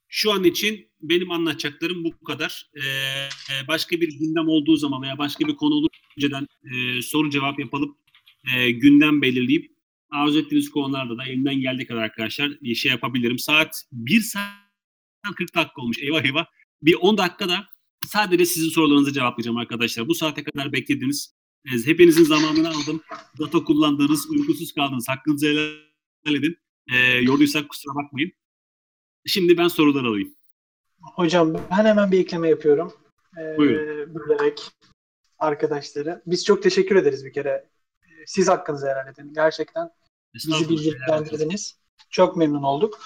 Şu an için benim anlatacaklarım bu kadar. Ee, başka bir gündem olduğu zaman veya başka bir konu olur önceden e, soru cevap yapılıp e, gündem belirleyip arzu ettiğiniz konularda da elimden geldiği kadar arkadaşlar bir şey yapabilirim. Saat 1 saat 40 dakika olmuş. Eyvah eyvah. Bir 10 dakikada sadece sizin sorularınızı cevaplayacağım arkadaşlar. Bu saate kadar beklediniz. E, hepinizin zamanını aldım. Data kullandığınız, uykusuz kaldınız. Hakkınızı helal edin. E, yorduysak kusura bakmayın. Şimdi ben sorular alayım. Hocam ben hemen bir ekleme yapıyorum. Ee, Buyurun. Bölerek arkadaşları. Biz çok teşekkür ederiz bir kere. Ee, Siz hakkınızı helal edin. Gerçekten bizi bilgilendirdiniz. Çok memnun olduk.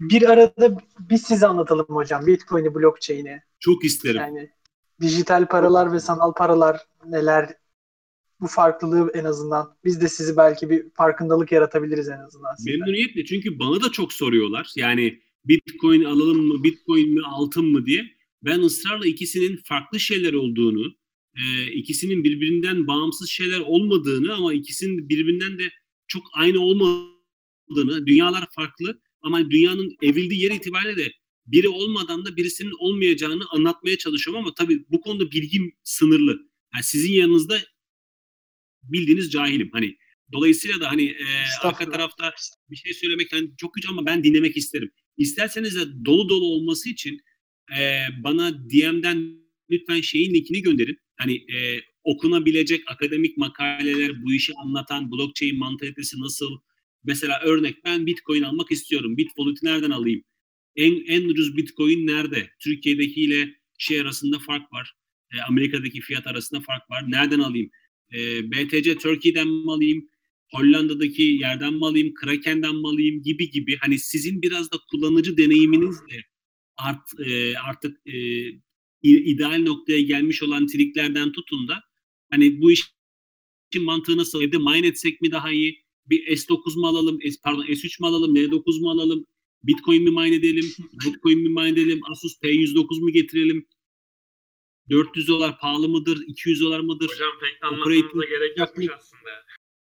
Bir arada biz size anlatalım hocam. Bitcoin'i, blockchain'i. Çok isterim. Yani dijital paralar ve sanal paralar neler bu farklılığı en azından biz de sizi belki bir farkındalık yaratabiliriz en azından. sizden. Memnuniyetle çünkü bana da çok soruyorlar. Yani Bitcoin alalım mı, Bitcoin mi, altın mı diye. Ben ısrarla ikisinin farklı şeyler olduğunu, e, ikisinin birbirinden bağımsız şeyler olmadığını ama ikisinin birbirinden de çok aynı olmadığını, dünyalar farklı ama dünyanın evrildiği yer itibariyle de biri olmadan da birisinin olmayacağını anlatmaya çalışıyorum ama tabii bu konuda bilgim sınırlı. Yani sizin yanınızda bildiğiniz cahilim. Hani dolayısıyla da hani e, arka tarafta bir şey söylemek hani çok güç ama ben dinlemek isterim. İsterseniz de dolu dolu olması için e, bana DM'den lütfen şeyin linkini gönderin. Hani e, okunabilecek akademik makaleler, bu işi anlatan blockchain mantalitesi nasıl? Mesela örnek ben Bitcoin almak istiyorum. Bitwallet'i nereden alayım? En, en ucuz Bitcoin nerede? Türkiye'dekiyle şey arasında fark var. E, Amerika'daki fiyat arasında fark var. Nereden alayım? E, BTC Turkey'den mi alayım? Hollanda'daki yerden mi alayım? Kraken'den mi alayım? Gibi gibi. Hani sizin biraz da kullanıcı deneyiminizle art, e, artık e, ideal noktaya gelmiş olan triklerden tutun da hani bu işin mantığı nasıl? Evde mine etsek mi daha iyi? Bir S9 mu alalım? S, pardon S3 mu alalım? N9 mu alalım? Bitcoin mi mine edelim? Bitcoin mi mine edelim? Asus P109 mu getirelim? 400 dolar pahalı mıdır? 200 dolar mıdır? Hocam pek anlatmanıza gerek yokmuş aslında.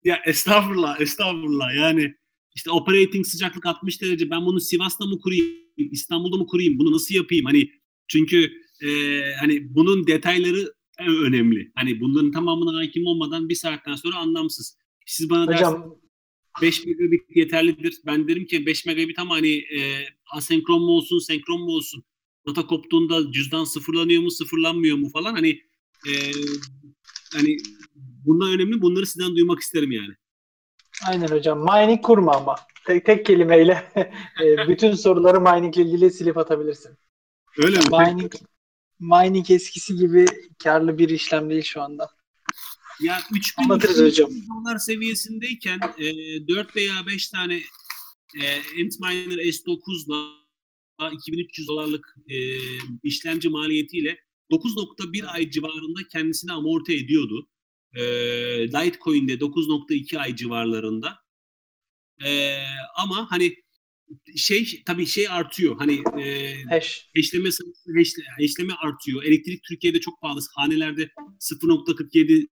Ya estağfurullah, estağfurullah. Yani işte operating sıcaklık 60 derece. Ben bunu Sivas'ta mı kurayım, İstanbul'da mı kurayım? Bunu nasıl yapayım? Hani çünkü e, hani bunun detayları e, önemli. Hani bunların tamamına hakim olmadan bir saatten sonra anlamsız. Siz bana dersiniz Hocam 5 megabit yeterlidir. Ben derim ki 5 megabit ama hani e, asenkron mu olsun, senkron mu olsun? Data koptuğunda cüzdan sıfırlanıyor mu, sıfırlanmıyor mu falan hani e, hani bunlar önemli. Bunları sizden duymak isterim yani. aynen hocam. Mining kurma ama. Tek, tek kelimeyle <laughs> e, bütün soruları mining ile ilgili silip atabilirsin. Öyle mi? Mining mining eskisi gibi karlı bir işlem değil şu anda. Ya 3000 Anlatırız hocam. dolar seviyesindeyken e, 4 veya 5 tane e, Antminer S9'la 2300 dolarlık e, işlemci maliyetiyle 9.1 ay civarında kendisini amorti ediyordu. E, Litecoin'de 9.2 ay civarlarında. E, ama hani şey tabii şey artıyor. Hani e, Hash. Eşleme eşle- eşleme artıyor. Elektrik Türkiye'de çok pahalı. Hanelerde 0.47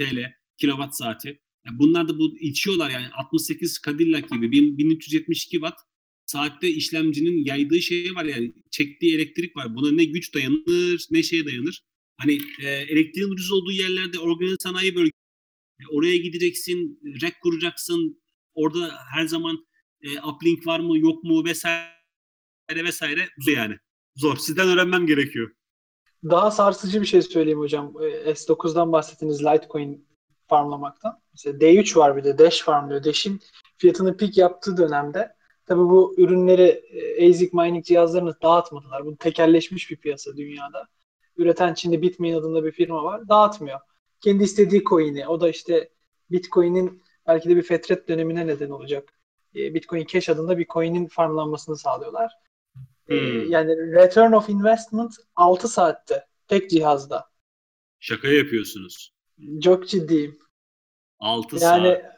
TL kilowatt saati. Yani bunlar da bu içiyorlar yani 68 Cadillac gibi 1000 1372 watt saatte işlemcinin yaydığı şey var yani çektiği elektrik var. Buna ne güç dayanır ne şeye dayanır. Hani e, elektriğin ucuz olduğu yerlerde organize sanayi bölgesi oraya gideceksin, rek kuracaksın. Orada her zaman e, uplink var mı yok mu vesaire vesaire yani. Zor. Sizden öğrenmem gerekiyor. Daha sarsıcı bir şey söyleyeyim hocam. Ee, S9'dan bahsettiniz Litecoin farmlamaktan. Mesela D3 var bir de Dash farmlıyor. Dash'in fiyatını pik yaptığı dönemde tabii bu ürünleri e, ASIC mining cihazlarını dağıtmadılar. Bu tekelleşmiş bir piyasa dünyada. Üreten Çin'de Bitmain adında bir firma var. Dağıtmıyor. Kendi istediği coin'i. O da işte Bitcoin'in belki de bir fetret dönemine neden olacak. E, Bitcoin Cash adında bir coin'in farmlanmasını sağlıyorlar. E, Hmm. Yani return of investment 6 saatte tek cihazda. Şaka yapıyorsunuz. Çok ciddiyim. 6 Yani saat.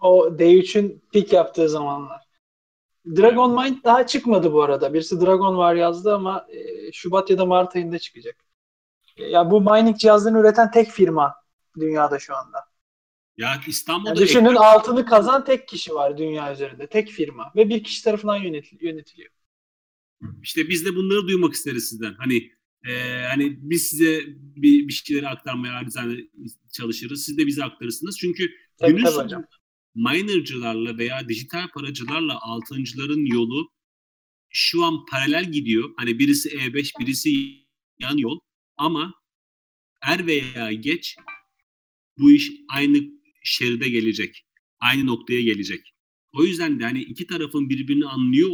o D3'ün pik yaptığı zamanlar. Dragon Mind daha çıkmadı bu arada. Birisi Dragon var yazdı ama e, Şubat ya da Mart ayında çıkacak. E, Ya bu mining cihazlarını üreten tek firma dünyada şu anda. Ya İstanbul'da Yani düşünün altını kazan tek kişi var dünya üzerinde. Tek firma. Ve bir kişi tarafından yönetil- yönetiliyor. İşte biz de bunları duymak isteriz sizden. Hani e, hani biz size bir, bir şeyleri aktarmaya acizane çalışırız. Siz de bize aktarırsınız. Çünkü Tabii günün tabii sonunda hocam. minercılarla veya dijital paracılarla altıncıların yolu şu an paralel gidiyor. Hani birisi E5, birisi yan yol. Ama er veya geç bu iş aynı şeride gelecek. Aynı noktaya gelecek. O yüzden de hani iki tarafın birbirini anlıyor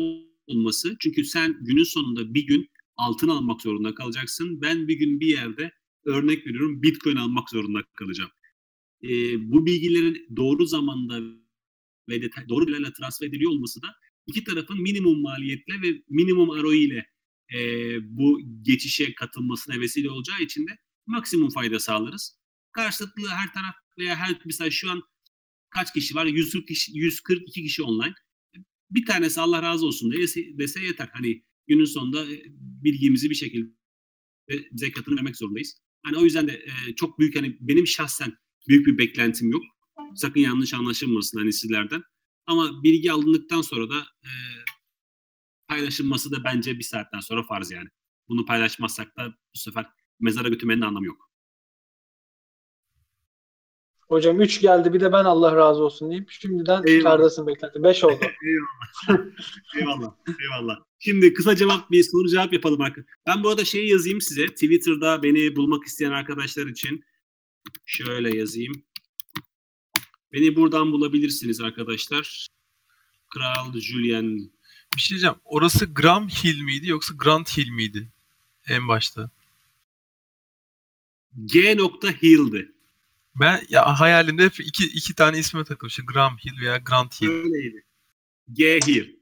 olması çünkü sen günün sonunda bir gün altın almak zorunda kalacaksın. Ben bir gün bir yerde örnek veriyorum bitcoin almak zorunda kalacağım. Ee, bu bilgilerin doğru zamanda ve detay, doğru bilgilerle transfer ediliyor olması da iki tarafın minimum maliyetle ve minimum ROI ile e, bu geçişe katılmasına vesile olacağı için de maksimum fayda sağlarız. Karşılıklı her taraf veya her mesela şu an kaç kişi var? 140 kişi, 142 kişi online. Bir tanesi Allah razı olsun dese, dese yeter. Hani günün sonunda e, bilgimizi bir şekilde zekatını vermek zorundayız. Hani o yüzden de e, çok büyük hani benim şahsen büyük bir beklentim yok. Sakın yanlış anlaşılmasın hani sizlerden. Ama bilgi alındıktan sonra da e, paylaşılması da bence bir saatten sonra farz yani. Bunu paylaşmazsak da bu sefer mezara götürmenin anlamı yok. Hocam 3 geldi bir de ben Allah razı olsun deyip şimdiden Eyvallah. kardasın beklenti. 5 oldu. <laughs> eyvallah. eyvallah. Eyvallah. Şimdi kısa cevap bir soru cevap yapalım arkadaşlar. Ben bu arada şeyi yazayım size. Twitter'da beni bulmak isteyen arkadaşlar için şöyle yazayım. Beni buradan bulabilirsiniz arkadaşlar. Kral Julian Bir şey diyeceğim. Orası Gram Hill miydi yoksa Grant Hill miydi? En başta. G. Hill'di. Ben ya hayalimde hep iki, iki tane isme takılmışım. Gram Hill veya Grant Hill. Öyleydi. G. Hill.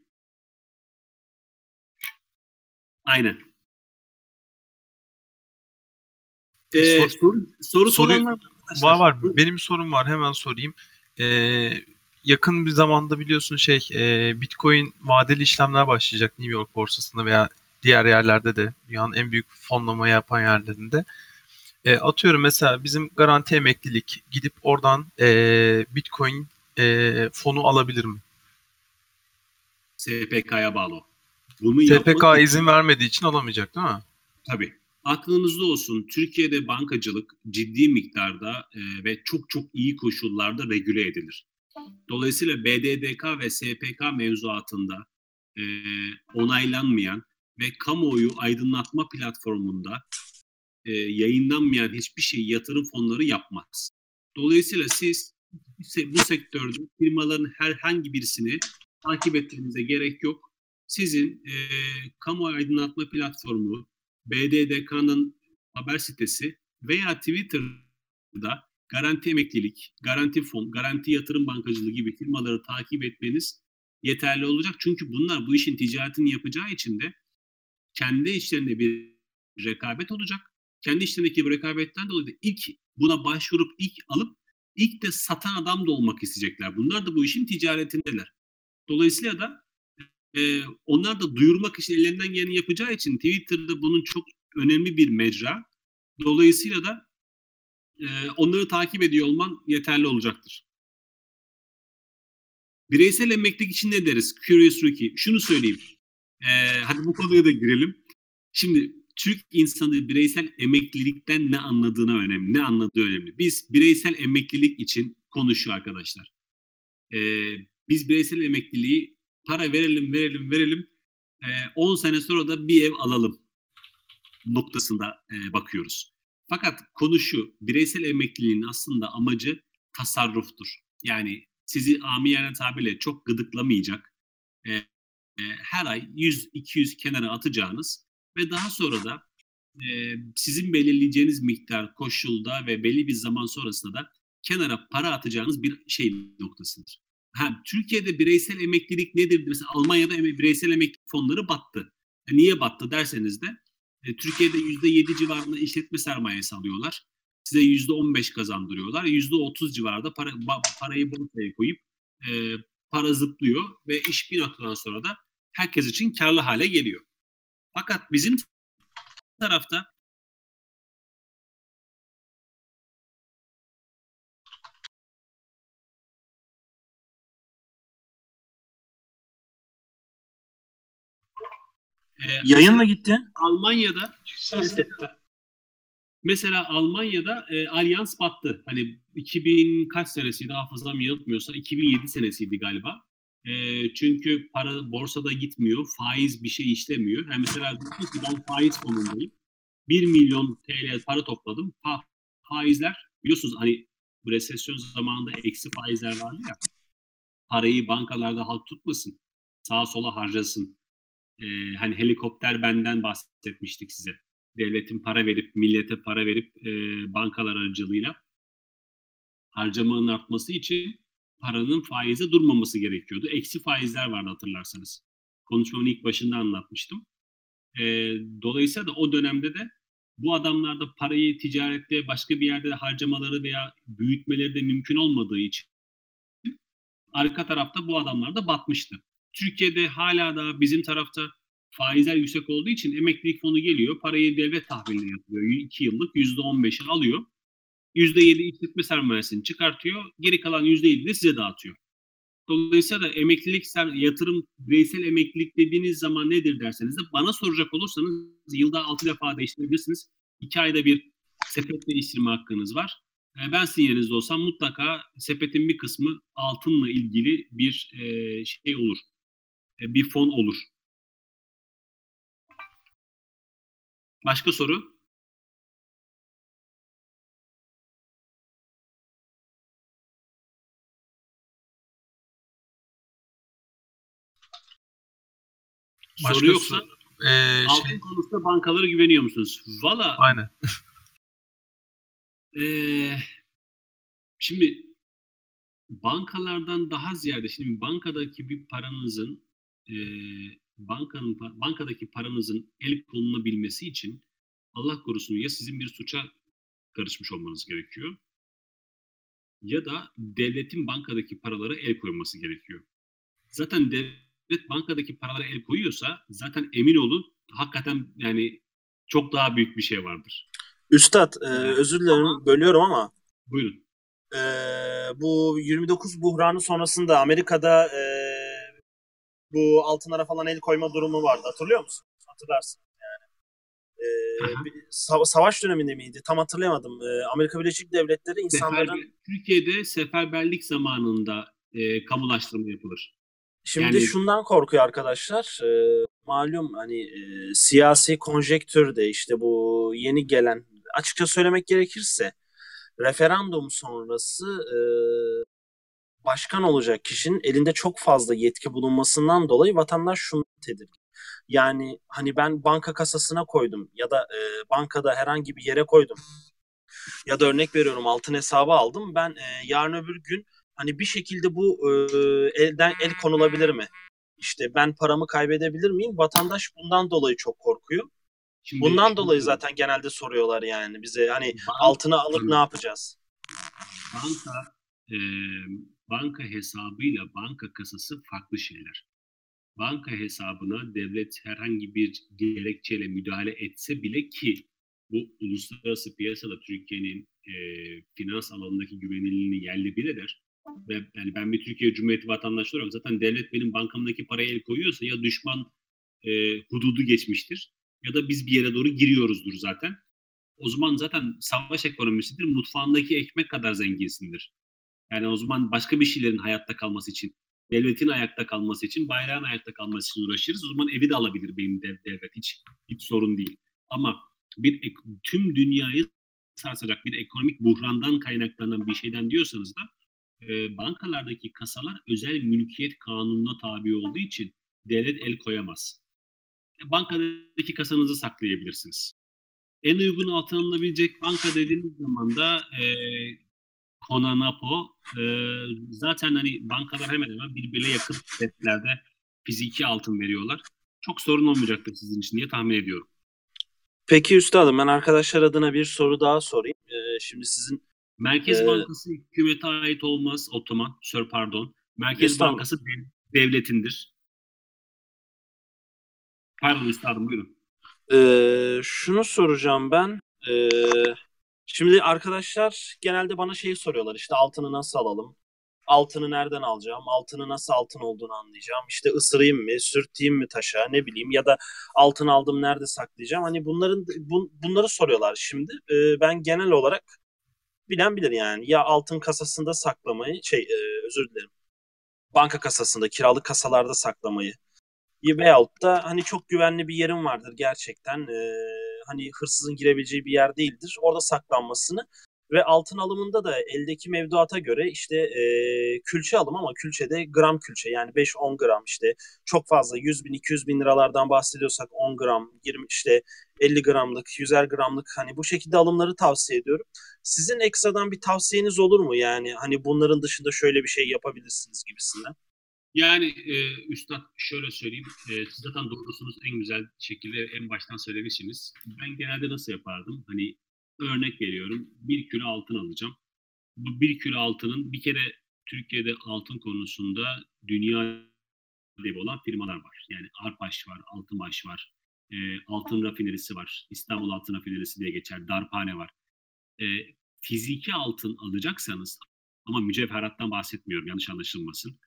Aynen. Ee, Sor- soru, soru Soruyu- soranlar. Var var. Benim sorum var. Hemen sorayım. Ee, yakın bir zamanda biliyorsun şey e, Bitcoin vadeli işlemler başlayacak New York borsasında veya diğer yerlerde de dünyanın en büyük fonlama yapan yerlerinde. E, atıyorum mesela bizim garanti emeklilik gidip oradan e, Bitcoin e, fonu alabilir mi? SPK'ya bağlı. Bunu yapmak SPK için- izin vermediği için alamayacak değil mi? Tabii. Aklınızda olsun Türkiye'de bankacılık ciddi miktarda e, ve çok çok iyi koşullarda regüle edilir. Dolayısıyla BDDK ve SPK mevzuatında e, onaylanmayan ve kamuoyu aydınlatma platformunda e, yayınlanmayan hiçbir şey yatırım fonları yapmaz. Dolayısıyla siz bu sektörde firmaların herhangi birisini takip etmenize gerek yok. Sizin e, kamuoyu aydınlatma platformu, BDDK'nın haber sitesi veya Twitter'da garanti emeklilik, garanti fon, garanti yatırım bankacılığı gibi firmaları takip etmeniz yeterli olacak. Çünkü bunlar bu işin ticaretini yapacağı için de kendi içlerinde bir rekabet olacak. Kendi içlerindeki bu rekabetten dolayı da ilk buna başvurup ilk alıp ilk de satan adam da olmak isteyecekler. Bunlar da bu işin ticaretindeler. Dolayısıyla da e, onlar da duyurmak için ellerinden geleni yapacağı için Twitter'da bunun çok önemli bir mecra. Dolayısıyla da e, onları takip ediyor olman yeterli olacaktır. Bireysel emeklilik için ne deriz? Curious Rookie. Şunu söyleyeyim. E, hadi bu konuya da girelim. Şimdi Türk insanı bireysel emeklilikten ne anladığına önemli. Ne anladığı önemli. Biz bireysel emeklilik için konuşuyor arkadaşlar. E, biz bireysel emekliliği para verelim verelim verelim e, 10 sene sonra da bir ev alalım noktasında e, bakıyoruz. Fakat konu şu, bireysel emekliliğin aslında amacı tasarruftur. Yani sizi amiyane tabirle çok gıdıklamayacak, e, e, her ay 100-200 kenara atacağınız ve daha sonra da e, sizin belirleyeceğiniz miktar koşulda ve belli bir zaman sonrasında da kenara para atacağınız bir şey noktasıdır. Ha, Türkiye'de bireysel emeklilik nedir? Mesela Almanya'da eme- bireysel emeklilik fonları battı. E, niye battı derseniz de e, Türkiye'de %7 civarında işletme sermayesi alıyorlar. Size %15 kazandırıyorlar. %30 civarında para, ba- parayı borsaya koyup e, para zıplıyor ve iş bir noktadan sonra da herkes için karlı hale geliyor. Fakat bizim tarafta e, Yayın mı gitti? Almanya'da etti. Mesela Almanya'da e, Allianz battı. Hani 2000 kaç senesiydi hafızam yanıltmıyorsa 2007 senesiydi galiba. E, çünkü para borsada gitmiyor, faiz bir şey işlemiyor. Yani mesela ki ben faiz fonundayım. 1 milyon TL para topladım. Ha, faizler biliyorsunuz hani bu resesyon zamanında eksi faizler vardı ya. Parayı bankalarda halk tutmasın. Sağa sola harcasın. E, hani helikopter benden bahsetmiştik size devletin para verip, millete para verip e, bankalar aracılığıyla harcamanın artması için paranın faize durmaması gerekiyordu. Eksi faizler vardı hatırlarsanız. Konuşmamın ilk başında anlatmıştım. E, dolayısıyla da o dönemde de bu adamlar da parayı ticarette başka bir yerde harcamaları veya büyütmeleri de mümkün olmadığı için arka tarafta bu adamlar da batmıştı. Türkiye'de hala da bizim tarafta faizler yüksek olduğu için emeklilik fonu geliyor. Parayı devlet tahviline yatırıyor. 2 yıllık %15'i alıyor. %7 işletme sermayesini çıkartıyor. Geri kalan %7 de size dağıtıyor. Dolayısıyla da emeklilik yatırım, bireysel emeklilik dediğiniz zaman nedir derseniz de bana soracak olursanız yılda 6 defa değiştirebilirsiniz. 2 ayda bir sepet değiştirme hakkınız var. E, Ben sizin yerinizde olsam mutlaka sepetin bir kısmı altınla ilgili bir e, şey olur. E, Bir fon olur. Başka soru? Başka soru yoksa soru- Ee, altın şey, konusunda bankalara güveniyor musunuz? Valla aynen. eee, şimdi bankalardan daha ziyade şimdi bankadaki bir paranızın eee, bankanın bankadaki paranızın el konulabilmesi için Allah korusun ya sizin bir suça karışmış olmanız gerekiyor ya da devletin bankadaki paralara el koyması gerekiyor. Zaten devlet bankadaki paralara el koyuyorsa zaten emin olun hakikaten yani çok daha büyük bir şey vardır. Üstad e, özür dilerim bölüyorum ama Buyurun. e, bu 29 buhranı sonrasında Amerika'da e, bu altınlara falan el koyma durumu vardı. Hatırlıyor musun? Hatırlarsın yani. E, bir sa- savaş döneminde miydi? Tam hatırlayamadım. E, Amerika Birleşik Devletleri insanların Seferber- Türkiye'de seferberlik zamanında e, kamulaştırma yapılır. Şimdi Yani- şundan korkuyor arkadaşlar. Ee, malum hani e, siyasi konjektür de işte bu yeni gelen açıkça söylemek gerekirse referandum sonrası e, başkan olacak kişinin elinde çok fazla yetki bulunmasından dolayı vatandaş şunu tedirgin. Yani hani ben banka kasasına koydum ya da e, bankada herhangi bir yere koydum. Ya da örnek veriyorum altın hesabı aldım. Ben e, yarın öbür gün hani bir şekilde bu e, elden el konulabilir mi? İşte ben paramı kaybedebilir miyim? Vatandaş bundan dolayı çok korkuyor. Şimdi Bundan şimdi dolayı zaten genelde soruyorlar yani bize hani bank- altını alıp ne yapacağız? banka e, banka hesabıyla banka kasası farklı şeyler. banka hesabına devlet herhangi bir gerekçeyle müdahale etse bile ki bu uluslararası piyasada Türkiye'nin e, finans alanındaki güvenilirliğini yerli bir eder. Ve yani ben bir Türkiye Cumhuriyeti vatandaşı olarak zaten devlet benim bankamdaki paraya el koyuyorsa ya düşman e, hududu geçmiştir ya da biz bir yere doğru giriyoruzdur zaten. O zaman zaten savaş ekonomisidir. Mutfağındaki ekmek kadar zenginsindir. Yani o zaman başka bir şeylerin hayatta kalması için, devletin ayakta kalması için, bayrağın ayakta kalması için uğraşırız. O zaman evi de alabilir benim dev, devlet. Hiç, hiç sorun değil. Ama bir tüm dünyayı sarsacak bir ekonomik buhrandan kaynaklanan bir şeyden diyorsanız da e, bankalardaki kasalar özel mülkiyet kanununa tabi olduğu için devlet el koyamaz. E, bankadaki kasanızı saklayabilirsiniz. En uygun altın alınabilecek banka dediğiniz zaman da e, Konanapo e, zaten hani bankalar hemen hemen birbirine yakın setlerde fiziki altın veriyorlar. Çok sorun olmayacaktır sizin için diye tahmin ediyorum. Peki üstadım ben arkadaşlar adına bir soru daha sorayım. Ee, şimdi sizin Merkez Ee, Bankası hükümete ait olmaz otoman, sir pardon. Merkez Estağfurullah. Bankası dev- devletindir. Pardon üstadım buyurun. Ee, şunu soracağım ben. Ee, şimdi arkadaşlar genelde bana şeyi soruyorlar işte altını nasıl alalım? Altını nereden alacağım? Altını nasıl altın olduğunu anlayacağım. İşte ısırayım mı, sürteyim mi taşa ne bileyim ya da altın aldım nerede saklayacağım? Hani bunların bu- bunları soruyorlar şimdi. Ee, ben genel olarak bilen bilir yani. Ya altın kasasında saklamayı şey e, özür dilerim. Banka kasasında, kiralık kasalarda saklamayı veyahut da hani çok güvenli bir yerim vardır gerçekten. Ee, hani hırsızın girebileceği bir yer değildir. Orada saklanmasını ve altın alımında da eldeki mevduata göre işte e, külçe alım ama külçede gram külçe yani 5-10 gram işte çok fazla 100 bin 200 bin liralardan bahsediyorsak 10 gram 20 işte 50 gramlık 100'er gramlık hani bu şekilde alımları tavsiye ediyorum. Sizin ekstradan bir tavsiyeniz olur mu yani hani bunların dışında şöyle bir şey yapabilirsiniz gibisinden? Yani e, Üstad şöyle söyleyeyim. E, siz zaten doğrusunuz en güzel şekilde en baştan söylemişsiniz. Ben genelde nasıl yapardım? Hani örnek veriyorum. Bir kilo altın alacağım. Bu bir kilo altının bir kere Türkiye'de altın konusunda dünya devi olan firmalar var. Yani Arpaş var, Altınbaş var, e, Altın Rafinerisi var, İstanbul Altın Rafinerisi diye geçer, Darphane var. E, fiziki altın alacaksanız ama mücevherattan bahsetmiyorum yanlış anlaşılmasın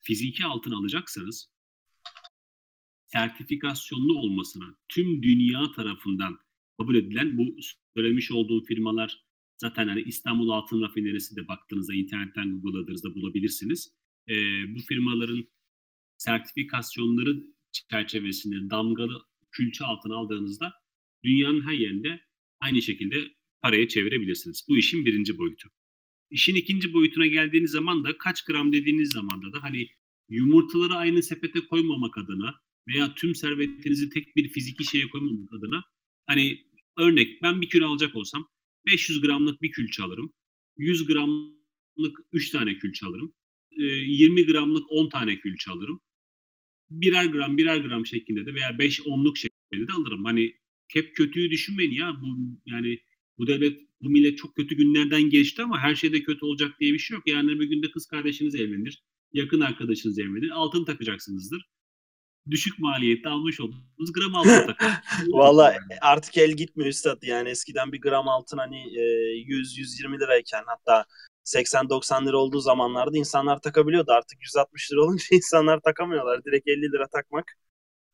fiziki altın alacaksanız sertifikasyonlu olmasına tüm dünya tarafından kabul edilen bu söylemiş olduğum firmalar zaten hani İstanbul Altın Rafinerisi de baktığınızda internetten Google'ladığınızda bulabilirsiniz. Ee, bu firmaların sertifikasyonları çerçevesinde damgalı külçe altın aldığınızda dünyanın her yerinde aynı şekilde paraya çevirebilirsiniz. Bu işin birinci boyutu. İşin ikinci boyutuna geldiğiniz zaman da kaç gram dediğiniz zaman da hani yumurtaları aynı sepete koymamak adına veya tüm servetinizi tek bir fiziki şeye koymamak adına hani örnek ben bir kilo alacak olsam 500 gramlık bir külçe alırım. 100 gramlık 3 tane külçe alırım. e, 20 gramlık 10 tane külçe alırım. Birer gram birer gram şeklinde de veya 5 onluk şeklinde de alırım. Hani hep kötüyü düşünmeyin ya. Bu yani bu devlet bu millet çok kötü günlerden geçti ama her şeyde kötü olacak diye bir şey yok. Yani bir günde kız kardeşiniz evlenir, yakın arkadaşınız evlenir, altın takacaksınızdır. Düşük maliyette almış olduğunuz gram altın takar. <laughs> Valla artık el gitmiyor üstad yani eskiden bir gram altın hani e, 100-120 lirayken hatta 80-90 lira olduğu zamanlarda insanlar takabiliyordu artık 160 lira olunca <laughs> insanlar takamıyorlar direkt 50 lira takmak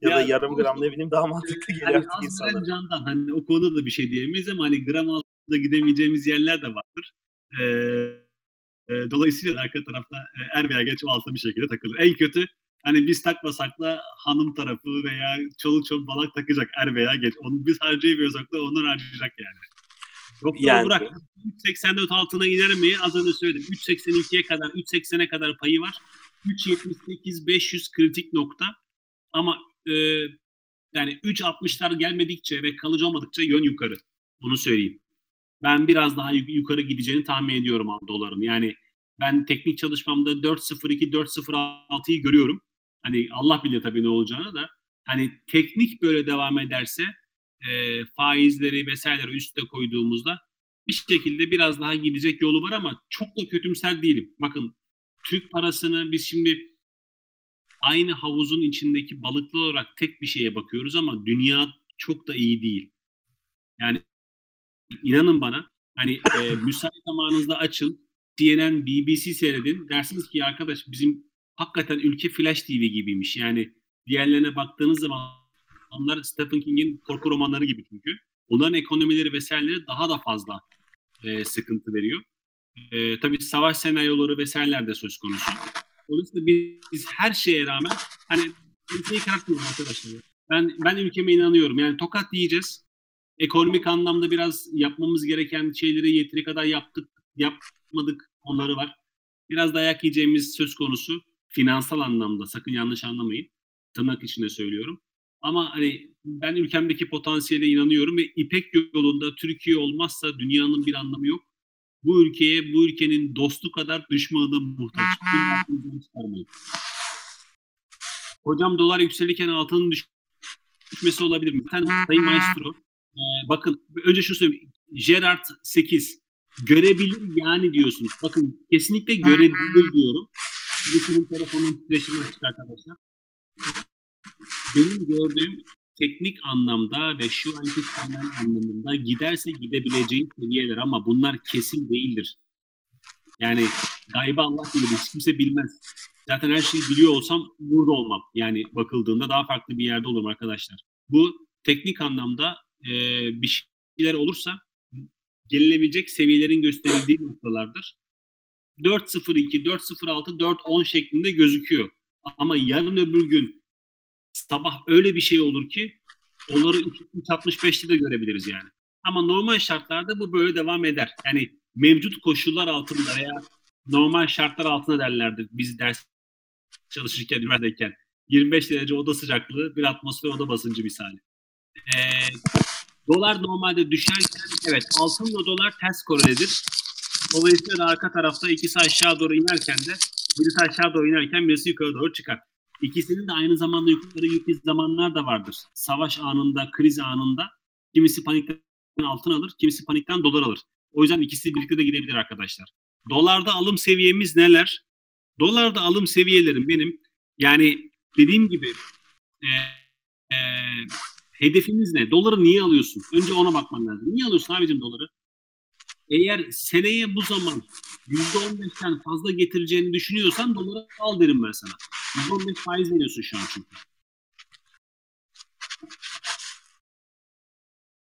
ya, da Ya, yarım o- gram ne bileyim daha mantıklı geliyor Yani artık insanlara. candan hani o konuda da bir şey diyemeyiz ama hani gram altında gidemeyeceğimiz yerler de vardır. Ee, e, dolayısıyla arka tarafta e, er veya geç altın bir şekilde takılır. En kötü hani biz takmasak da hanım tarafı veya çoluk çoluk balak takacak er veya geç. Onu biz harcayamıyorsak da onlar harcayacak yani. Yok Yani- bırak 3.84 altına gider mi? Az önce söyledim. 3.82'ye kadar, 3.80'e kadar payı var. 3.78 500 kritik nokta. Ama e, yani 3.60'lar gelmedikçe ve kalıcı olmadıkça yön yukarı. Bunu söyleyeyim. Ben biraz daha yuk- yukarı gideceğini tahmin ediyorum abi doların. Yani ben teknik çalışmamda 4.02, 4.06'yı görüyorum. Hani Allah bilir tabii ne olacağını da. Hani teknik böyle devam ederse e, faizleri vesaireleri üste koyduğumuzda bir şekilde biraz daha gidecek yolu var ama çok da kötümser değilim. Bakın Türk parasını biz şimdi aynı havuzun içindeki balıklı olarak tek bir şeye bakıyoruz ama dünya çok da iyi değil. Yani inanın bana hani e, müsait zamanınızda açın CNN, BBC seyredin. Dersiniz ki arkadaş bizim hakikaten ülke Flash TV gibiymiş. Yani diğerlerine baktığınız zaman onlar Stephen King'in korku romanları gibi çünkü. Onların ekonomileri vesaireleri daha da fazla e, sıkıntı veriyor. E, tabii savaş senaryoları vesaireler de söz konusu. Dolayısıyla biz her şeye rağmen hani ülkeyi karartmıyoruz arkadaşlar. Ben ben ülkeme inanıyorum. Yani tokat yiyeceğiz. Ekonomik anlamda biraz yapmamız gereken şeyleri yeteri kadar yaptık, yapmadık onları var. Biraz dayak yiyeceğimiz söz konusu finansal anlamda. Sakın yanlış anlamayın. Tırnak içinde söylüyorum. Ama hani ben ülkemdeki potansiyele inanıyorum ve İpek yolunda Türkiye olmazsa dünyanın bir anlamı yok. Bu ülkeye, bu ülkenin dostu kadar düşmanı muhtaç. Hocam dolar yükselirken altının düş- düşmesi olabilir mi? Sen Sayın Maestro, e, bakın önce şunu söyleyeyim. Gerard 8 görebilir yani diyorsunuz. Bakın kesinlikle görebilir diyorum. Senin telefonun titreşimi açık arkadaşlar. Benim gördüğüm teknik anlamda ve şu anki temel anlamında giderse gidebileceği seviyeler ama bunlar kesin değildir. Yani gayba Allah bilir, hiç kimse bilmez. Zaten her şeyi biliyor olsam burada olmam. Yani bakıldığında daha farklı bir yerde olurum arkadaşlar. Bu teknik anlamda e, bir şeyler olursa gelinebilecek seviyelerin gösterildiği noktalardır. 4.02, 4.06, 4.10 şeklinde gözüküyor. Ama yarın öbür gün sabah öyle bir şey olur ki onları 3.65'te de görebiliriz yani. Ama normal şartlarda bu böyle devam eder. Yani mevcut koşullar altında veya normal şartlar altında derlerdi biz ders çalışırken, üniversitedeyken. 25 derece oda sıcaklığı, bir atmosfer oda basıncı misali. Ee, dolar normalde düşerken evet altınla dolar ters korelidir. Dolayısıyla arka tarafta ikisi aşağı doğru inerken de birisi aşağı doğru inerken birisi yukarı doğru çıkar. İkisinin de aynı zamanda yukarı gittiği zamanlar da vardır. Savaş anında, kriz anında kimisi panikten altın alır, kimisi panikten dolar alır. O yüzden ikisi birlikte de gidebilir arkadaşlar. Dolarda alım seviyemiz neler? Dolarda alım seviyelerim benim yani dediğim gibi e, e, hedefiniz ne? Doları niye alıyorsun? Önce ona bakman lazım. Niye alıyorsun abicim doları? Eğer seneye bu zaman %15'ten fazla getireceğini düşünüyorsan doları al derim ben sana. %15 faiz veriyorsun şu an çünkü.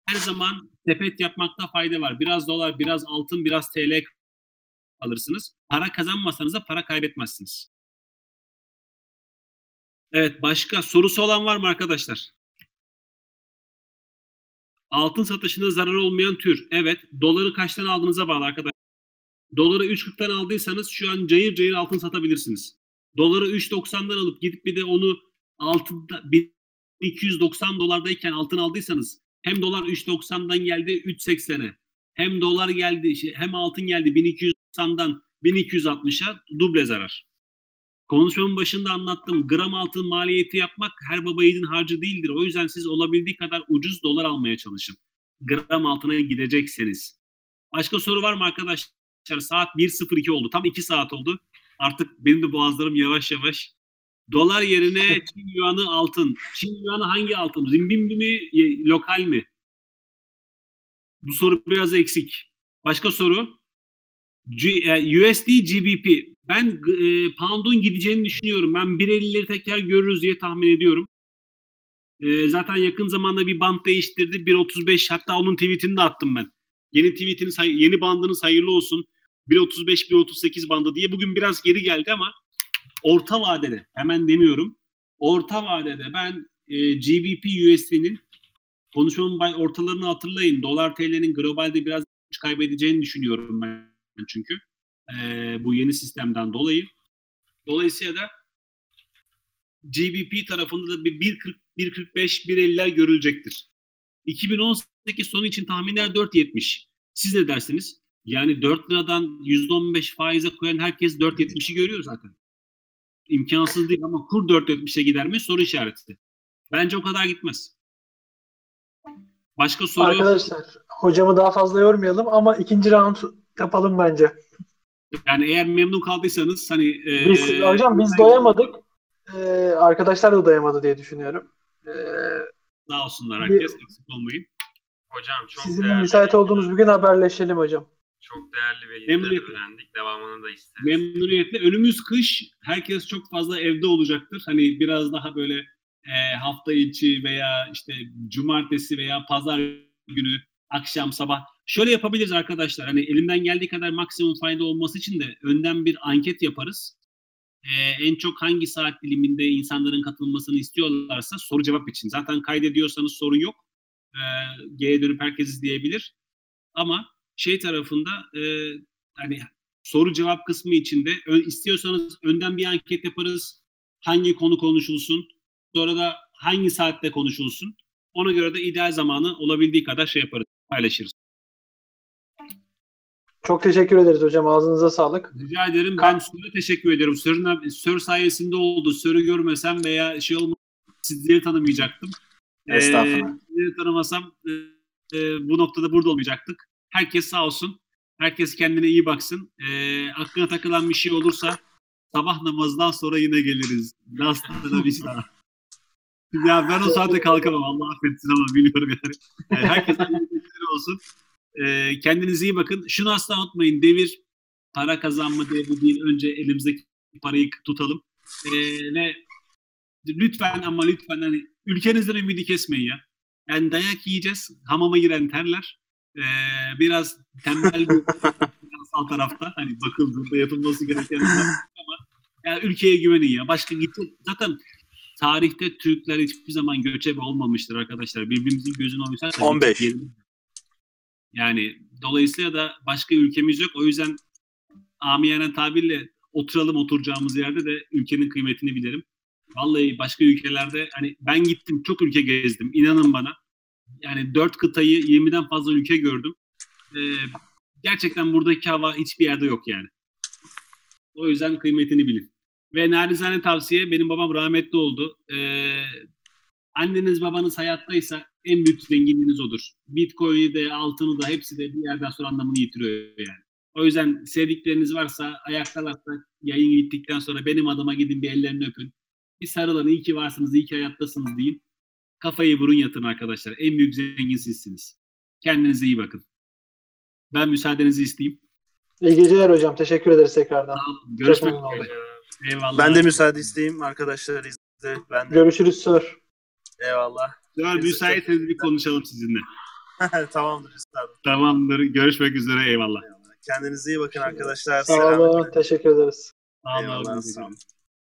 Her zaman sepet yapmakta fayda var. Biraz dolar, biraz altın, biraz TL alırsınız. Para kazanmasanız da para kaybetmezsiniz. Evet başka sorusu olan var mı arkadaşlar? Altın satışında zarar olmayan tür. Evet doları kaçtan aldığınıza bağlı arkadaşlar. Doları 3.40'tan aldıysanız şu an cayır cayır altın satabilirsiniz. Doları 3.90'dan alıp gidip bir de onu altında 290 dolardayken altın aldıysanız hem dolar 3.90'dan geldi 3.80'e hem dolar geldi şey, hem altın geldi 1290'dan 1260'a duble zarar. Konuşmamın başında anlattım. Gram altın maliyeti yapmak her baba yiğidin harcı değildir. O yüzden siz olabildiği kadar ucuz dolar almaya çalışın. Gram altına gidecekseniz. Başka soru var mı arkadaşlar? Saat 1.02 oldu. Tam 2 saat oldu. Artık benim de boğazlarım yavaş yavaş. Dolar yerine Çin yuanı altın. Çin yuanı hangi altın? Renminbi mi? Lokal mi? Bu soru biraz eksik. Başka soru? G, e, USD GBP. Ben e, pound'un gideceğini düşünüyorum. Ben 1.50'leri tekrar görürüz diye tahmin ediyorum. E, zaten yakın zamanda bir band değiştirdi. 1.35 hatta onun tweetini de attım ben. Yeni tweetini yeni bandınız hayırlı olsun. 1.35 1.38 bandı diye bugün biraz geri geldi ama orta vadede hemen demiyorum. Orta vadede ben e, GBP USD'nin konuşmamın ortalarını hatırlayın. Dolar TL'nin globalde biraz kaybedeceğini düşünüyorum ben çünkü e, bu yeni sistemden dolayı. Dolayısıyla da GBP tarafında da bir 1.40, 1.45, 1.50'ler görülecektir. 2018 sonu için tahminler 4.70. Siz ne dersiniz? Yani 4 liradan %15 faize koyan herkes 4.70'i görüyor zaten. İmkansız değil ama kur 4.70'e gider mi? Soru işareti. Bence o kadar gitmez. Başka soru? Arkadaşlar hocamı daha fazla yormayalım ama ikinci round yapalım bence. Yani eğer memnun kaldıysanız hani biz, e, hocam biz doyamadık. Ee, arkadaşlar da dayamadı diye düşünüyorum. Ee, Sağ olsunlar herkes. Eksik olmayın. Hocam çok sizin değerli müsait olduğunuz bir gün haberleşelim hocam. çok değerli bilgiler Memnuniyetle. öğrendik. Devamını da isteriz. Memnuniyetle. Önümüz kış. Herkes çok fazla evde olacaktır. Hani biraz daha böyle e, hafta içi veya işte cumartesi veya pazar günü akşam sabah şöyle yapabiliriz arkadaşlar. Hani elimden geldiği kadar maksimum fayda olması için de önden bir anket yaparız. E, en çok hangi saat diliminde insanların katılmasını istiyorlarsa soru cevap için. Zaten kaydediyorsanız sorun yok. E, G'ye dönüp herkes izleyebilir. Ama şey tarafında e, hani soru cevap kısmı içinde ö- istiyorsanız önden bir anket yaparız. Hangi konu konuşulsun? Sonra da hangi saatte konuşulsun? Ona göre de ideal zamanı olabildiği kadar şey yaparız, paylaşırız. Çok teşekkür ederiz hocam. Ağzınıza sağlık. Rica ederim. Ben Sör'e teşekkür ediyorum. Sör'ün, Sör sayesinde oldu. Sör'ü görmesem veya şey olmasa sizleri tanımayacaktım. Estağfurullah. Ee, sizleri tanımasam e, e, bu noktada burada olmayacaktık. Herkes sağ olsun. Herkes kendine iyi baksın. Ee, aklına takılan bir şey olursa sabah namazından sonra yine geliriz. Rastlıkla bir daha. Ya ben o saatte kalkamam. Allah affetsin ama biliyorum yani. yani herkes <laughs> olsun. Ee, kendinize iyi bakın. Şunu asla unutmayın. Devir para kazanma devri değil. Önce elimizdeki parayı tutalım. Ee, ve lütfen ama lütfen hani ülkenizden ümidi kesmeyin ya. Yani dayak yiyeceğiz. Hamama giren terler. Ee, biraz tembel bir <laughs> finansal tarafta. Hani bakıldığında yapılması gereken ama ya ülkeye güvenin ya. Başka gitti. Zaten tarihte Türkler hiçbir zaman göçebe olmamıştır arkadaşlar. Birbirimizin gözünü oysak 15. yani dolayısıyla da başka ülkemiz yok. O yüzden amiyane tabirle oturalım oturacağımız yerde de ülkenin kıymetini bilelim. Vallahi başka ülkelerde hani ben gittim çok ülke gezdim. İnanın bana. Yani dört kıtayı 20'den fazla ülke gördüm. Ee, gerçekten buradaki hava hiçbir yerde yok yani. O yüzden kıymetini bilin. Ve narizane tavsiye benim babam rahmetli oldu. Ee, anneniz babanız hayattaysa en büyük zenginliğiniz odur. Bitcoin'i de altını da hepsi de bir yerden sonra anlamını yitiriyor yani. O yüzden sevdikleriniz varsa ayaktalarsa yayın gittikten sonra benim adıma gidin bir ellerini öpün. Bir sarılın iyi ki varsınız iyi ki hayattasınız deyin. Kafayı vurun yatın arkadaşlar. En büyük zengin sizsiniz. Kendinize iyi bakın. Ben müsaadenizi isteyeyim. İyi geceler hocam. Teşekkür ederiz tekrardan. Görüşmek memnun oldum. üzere. Eyvallah. Ben de müsaade isteyeyim arkadaşlar izle. Ben de Görüşürüz Sör. eyvallah. Eğer müsaitseniz bir konuşalım sizinle. <laughs> Tamamdır üstadım. Tamamdır. Görüşmek üzere. Eyvallah. Kendinize iyi bakın arkadaşlar. Sağ olun. Teşekkür ederiz. Sağ olun. Eyvallah, sağ olun.